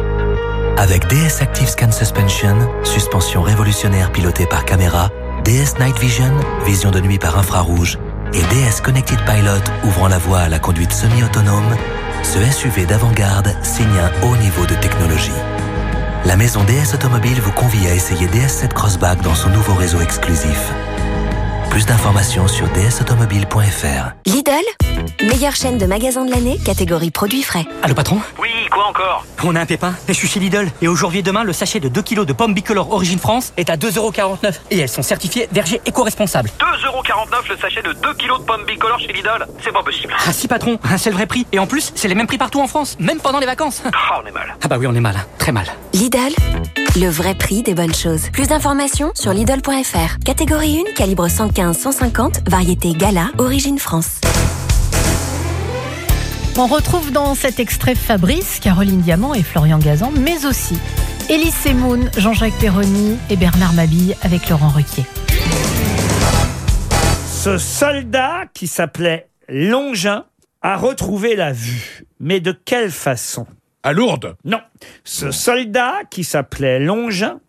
Avec DS Active Scan Suspension, suspension révolutionnaire pilotée par caméra, DS Night Vision, vision de nuit par infrarouge, et DS Connected Pilot ouvrant la voie à la conduite semi-autonome, ce SUV d'avant-garde signe un haut niveau de technologie. La maison DS Automobile vous convie à essayer DS7 Crossback dans son nouveau réseau exclusif. Plus d'informations sur dsautomobile.fr. Lidl, meilleure chaîne de magasins de l'année, catégorie produits frais. Allô patron Oui, quoi encore On a un pépin, et je suis chez Lidl. Et aujourd'hui et demain, le sachet de 2 kg de pommes bicolores Origine France est à 2,49€. Et elles sont certifiées verger éco-responsable. 2,49€ le sachet de 2 kilos de pommes bicolores chez Lidl C'est pas possible. Ah si patron, c'est le vrai prix. Et en plus, c'est les mêmes prix partout en France, même pendant les vacances. Ah, on est mal. Ah bah oui, on est mal, hein. très mal. Lidl, le vrai prix des bonnes choses. Plus d'informations sur Lidl.fr. Catégorie 1, calibre 115-150, variété Gala, origine France. On retrouve dans cet extrait Fabrice, Caroline Diamant et Florian Gazan, mais aussi Elie Semoun, Jean-Jacques Perroni et Bernard Mabille avec Laurent Ruquier. Ce soldat qui s'appelait Longin a retrouvé la vue. Mais de quelle façon? À Lourdes? Non. Ce soldat qui s'appelait Longin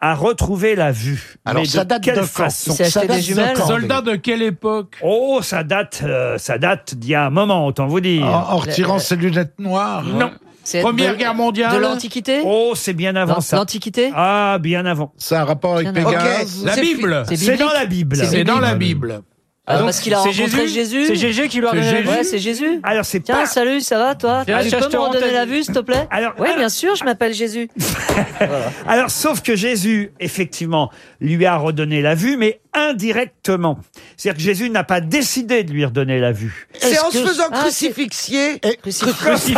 a retrouvé la vue. Alors, Mais ça de date quelle de quand façon Il s'est acheté Ça des jumelles quand Soldat de quelle époque? Oh, ça date, euh, ça date d'il y a un moment, autant vous dire. En, en retirant ses lunettes noires. Non. C'est Première de- Guerre mondiale De l'Antiquité? Oh, c'est bien avant L'an- ça. L'Antiquité? Ah, bien avant. C'est un rapport avec. Pégase La C'est- Bible c'est C'est dans la Bible. C'est dans la Bible. Ah, Donc, parce qu'il a rencontré Jésus Jésus. C'est Gégé qui lui a donné la Jésus. vue Ouais, c'est Jésus. Alors, c'est Tiens, pas... salut, ça va toi? Tiens, Tu peux me redonner la vue, s'il te plaît? Alors, Oui, alors- bien sûr, je m'appelle Jésus. Alors, sauf que Jésus, effectivement, lui a redonné la vue, mais indirectement. C'est-à-dire que Jésus n'a pas décidé de lui redonner la vue. C'est en se faisant Ah, crucifixier. Crucifié.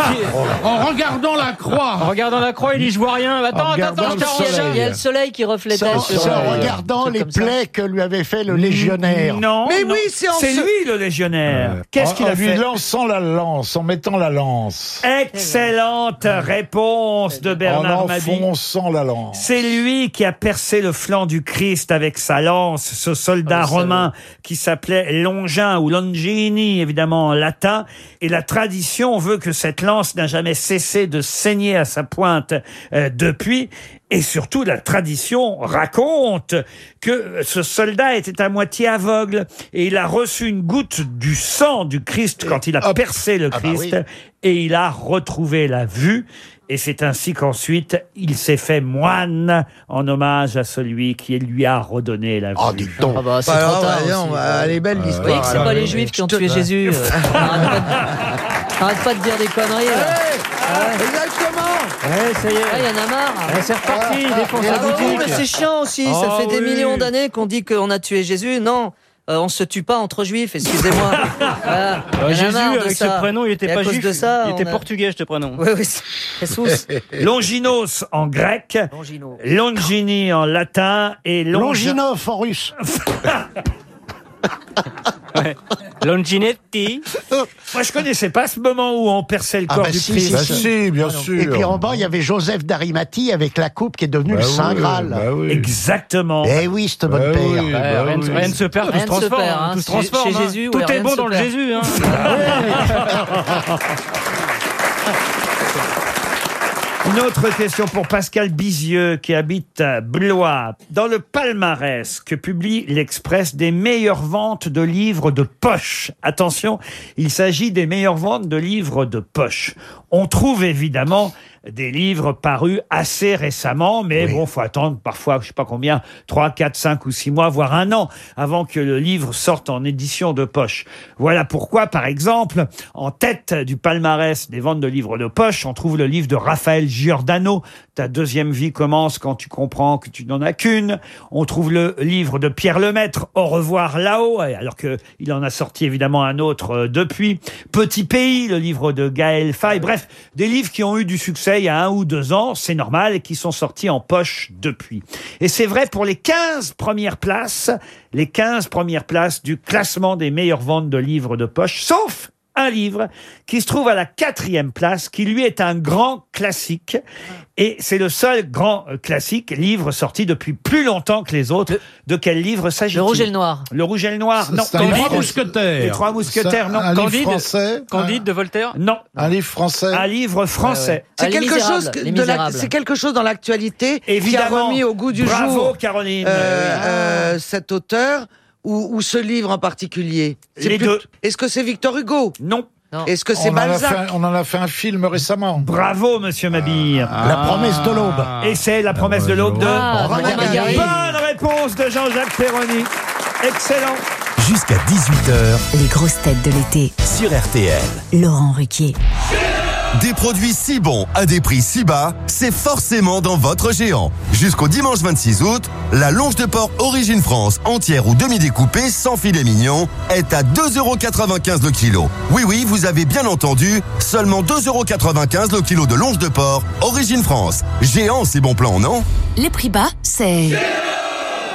En regardant la croix. En regardant la croix, il dit Je vois rien. Attends, attends, attends, je t'arrange. Il y a le soleil qui reflétait C'est en regardant les plaies que lui avait fait le légionnaire. Non. Mais non. oui, c'est en C'est lui le légionnaire. Qu'est-ce En- qu'il en a lui fait lançant la lance, en mettant la lance. Excellente réponse de En Bernard Mabie. enfonçant la lance. C'est lui qui a percé le flanc du Christ avec sa lance, ce soldat Ah, romain qui s'appelait Longin ou Longini, évidemment en latin. Et la tradition veut que cette lance n'a jamais cessé de saigner à sa pointe euh, depuis. Et surtout, la tradition raconte que ce soldat était à moitié aveugle et il a reçu une goutte du sang du Christ quand il a percé le Ah bah Christ oui. et il a retrouvé la vue. Et c'est ainsi qu'ensuite, il s'est fait moine en hommage à celui qui lui a redonné la vue. Oh, dis donc. Ah bah, c'est Bah, trop alors, tard. non, aussi. elle est belle Vous voyez l'histoire. que c'est pas les juifs qui ont tué Jésus. euh. Arrête pas de- Arrête pas de dire des conneries. là. Exactement. Ouais, ça y Ah, Il y en a marre. Ouais, C'est reparti, il défonce Ah la boutique. mais c'est chiant aussi. ça Oh, fait des oui. millions d'années qu'on dit qu'on a tué Jésus. Non. Euh, on se tue pas entre juifs, excusez-moi. Voilà. Euh, Jésus, avec ça. ce prénom, il était Et pas juif. de ça, il était a- portugais, ce prénom. Oui, oui, Jesus. Longinos en grec, Longino. Longini en latin et Longi- Longinov en russe. Longinetti. Moi, je connaissais pas ce moment où on perçait le Ah corps bah du si, Christ. si, si. si, bien Et sûr. puis en bas, il y avait Joseph d'Arimathie avec la coupe qui est devenue Bah le Saint oui, Graal. bah oui. Exactement. Eh oui, cette bonne Bah père. oui, bah rien, ne- oui. rien ne se perd, tout Rien se ne se transforme. perd, hein, hein. tout se Chez- transforme. chez hein. Jésus, Tout est rien bon dans le perd. Jésus. hein. Une autre question pour Pascal Bizieux qui habite à Blois. Dans le palmarès que publie l'Express des meilleures ventes de livres de poche. Attention, il s'agit des meilleures ventes de livres de poche. On trouve évidemment des livres parus assez récemment, mais bon, faut attendre parfois, je sais pas combien, 3, 4, 5 ou 6 mois, voire un an, avant que le livre sorte en édition de poche. Voilà pourquoi, par exemple, en tête du palmarès des ventes de livres de poche, on trouve le livre de Raphaël Giordano, Ta deuxième vie commence quand tu comprends que tu n'en as qu'une. On trouve le livre de Pierre Lemaître, Au revoir là-haut, alors que il en a sorti évidemment un autre euh, depuis. Petit pays, le livre de Gaël Faye. Bref, des livres qui ont eu du succès il y a un ou deux ans, c'est normal, qui sont sortis en poche depuis. Et c'est vrai pour les 15 premières places, les 15 premières places du classement des meilleures ventes de livres de poche, sauf un livre qui se trouve à la quatrième place, qui lui est un grand classique. Et c'est le seul grand euh, classique, livre sorti depuis plus longtemps que les autres. De quel livre s'agit-il? Le Rouge et le Noir. Le Rouge et le Noir, non. Les Trois Mousquetaires. Les Trois Mousquetaires, non. un livre Candide français Candide de Voltaire? Non. Un livre français Un livre français. C'est Ah, quelque chose de la- quelque chose dans l'actualité qui a Évidemment. remis au goût du Bravo, jour Caroline. euh, euh, cet auteur ou, ou ce livre en particulier? C'est Les plus- deux. Est-ce que c'est Victor Hugo? Non. Est-ce que c'est on, en a Balzac? fait, on en a fait un film récemment. Bravo, monsieur Mabille. La promesse de l'aube. Et c'est la promesse de l'aube de Ah. Bonne réponse de Jean-Jacques Perroni. Excellent. Jusqu'à 18h Les grosses têtes de l'été. sur RTL. Laurent Ruquier. Des produits si bons à des prix si bas, c'est forcément dans votre géant. Jusqu'au dimanche 26 août, la longe de porc Origine France entière ou demi-découpée sans filet mignon est à 2,95€ le kilo. Oui oui, vous avez bien entendu, seulement 2,95€ le kilo de longe de porc Origine France. Géant, c'est bon plan, non? Les prix bas, c'est.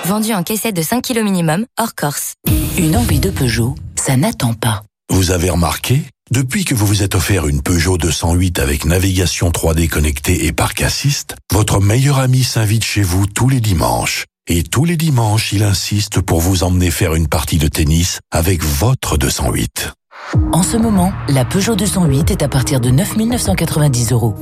Vendu en caissette de 5 kg minimum, hors Corse. Une envie de Peugeot, ça n'attend pas. Vous avez remarqué Depuis que vous vous êtes offert une Peugeot 208 avec navigation 3D connectée et parc assist, votre meilleur ami s'invite chez vous tous les dimanches. Et tous les dimanches, il insiste pour vous emmener faire une partie de tennis avec votre 208. En ce moment, la Peugeot 208 est à partir de 9 990 euros.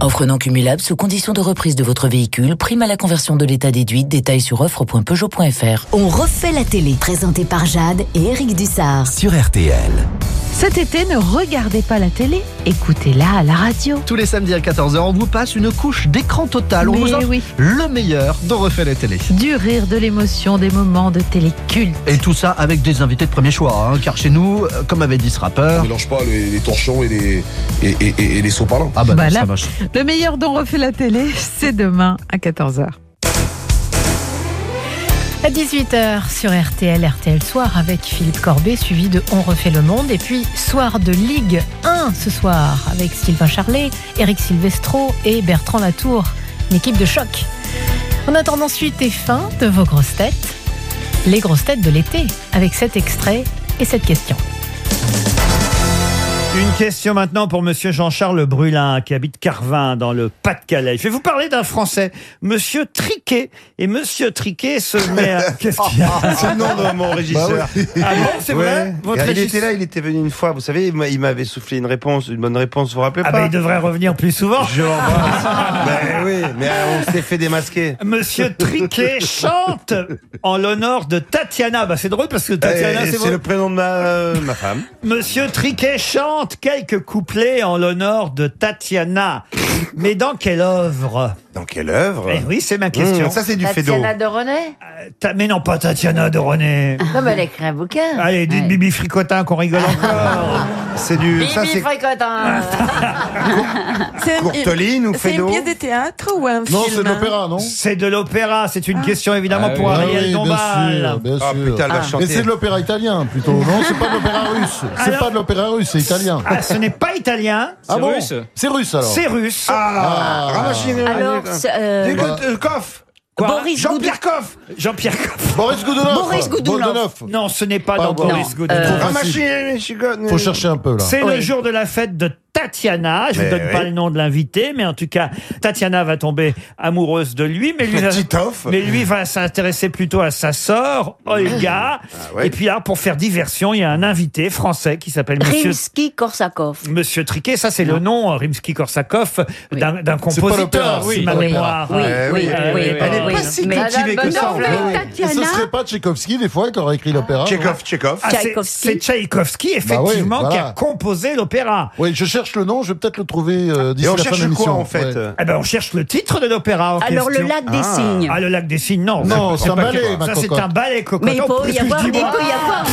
Offre non cumulable sous condition de reprise de votre véhicule, prime à la conversion de l'état déduit, détail sur offre.peugeot.fr. On refait la télé, présenté par Jade et Eric Dussard. Sur RTL. Cet été, ne regardez pas la télé, écoutez-la à la radio. Tous les samedis à 14h, on vous passe une couche d'écran total. On Mais vous offre oui. le meilleur de Refait la télé. Du rire, de l'émotion, des moments de télé culte. Et tout ça avec des invités de premier choix, hein, car chez nous, euh, comme avait dit ce rappeur. On mélange pas les, les torchons et les, et, et- et- et les sopalins. Ah bah non, Voilà. ça marche. Le meilleur dont refait la télé, c'est demain à 14h. À 18h sur RTL, RTL Soir avec Philippe Corbet, suivi de On refait le monde. Et puis, soir de Ligue 1 ce soir avec Sylvain Charlet, Eric Silvestro et Bertrand Latour. Une équipe de choc. On attend ensuite et fin de vos grosses têtes. Les grosses têtes de l'été avec cet extrait et cette question. Une question maintenant pour Monsieur Jean-Charles Brulin, qui habite Carvin, dans le Pas-de-Calais. Je vais vous parler d'un Français, Monsieur Triquet. Et Monsieur Triquet se met à... Qu'est-ce qu'il y a C'est le nom de mon régisseur. Bah oui. Ah bon, c'est vrai Votre Il régisseur- était là, il était venu une fois. Vous savez, il m'a- il m'avait soufflé une réponse, une bonne réponse. Vous vous rappelez Ah pas bah il devrait revenir plus souvent. Je ben oui, mais euh, on s'est fait démasquer. Monsieur Triquet chante en l'honneur de Tatiana. Bah c'est drôle parce que Tatiana, Eh, c'est c'est le prénom de ma, euh, ma femme. Monsieur Triquet chante quelques couplets en l'honneur de Tatiana. Mais dans quelle œuvre? Dans quelle œuvre Eh oui, c'est ma question. Mmh, ça, c'est du Fédo. Tatiana de René Ta- Mais non, pas Tatiana de René. Non, mais elle a écrit un bouquin. Allez, dites Ouais. Bibi Fricotin qu'on rigole encore. C'est du. Bibi ça, c'est Fricotin. C'est Courteline ou C'est une Fédo pièce de théâtre ou un film non C'est de l'opéra. C'est une question évidemment pour Ah Ariel oui, Dombal. Bien sûr, bien Ah, sûr. putain, elle va Mais chanter. c'est de l'opéra italien plutôt. Non, c'est pas de l'opéra russe. C'est Alors- pas de l'opéra russe, c'est italien. Ah, ce n'est pas italien. Ah bon C'est russe alors. C'est russe. Ah, Ramachine. Alors, c'est, euh, euh, Koff. Quoi Boris Jean-Pierre Coff. Jean-Pierre Coff. Boris Goudounov. Boris Goudounov. Non, ce n'est pas Pas dans bon. Boris Godunov. euh, Ramachine, Chigon. Faut chercher un peu là. C'est le jour de la fête de Tatiana. Je ne Mais donne pas oui. le nom de l'invité, mais en tout cas, Tatiana va tomber amoureuse de lui. Mais lui, mais lui va s'intéresser plutôt à sa sœur, Olga. Ah ouais. Et puis là, pour faire diversion, il y a un invité français qui s'appelle Monsieur Rimsky-Korsakov. Monsieur Triquet, ça c'est le nom, euh, Rimsky-Korsakov, d'un d'un compositeur, si c'est ma mémoire. Oui, euh, oui, euh, oui, Elle euh, est pas si Mais cultivée que ça. fait. Et ce Tatiana. serait pas Tchaïkovski des fois qui aurait écrit l'opéra Tchekhov, Tchekhov. ah, c'est- Tchaïkovski. C'est Tchaïkovski, effectivement, Bah oui, qui a composé l'opéra. Oui, je cherche le nom, je vais peut-être le trouver euh, d'ici Et on la fin de cherche l'émission. quoi en fait Ouais. Eh ben, on cherche le titre de l'opéra en Alors, le question. lac des Ah. cygnes. Ah, le lac des cygnes, non. Non, c'est un pas ballet, que- ma Ça, c'est cocotte. un ballet cocotte. Mais il peut y avoir, je il peut y avoir.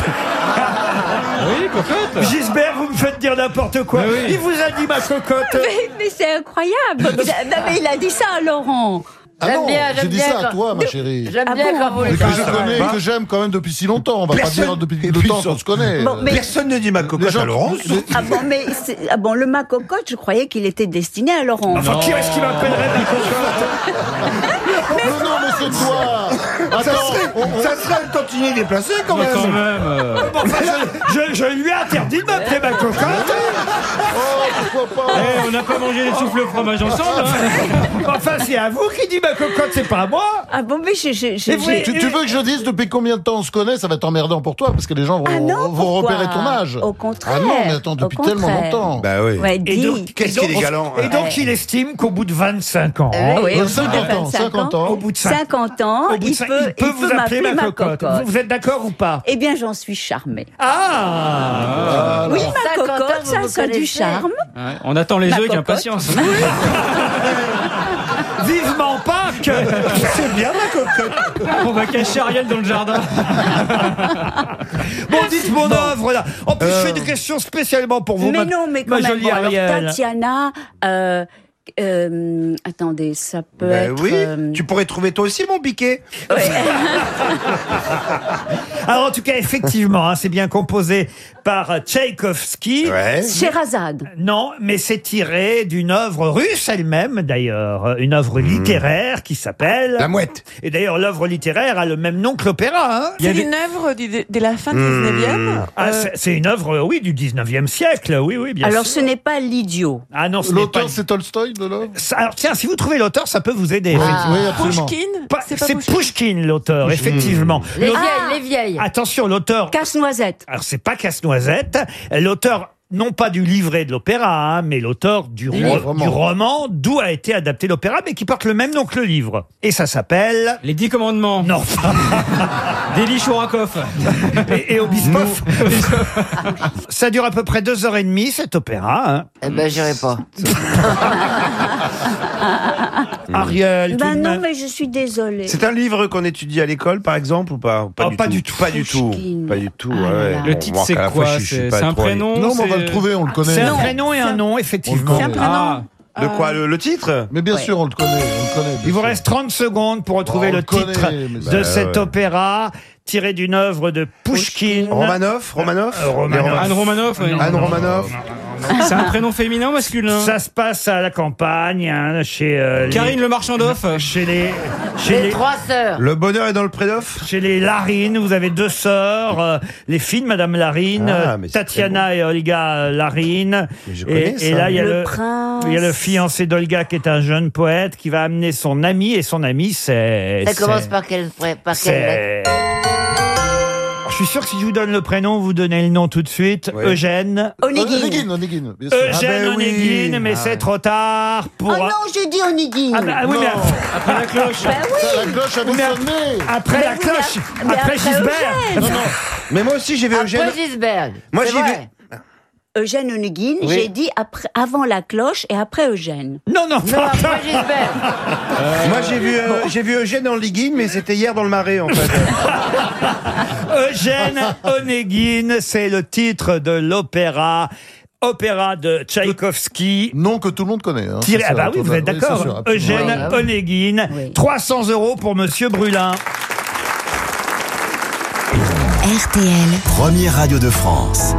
Oui, cocotte. Gisbert, vous me faites dire n'importe quoi. Mais oui. Il vous a dit ma cocotte. Mais, mais c'est incroyable. Il a- non, mais il a dit ça à Laurent. Ah non, bien, j'ai j'aime dit bien ça à toi, ma chérie. J'aime Ah bien bon quand vous que je connais, que j'aime quand même depuis si longtemps. On va Personne- pas dire depuis le temps qu'on se connaît. Bon, mais- Personne ne dit ma cocotte gens- à Laurence. Ah bon, mais ah bon, le macocotte, je croyais qu'il était destiné à Laurent. Enfin, qui est-ce qui m'appellerait ma cocotte? Mais non, mais c'est toi Ça Attends, serait, on- on- ça serait tantinet déplacé quand même. quand même. euh, Bon, enfin, je, je- je lui ai interdit de m'appeler ma cocotte. Oh, pourquoi pas eh, on n'a pas mangé les souffles au fromage ensemble. hein. Enfin, c'est à vous qui dit ma cocotte, c'est pas à moi. Ah bon, mais j'ai. tu, tu veux que je dise depuis combien de temps on se connaît Ça va être emmerdant pour toi parce que les gens vont, Ah non, vont repérer ton âge. Au contraire. Ah non, mais attends, depuis tellement longtemps. Bah oui. Ouais, Et dis. donc, Qu'est-ce et donc- qu'il est galant, Et donc, hein. il estime qu'au bout de 25 ans, Euh, oui, Euh, au bout de 50 ans, 25 50 ans. Au bout de 5 50 ans, au bout de il peut, il peut vous appeler ma cocotte. Vous, vous êtes d'accord ou pas? Eh bien, j'en suis charmée. Ah oui, ma 50 ans, cocotte, ça, ça a du charme. Ouais, on attend les œufs avec impatience. Vivement Pâques C'est bien ma cocotte On va cacher Ariel dans le jardin. Bon, dites mon œuvre là En plus, je fais une question spécialement pour vous, mais ma, non, mais quand ma même. jolie Bon, alors. Tatiana, euh, euh, attendez, ça peut Bah être. oui, euh, tu pourrais trouver toi aussi mon biquet. Alors, en tout cas, effectivement, hein, c'est bien composé par Tchaïkovski. Sherazade. Non, mais c'est tiré d'une œuvre russe elle-même, d'ailleurs, euh, une œuvre littéraire qui s'appelle... La Mouette. Et d'ailleurs, l'œuvre littéraire a le même nom que l'opéra. Hein C'est une œuvre du- de, de la fin du Hmm. 19e. Ah, euh, c'est- c'est une œuvre, oui, du 19e siècle, oui, oui, bien Alors, sûr. ce n'est pas l'idiot. Ah non, ce n'est pas... L'auteur, c'est Tolstoï? De Alors tiens, si vous trouvez l'auteur, ça peut vous aider. Oui, effectivement. oui, absolument. Pushkin Pas- C'est pas C'est Pushkin l'auteur, effectivement. Les vieilles, les vieilles. Attention, l'auteur. Casse-noisette. Alors c'est pas Casse-Noisette. L'auteur. Non pas du livret de l'opéra, hein, mais l'auteur du, ro- livre. du roman d'où a été adapté l'opéra, mais qui porte le même nom que le livre. Et ça s'appelle... Les dix commandements. Non. D'Eli Chourakov. et, et Obispov. ça dure à peu près deux heures et demie, cet opéra. hein. Eh ben, j'irai pas. Ariel, Ben non, mais je suis désolée. C'est un livre qu'on étudie à l'école, par exemple, ou pas Pas, Oh, du, pas tout. du tout. Pas du tout. Pas du tout. Ah ouais. Le titre, c'est quoi C'est un prénom Non, mais on va le trouver, on le connaît. C'est un prénom et un nom, effectivement. C'est un prénom. Ah, De quoi le, le titre Mais bien sûr, on le connaît. On le connaît bien Il vous sûr. reste 30 secondes pour retrouver Oh, le le connaît, titre de ça- cet ouais. opéra tiré d'une œuvre de Pushkin. Romanov Romanov Euh, Romanov. Les Romanov. Anne Romanoff. oui. Anne Romanoff. C'est un prénom féminin ou masculin Ça se passe à la campagne, hein, chez euh, les- Karine Le Marchand d'Off. chez les chez Les les, trois sœurs. Le bonheur est dans le prédoff chez les Larine. Vous avez deux sœurs, euh, les filles de Madame Larine, Ah, euh, mais c'est Tatiana et Olga Larine. Mais je Et, connais et ça. là, il y a Le le, prince. il y a le fiancé d'Olga qui est un jeune poète qui va amener son ami et son ami c'est. Ça c'est- commence par quelle, par quelle lettre? c'est. Je suis sûr que si je vous donne le prénom, vous donnez le nom tout de suite. Eugène. Onegin. Onegin, Onegin, bien sûr. Eugène Ah ben oui. Onegin, mais Ah c'est ouais. trop tard pour. Oh non, j'ai dit Onegin. Ah bah, oui, mais Après la cloche. Ben oui. La cloche avait Mais- sonné. après Mais la cloche, mais après, après Gisbert. Eugène. Mais moi aussi, j'ai vu Eugène. Après Gisberg. Moi, C'est j'ai vu- vrai. Eugène Onegin, Oui. j'ai dit après, avant la cloche et après Eugène. Non, non, Non, après Gisberg. Moi, j'ai vu, euh, j'ai vu Eugène en Ligue 1, mais c'était hier dans le Marais, en fait. Eugène Onegin, c'est le titre de l'opéra. Opéra de Tchaïkovski. Nom que tout le monde connaît. hein, Tiré- ah bah oui, vous êtes oui, d'accord. absolument. Eugène Oui. Onegin. Oui. 300 euros pour Monsieur Brulin. RTL, Première radio de France.